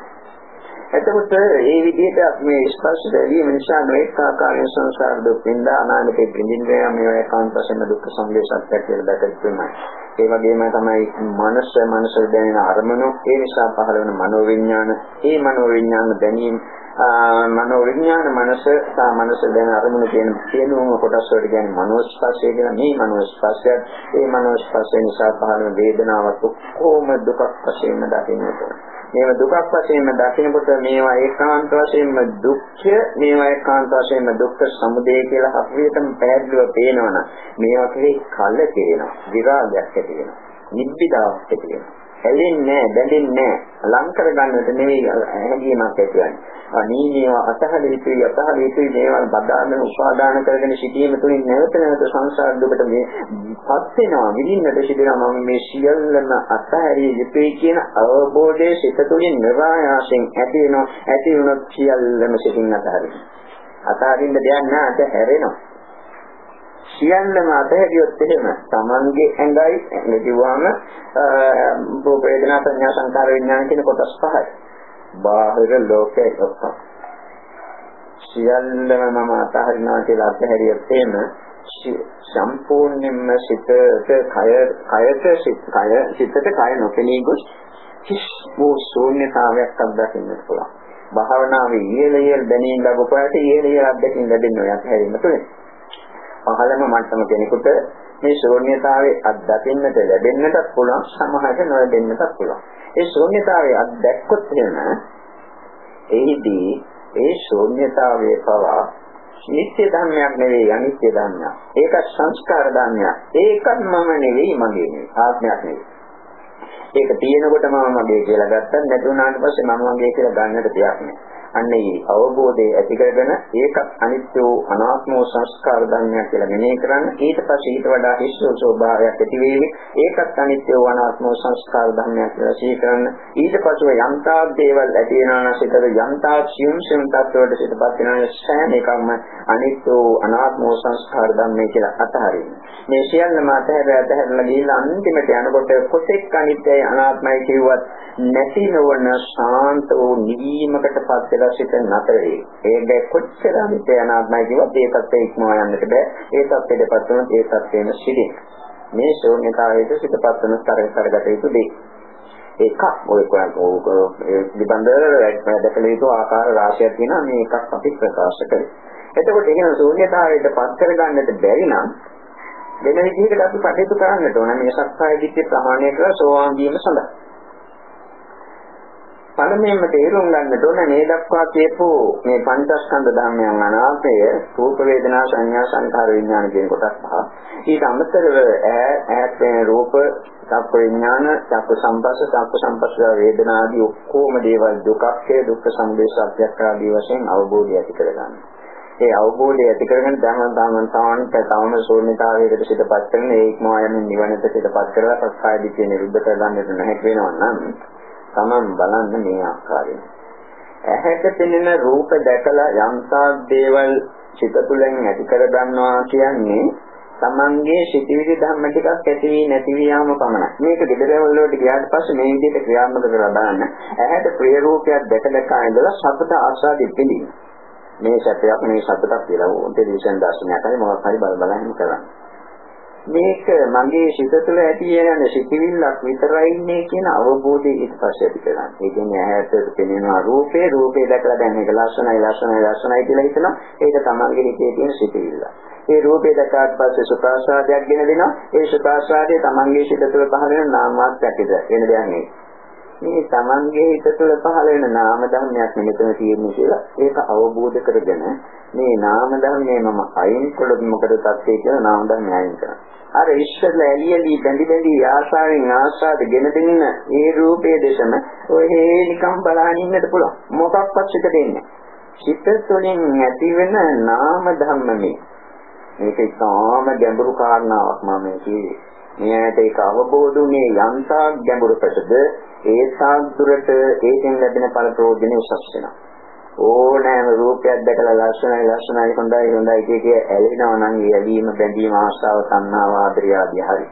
[SPEAKER 1] එතකොට මේ විදිහට මේ ස්පර්ශ දැරීම නිසා මේක ආකාරයෙන් සංසාර දුක් විඳ අනාගතේ බින්දින්නේ මේ ඒකාන්ත වශයෙන් දුක් සංදේශයක් කියලා දැකගන්න පුළුවන්. ඒ වගේම තමයි මනස මනස දැනෙන අරමුණු. ඒ නිසා පහළ වෙන මනෝවිඤ්ඤාණ ඒ මනෝවිඤ්ඤාණ දැනීම මනෝවිඤ්ඤාණ මනස සා මනස දැන අරමුණු කියන සියලුම කොටස් වලට කියන්නේ මනෝස්පර්ශය කියන මේ මනෝස්පර්ශය ඒ මනෝස්පර්ශය නිසා පහළ වෙන වේදනාවක් කොහොම දුකක් වශයෙන් දකින්නට මේව දුකක් වශයෙන්ම දකිනකොට මේවා ඒකාන්ත වශයෙන්ම දුක්ඛ මේවා ඒකාන්ත වශයෙන්ම දුක්ඛ සමුදය කියලා හරියටම පැහැදිලිව පේනවනම් මේවා කෙරේ කල කියනවා විරාගයක් ඇති වෙනවා. නිබ්බිදාවක් ඇති වෙනවා. හැලෙන්නේ නැහැ බැඳෙන්නේ නැහැ. ලං කර ගන්නට නෙවෙයි හැඟීමක් ඇතිවන්නේ අනී මේවා අතහල යුතුයි අතහල යුතුයි මේවා බදාගෙන උපාදාන කරගෙන සිටීම තුළින් නැවත නැවත සංසාර දුකට මේ පත් වෙනවා විඳින්නට සිදෙනවා මම මේ සියල්ලම අතහැරිය යුතුයි කියන අවබෝධයේ සිත තුළින් නිරායාසයෙන් ඇති වෙනවා. ඇති වුණොත් සියල්ලම සිතින් අතහරිනවා. අතහරින්න දෙයක් නැහැ අතහැරෙනවා සියල්ලම අතහැරියොත් එහෙම Tamange ඇඟයි ඇඟ කිව්වම රූප වේදනා සංඥා සංකාර විඥාන කියන කොටස් පහයි. බාහිර ලෝකයේ ඔක්කොම. සියල්ලම මම අතහරිනවා කියලා අතහැරියොත් එහෙම සම්පූර්ණයෙන්ම සිතට කය කයට සිත කය සිතට කය නොපෙනී ගොස් කිස් වූ ශූන්‍යතාවයක් අත්දකින්න පුළුවන්. භාවනාවේ ඉහළ ඉහළ දැනීම ලැබුවාට ඉහළ ඉහළ අත්දැකීම් ලැබෙන්න ඔය අතහැරීම තුළින්. පහළම මට්ටම කෙනෙකුට මේ ශූන්‍යතාවයේ අත්දකින්නට ලැබෙන්නට පුළුවන් සමහරට නොලැබෙන්නට පුළුවන්. ඒ ශූන්‍යතාවයේ අත්දැක්කොත් එහෙම එහිදී ඒ ශූන්‍යතාවයේ පවා නිත්‍ය ධර්මයක් නෙවෙයි අනිත්‍ය ධර්මයක්. ඒක සංස්කාර ධර්මයක්. ඒකත් මම නෙවෙයි මගේ නෙවෙයි. ආත්මයක් නෙවෙයි. ඒක තියෙනකොට මම මගේ කියලා ගත්තත් නැතුණාට පස්සේ මම මගේ කියලා ගන්නට දෙයක් නෑ. අන්න ඒ අවබෝධය ඇති කරගෙන ඒකත් අනිත්‍ය වූ අනාත්ම වූ සංස්කාර ධර්මයක් කියලා මෙනෙහි කරන්න. ඊට පස්සේ ඊට වඩා හිස්සෝ ස්වභාවයක් ඇති වේවි. ඒකත් අනිත්‍ය වූ අනාත්ම වූ සංස්කාර ධර්මයක් කියලා සිහි කරන්න. ඊට පස්සේ යම්තා දේවල් ඇති වෙනා සිතට යම්තා සියුම් සියුම් තත්ත්වවලට සිතපත් වෙනා සෑම එකක්ම අනිත්‍ය වූ අනාත්ම වූ සංස්කාර ධර්මයි කියලා අතහරින්න. මේ සියල්ලම අතහැර අතහැරලා ගිහිල්ලා අන්තිමට යනකොට කොතෙක් අනිත්‍යයි අනාත්මයි කිව්වත් නැති නොවන ශාන්ත වූ නිවීමකටපත් වෙලා සිත නතර වේ. ඒක කොච්චර අනිත්‍ය අනාත්මයි කිව්වත් ඒ තත්ත්වය ඉක්මවා යන්නට බෑ. ඒ තත්ත්වයටපත් වුණොත් ඒ තත්ත්වයෙන් සිටින්. මේ ශූන්‍යතාවයට සිතපත් වන ස්තරය කරගත යුතු දෙයක්. එකක් ඔය නිබන්ධ දැකලා යුතු ආකාර රාශියක් තියෙනවා මේ එකක් අපි ප්‍රකාශ කරේ. එතකොට එහෙනම් ශූන්‍යතාවයට පත් කරගන්නට බැරි නම් වෙන විදිහකට අපි කටයුතු කරන්නට ඕන මේ සක්කාය දිට්ඨිය ප්‍රමාණය කරලා සෝවාන් වීම සඳහා. පළමුවෙන්ම තේරුම් ගන්නට ඕන මේ දක්වා කියපු මේ පංචස්කන්ධ ධර්මයන් අනාත්මය රූප වේදනා සංඥා සංකාර විඥාන කියන කොටස් පහ ඊට අමතරව ඈ ඈත් වෙන රූප චක්ක විඥාන චක්ක සම්පස්ස චක්ක සම්පස්ස වේදනා ආදී ඔක්කොම දේවල් දුකක්ය දුක්ඛ සමුදය සත්‍යයක් ආදී වශයෙන් අවබෝධය ඇති කරගන්න. ඒ අවබෝධය ඇති කරගෙන ධර්ම දාමන් සාන්ත තවම ශූන්‍යතාවයකට සිටපත් කරන ඒක්මා යමින් නිවනට සිටපත් කරලා සක්කාය දිට්ඨිය නිරුද්ධ කරගන්නට නැහැ වෙනවා නම් Taman බලන්න මේ ආකාරයෙන්. ඇහැට පෙනෙන රූප දැකලා යම්තා දේවල් චිත තුළින් ඇති කර ගන්නවා කියන්නේ තමන්ගේ සිටිවිලි ධර්ම ටිකක් ඇති වී නැති වී යාම පමණයි. මේක gedara වලට ගියාට පස්සේ මේ විදිහට ක්‍රියාත්මක කරලා බලන්න. ඇහැට ප්‍රිය රූපයක් දැක දැක ඉඳලා සතුට ආස්වාදෙ පිළිගන්න. මේ සැපයක් මේ සතුටක් කියලා ටෙලිවිෂන් දර්ශනයක් හරි මොකක් හරි බල බල හිම කරන්නේ. මේක මගේ සිත තුළ ඇති වෙන සිතිවිල්ලක් විතරයි ඉන්නේ කියන අවබෝධය ඊට පස්සේ ඇති කරගන්න. ඒ කියන්නේ ඇහැට පෙනෙනවා රූපේ රූපේ දැකලා දැන් මේක ලස්සනයි ලස්සනයි ලස්සනයි කියලා හිතනවා. ඒක තමන්ගේ හිතේ තියෙන සිතිවිල්ල. ඒ රූපේ දැක්කාට පස්සේ සුඛාස්වාදයක් ගෙන දෙනවා. ඒ සුඛාස්වාදය තමන්ගේ සිත තුළ පහළ වෙන නාම මාත්‍රයක් වෙන දෙයක් නෙවෙයි. මේ තමන්ගේ හිත තුළ පහළ වෙන නාම ධර්මයක් මෙතන තියෙන්නේ කියලා ඒක අවබෝධ කරගෙන මේ නාම ධර්මයේ මම අයින් කළොත් මොකද තත්ත්වය කියලා නාම ධර්මය අයින් කරනවා. අර ඉස්සෙල්ලා එළියලි බැඳි බැඳි ආසාවෙන් ආසාද ගෙන දෙන්න ඒ රූපයේ දේශම ඔය නිකම් බලන් ඉන්නට පුළුවන්. මොකක්වත් සිත දෙන්නේ. සිත තුළින් ඇතිවෙන නාම ධර්මනේ. මේක ඉතාම ගැඹුරු කාරණාවක් මම කියන්නේ. මෙයට ඒක අවබෝධ වුණේ යන්තා ගැඹුරකටද ඒ සාන්තුරට ඒකෙන් ලැබෙන ඵල ප්‍රයෝජනෙ උසස් වෙනවා. ඕනෑම රූපයක් දැකලා ලස්සනයි ලස්සනයි හොඳයි හොඳයි කිය කිය ඇලෙනවා නම් ඒ ඇලීම බැඳීම ආශාව තණ්හාව ආදරය ආදී හරි.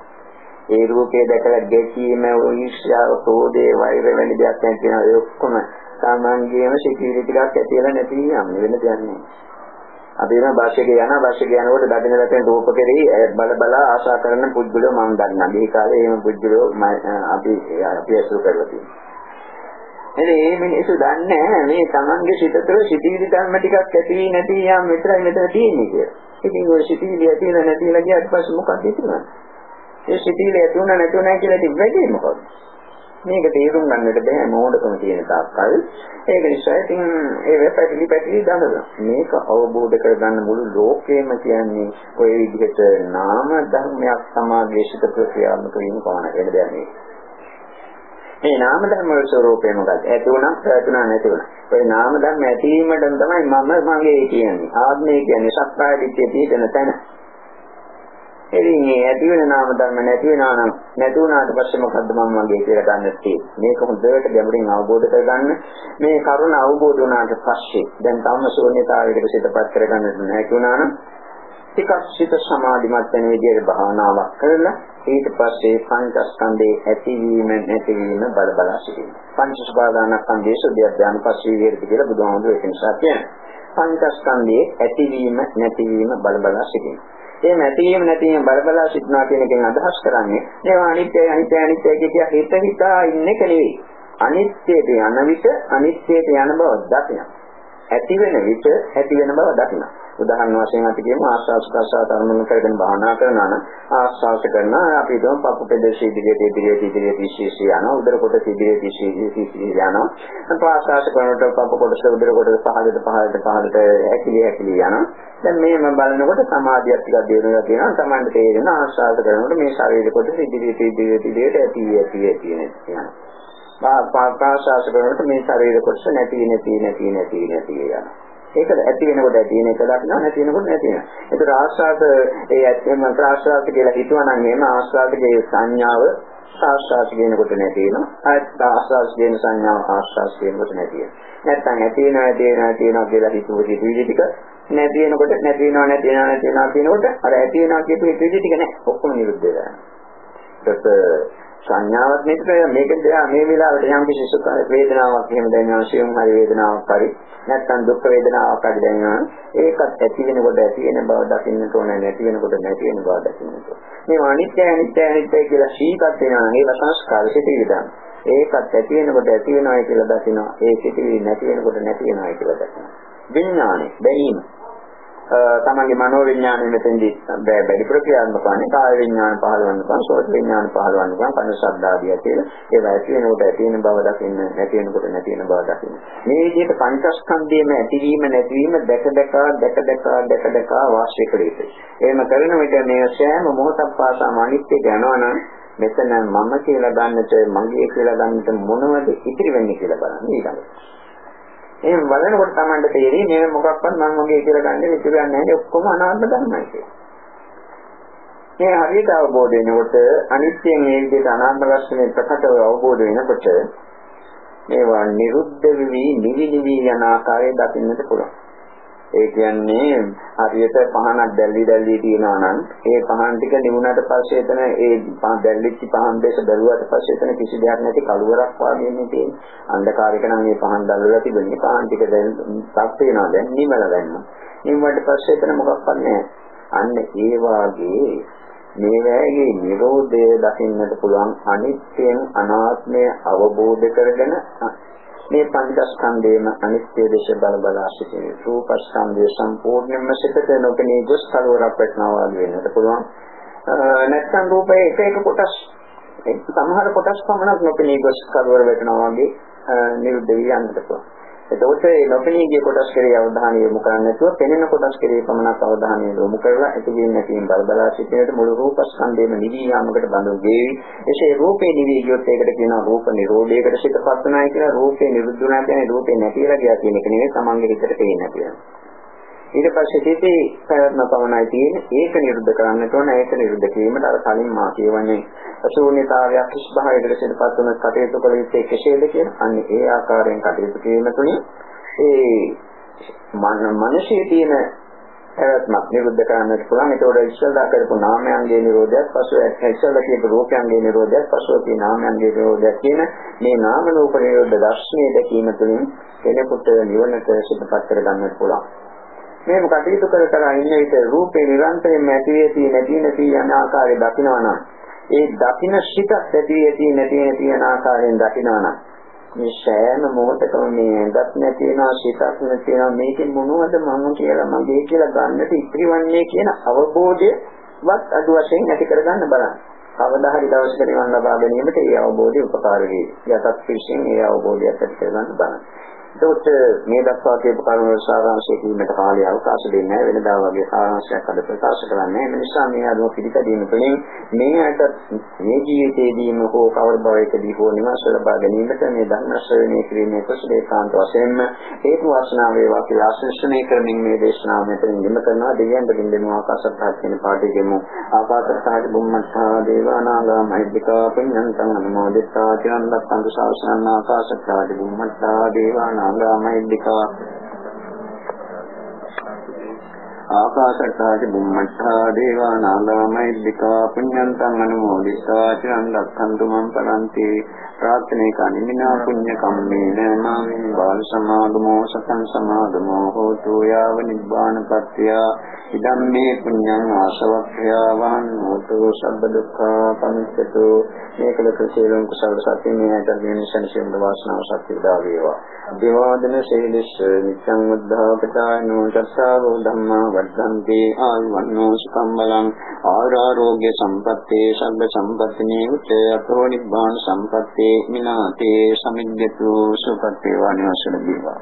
[SPEAKER 1] ඒ රූපේ දැකලා ගැටීම ඊර්ෂ්‍යාව තෝදේ වෛර වෙන දෙයක් නැති වෙනවා ඒ ඔක්කොම සාමාන්‍යයෙන්ම සිතිවිලි ටිකක් ඇතිලා නැති යන්නේ වෙන දෙයක් නෙවෙයි. අපි එන බස් එකේ යනවා බස් එකේ යනකොට දකින්න ලැබෙන රූප කෙරෙහි බල බල ආශා කරන පුද්ගලෝ මම දන්නා. මේ කාලේ එහෙම පුද්ගලෝ අපි අපි අසු කරලා තියෙනවා. එනේ මේ මිනිස්සු දන්නේ මේ Tamange සිත තුළ සිටිවිලි ධර්ම ටිකක් ඇති නැති යාම විතරයි මෙතන තියෙන්නේ කියලා. ඉතින් ඔය සිටිවිලි ඇතිලා නැතිලා ගියාට පස්සේ මොකක්ද හිතන්නේ? ඒ සිටිවිලි ඇති වුණා නැති වුණා කියලා ඉතින් වැඩි මොකක්ද? මේක තේරුම් ගන්නට බෑ මෝඩකම තියෙන තාක්කල්. ඒක නිසා ඉතින් ඒ වෙපැටිලි පැටිලි දඟලන. මේක අවබෝධ කරගන්න මුළු ලෝකෙම කියන්නේ ඔය විදිහට නාම ධර්මයක් සමාගයේ සිට ප්‍රක්‍රියාත්මක වීම පමණයි. වෙන දෙයක් නෙවෙයි. මේ නාම ධර්ම වල ස්වરૂපය මොකක්ද? ඇති වුණා, පැවතුණා, නැති වුණා. ඔය නාම ධර්ම ඇතිවීමෙන් තමයි මම මගේ කියන්නේ. ආත්මය කියන්නේ සක්කාය දිට්ඨිය තියෙන තැන. ඉතින් මේ ඇති වෙන නාම ධර්ම නැති වෙනවා නම් නැති වුණාට පස්සේ මොකද්ද මම වගේ කියලා ගන්න තියෙන්නේ. මේක හොඳට ගැඹුරින් අවබෝධ කරගන්න. මේ කරුණ අවබෝධ වුණාට පස්සේ දැන් තම ශූන්‍යතාවයකට සිතපත් කරගන්නට නැති වුණා නම් ටිකක් සිත සමාධිමත් වෙන විදිහට භාවනාවක් කරලා ඊට පස්සේ පංචස්කන්ධයේ ඇතිවීම නැතිවීම බල බලා සිටින්න. පංචස්පාදානස්කන්ධයේ සුද්ධිය ඥාන පස්සේ විහෙරති කියලා බුදුහාමුදුරුවෝ ඒක නිසා කියන්නේ. පංචස්කන්ධයේ ඇතිවීම නැතිවීම බල බලා සිටින්න. ඒ නැතිවීම නැතිවීම බලබලා සිටනවා කියන එකෙන් අදහස් කරන්නේ ඒවා අනිත්‍යයි අනිත්‍යයි අනිත්‍යයි කිය හිත හිතා ඉන්න එක නෙවෙයි. අනිත්‍යයට යන විට අනිත්‍යයට යන බව දකිනවා. ඇති වෙන විට ඇති වෙන බව දකිනවා. උදාහරණ වශයෙන් අපි කියමු ආස්වාස් ප්‍රසආස අරමුණු කරගෙන භාවනා කරනවා නම් ආස්වාස් කරන අපි හිතමු පපු පෙදෙසි ඉදිරියට ඉදිරියට ඉදිරියට ඉස්සී යනවා. උදර කොටස ඉදිරියට ඉස්සී ඉස්සී යනවා. ප්‍රාසාස කරනකොට පපු කොටස උදර කොටස පහළට පහළට පහළට ඇකිලි ඇකිලි යනවා. දැන් මේම බලනකොට සමාධියක් ටිකක් දිනුවා කියනවා Tamanට තේරෙන ආස්වාස් කරනකොට මේ ශරීර කොටස ඉදිරියට ඉදිරියට ඉදිරියට ඇති ඇති ඇති යනවා. ප්‍රාසාස කරනකොට මේ ශරීර කොටස නැති නැති නැති නැති නැති යනවා. ඒක ඇති වෙනකොට ඇති වෙන එක දක්නවා නැති වෙනකොට නැති වෙනවා. ඒතර ආස්වාද ඒ ඇත්තම ප්‍රාශ්වාස කියලා හිතුවා නම් එහෙම ආස්වාදයේ සංඥාව ආස්වාද කියනකොට නැති වෙනවා. ආයත් ආස්වාද කියන සංඥාව ආස්වාද කියනකොට නැති වෙනවා. නැත්තම් ඇති වෙනවා ඇති වෙනවා ඇති වෙනවා කියලා හිතුව විදිහ ටික නැති වෙනකොට නැති වෙනවා නැති වෙනවා නැති වෙනවා කියනකොට අර ඇති වෙනවා කියපු විදිහ ටික නැහැ. ඔක්කොම නිරුද්ධ වෙනවා. සංඥාවක් නේද මේක දෙයා මේ වෙලාවට යම් කිසි සුඛ වේදනාවක් එහෙම දැනෙනවා සියුම් හරි වේදනාවක් හරි නැත්නම් දුක් වේදනාවක් හරි දැනෙනවා. ඒකත් ඇති වෙනකොට ඇති වෙන බව දකින්නට ඕනේ නැති වෙනකොට නැති වෙන බව දකින්නට මේ අනිත්‍ය අනිත්‍ය අනිත්‍ය කියලා සීකත් වෙනවා. ඒක සංස්කාර සිටිවිදන් ඒකත් ඇති වෙනකොට ඇති වෙනවා කියලා දකිනවා. ඒ සිටිවි නැති වෙනකොට නැති වෙනවා කියලා දකිනවා. විඥානේ බැලීම තමන්ගේ මනෝ විඥානය මෙතෙන්දී වැඩිපුර ක්‍රියාත්මක වන්නේ කාය විඥාන පහළවන්න පුළුවන්, සෝත විඥාන පහළවන්න පුළුවන්, කන ශබ්ද ආදී ඇතිල ඒවා ඇති වෙනකොට ඇති වෙන බව දකින්න, නැති වෙනකොට නැති වෙන බව දකින්න. මේ විදිහට පංචස්කන්ධයේම ඇතිවීම නැතිවීම දැක දැක දැක දැක දැක දැක වාසය කළ යුතුයි. එහෙම කරන විට මේ සෑම මොහොතක් පාසාම අනිත්‍යයට යනවනම් මෙතන මම කියලා ගන්නට මගේ කියලා ගන්නට මොනවද ඉතිරි වෙන්නේ කියලා බලන්න ඊළඟට. එහෙම බලනකොට Tamanට තේරෙයි මේ මොකක්වත් මම වගේ කියලා ගන්න විතරක් නැහැ ඔක්කොම අනාත්ම ධර්මයි කියලා. මේ හරියට අවබෝධ වෙනකොට අනිත්‍යයෙන් මේ විදිහට අනාත්ම ලක්ෂණය ප්‍රකටව අවබෝධ වෙනකොට මේවා නිරුද්ධ වෙවි නිවි නිවි යන ආකාරය දකින්නට පුළුවන්. ඒ කියන්නේ හරියට පහනක් දැල්ලි දැල්ලි තියෙනවා නම් ඒ පහන් ටික නිවුණාට පස්සේ එතන ඒ දැල්ලිච්ච පහන් දෙක බැලුවාට පස්සේ එතන කිසි දෙයක් නැති කළුවරක් වගේ නේ තියෙන්නේ. අන්ධකාරයක නම් මේ පහන් දැල්ලලා තිබෙන්නේ පහන් ටික දැන් සක් වෙනවා දැන් නිවල දැන්නා. නිවුණාට පස්සේ එතන මොකක්වත් නැහැ. අන්න ඒ වාගේ මේ වෑගේ නිරෝධය දකින්නට පුළුවන් අනිත්‍යයෙන් අනාත්මය අවබෝධ කරගෙන මේ පංචස්කන්ධයේම අනිත්‍ය දේශ බල බලා සිටින රූපස්කන්ධය සම්පූර්ණයෙන්ම සිතට නොපෙනී ගොස් කලවරක් වෙනවා වෙන්නට පුළුවන්. නැත්නම් රූපයේ එක එක කොටස් සමහර කොටස් පමණක් නොපෙනී ගොස් කලවර වෙනවා වගේ නිරුද්ධ වී යන්නට පුළුවන්. එතකොට මේ නොපෙනී ගිය කොටස් කෙරේ අවධානය යොමු කරන්නේ නැතුව පෙනෙන කොටස් කෙරේ පමණක් අවධානය යොමු කරලා ඇතිවීම නැතිවීම බල බලා සිටිනට මුළු රූපස්කන්ධයම නිවී යාමකට බඳු වේවි. එසේ රූපේ නිවී ගියොත් ඒකට කියනවා රූප නිරෝධයකට සිතපත් වෙනායි කියලා රූපේ නිරුද්ධුණා කියන්නේ රූපේ නැතිලා ගියා කියන එක නෙවෙයි තමන්ගේ හිතට පේන්නේ කියලා. ඊට පස්සේ සිටේ ප්‍රයත්න පවණයි තියෙන්නේ ඒක නිරුද්ධ කරන්නට ඕන ඒක නිරුද්ධ කිරීමට අර කලින් මා කියවන්නේ අශූන්‍යතාවයක් කිස් භාවයකට සිටපත් වන කටයුතු කළ යුත්තේ කෙසේද කියන අන්න ඒ ආකාරයෙන් කටයුතු කිරීම තුළින් ඒ මනසේ තියෙන පැවැත්මක් නිරුද්ධ කරන්නට පුළුවන්. ඒතකොට ඉස්සල්ලා කරපු නාමයන්ගේ නිරෝධයත් පසුව ඉස්සල්ලා කියපු රූපයන්ගේ නිරෝධයත් පසුව තියෙන නාමයන්ගේ නිරෝධයත් කියන මේ නාම රූප නිරෝධ දර්ශනය දැකීම තුළින් කෙනෙකුට නිවනට සිතපත් කර ගන්නට පුළුවන්. මේක කටයුතු කර කර ඉන්න විට රූපේ නිරන්තරයෙන් ඇති වෙති නැති නැති යන ආකාරය දකිනවනම් ඒ දකින සිත ඇති වෙති නැති නැති යන ආකාරයෙන් දකිනවනම් මේ සෑම මොහොතකම මේ ඇඟත් නැති වෙනවා සිතක් නැති වෙනවා මේකෙන් මොනවද මම කියලා මගේ කියලා ගන්නට ඉතිරිවන්නේ කියන අවබෝධය වත් අඩු වශයෙන් ඇති කරගන්න බලන්න. කවදා හරි දවසක නිවන් ලබා ගැනීමට ඒ අවබෝධය උපකාර වේ. යටත් විශ්ෙන් ඒ අවබෝධය ඇති කරගන්න බලන්න. එතකොට මේ දක්වා කියපු කරුණු වල සාරාංශය කීමට කාලය අවකාශ දෙන්නේ නැහැ. වෙනදා වගේ සාරාංශයක් අද ප්‍රකාශ කරන්නේ මේ නිසා මේ අනුව පිළිපැදීම තුළින් මේ අයට මේ ජීවිතයේදීම හෝ කවර භවයකදී හෝ නිවාස ලබා ගැනීමට මේ ධර්ම ශ්‍රවණය කිරීමේ කුසලේ කාන්ත වශයෙන්ම හේතු වාසනා වේවා කියලා ආශිර්වාදනය කරමින් මේ දේශනාව මෙතන නිම කරනවා. දෙවියන් දෙවියන් ආකාශත්හත් කියන පාඩේ ගෙමු ආකාශත්හත් බුම්මත්හා දේවානාගා මහිද්దికා පුඤ්ඤන්තං අනුමෝදිතා චිරන්දත්තං ශාසනං ආකාශත්හත් බුම්මත්හා දේවානා නාගාමයිද්దికා ආකාශට්ටාච බුම්මට්ටා දේවා නාගාමයිද්దికා පුඤ්ඤන්තං අනුමෝදිතා චිරන් රක්ඛන්තු මං පරන්ති ප්‍රාර්ථනේ කනිමිනා පුඤ්ඤ කම්මේන මාමින් බාල සමාගමෝ සතං සමාගමෝ හෝතු යාව නිබ්බාන පත්‍ය ඉදම්මේ පුඤ්ඤං ආසවක්ඛ්‍යාවන් හෝතු සබ්බ දුක්ඛා පමිච්ඡතු මේකල කුසලං කුසල සත්‍ය මේ ඇතගෙන සනසින්ද වාසනාව සත්‍ය දා වේවා දිවාදන ශෛලස්ස නිච්ඡං උද්ධාපචායනෝ චස්සාවෝ ධම්මා වර්ධන්ති ආයුවන්නෝ සුඛං බලං ආරෝග්‍ය සම්පත්තේ සබ්බ සම්පත්තිනේ උත්තේ අතෝ නිබ්බාන සම්පත්තේ මිනාතේ සමිද්දතු සුපත්තේ වානිවසන දීවා.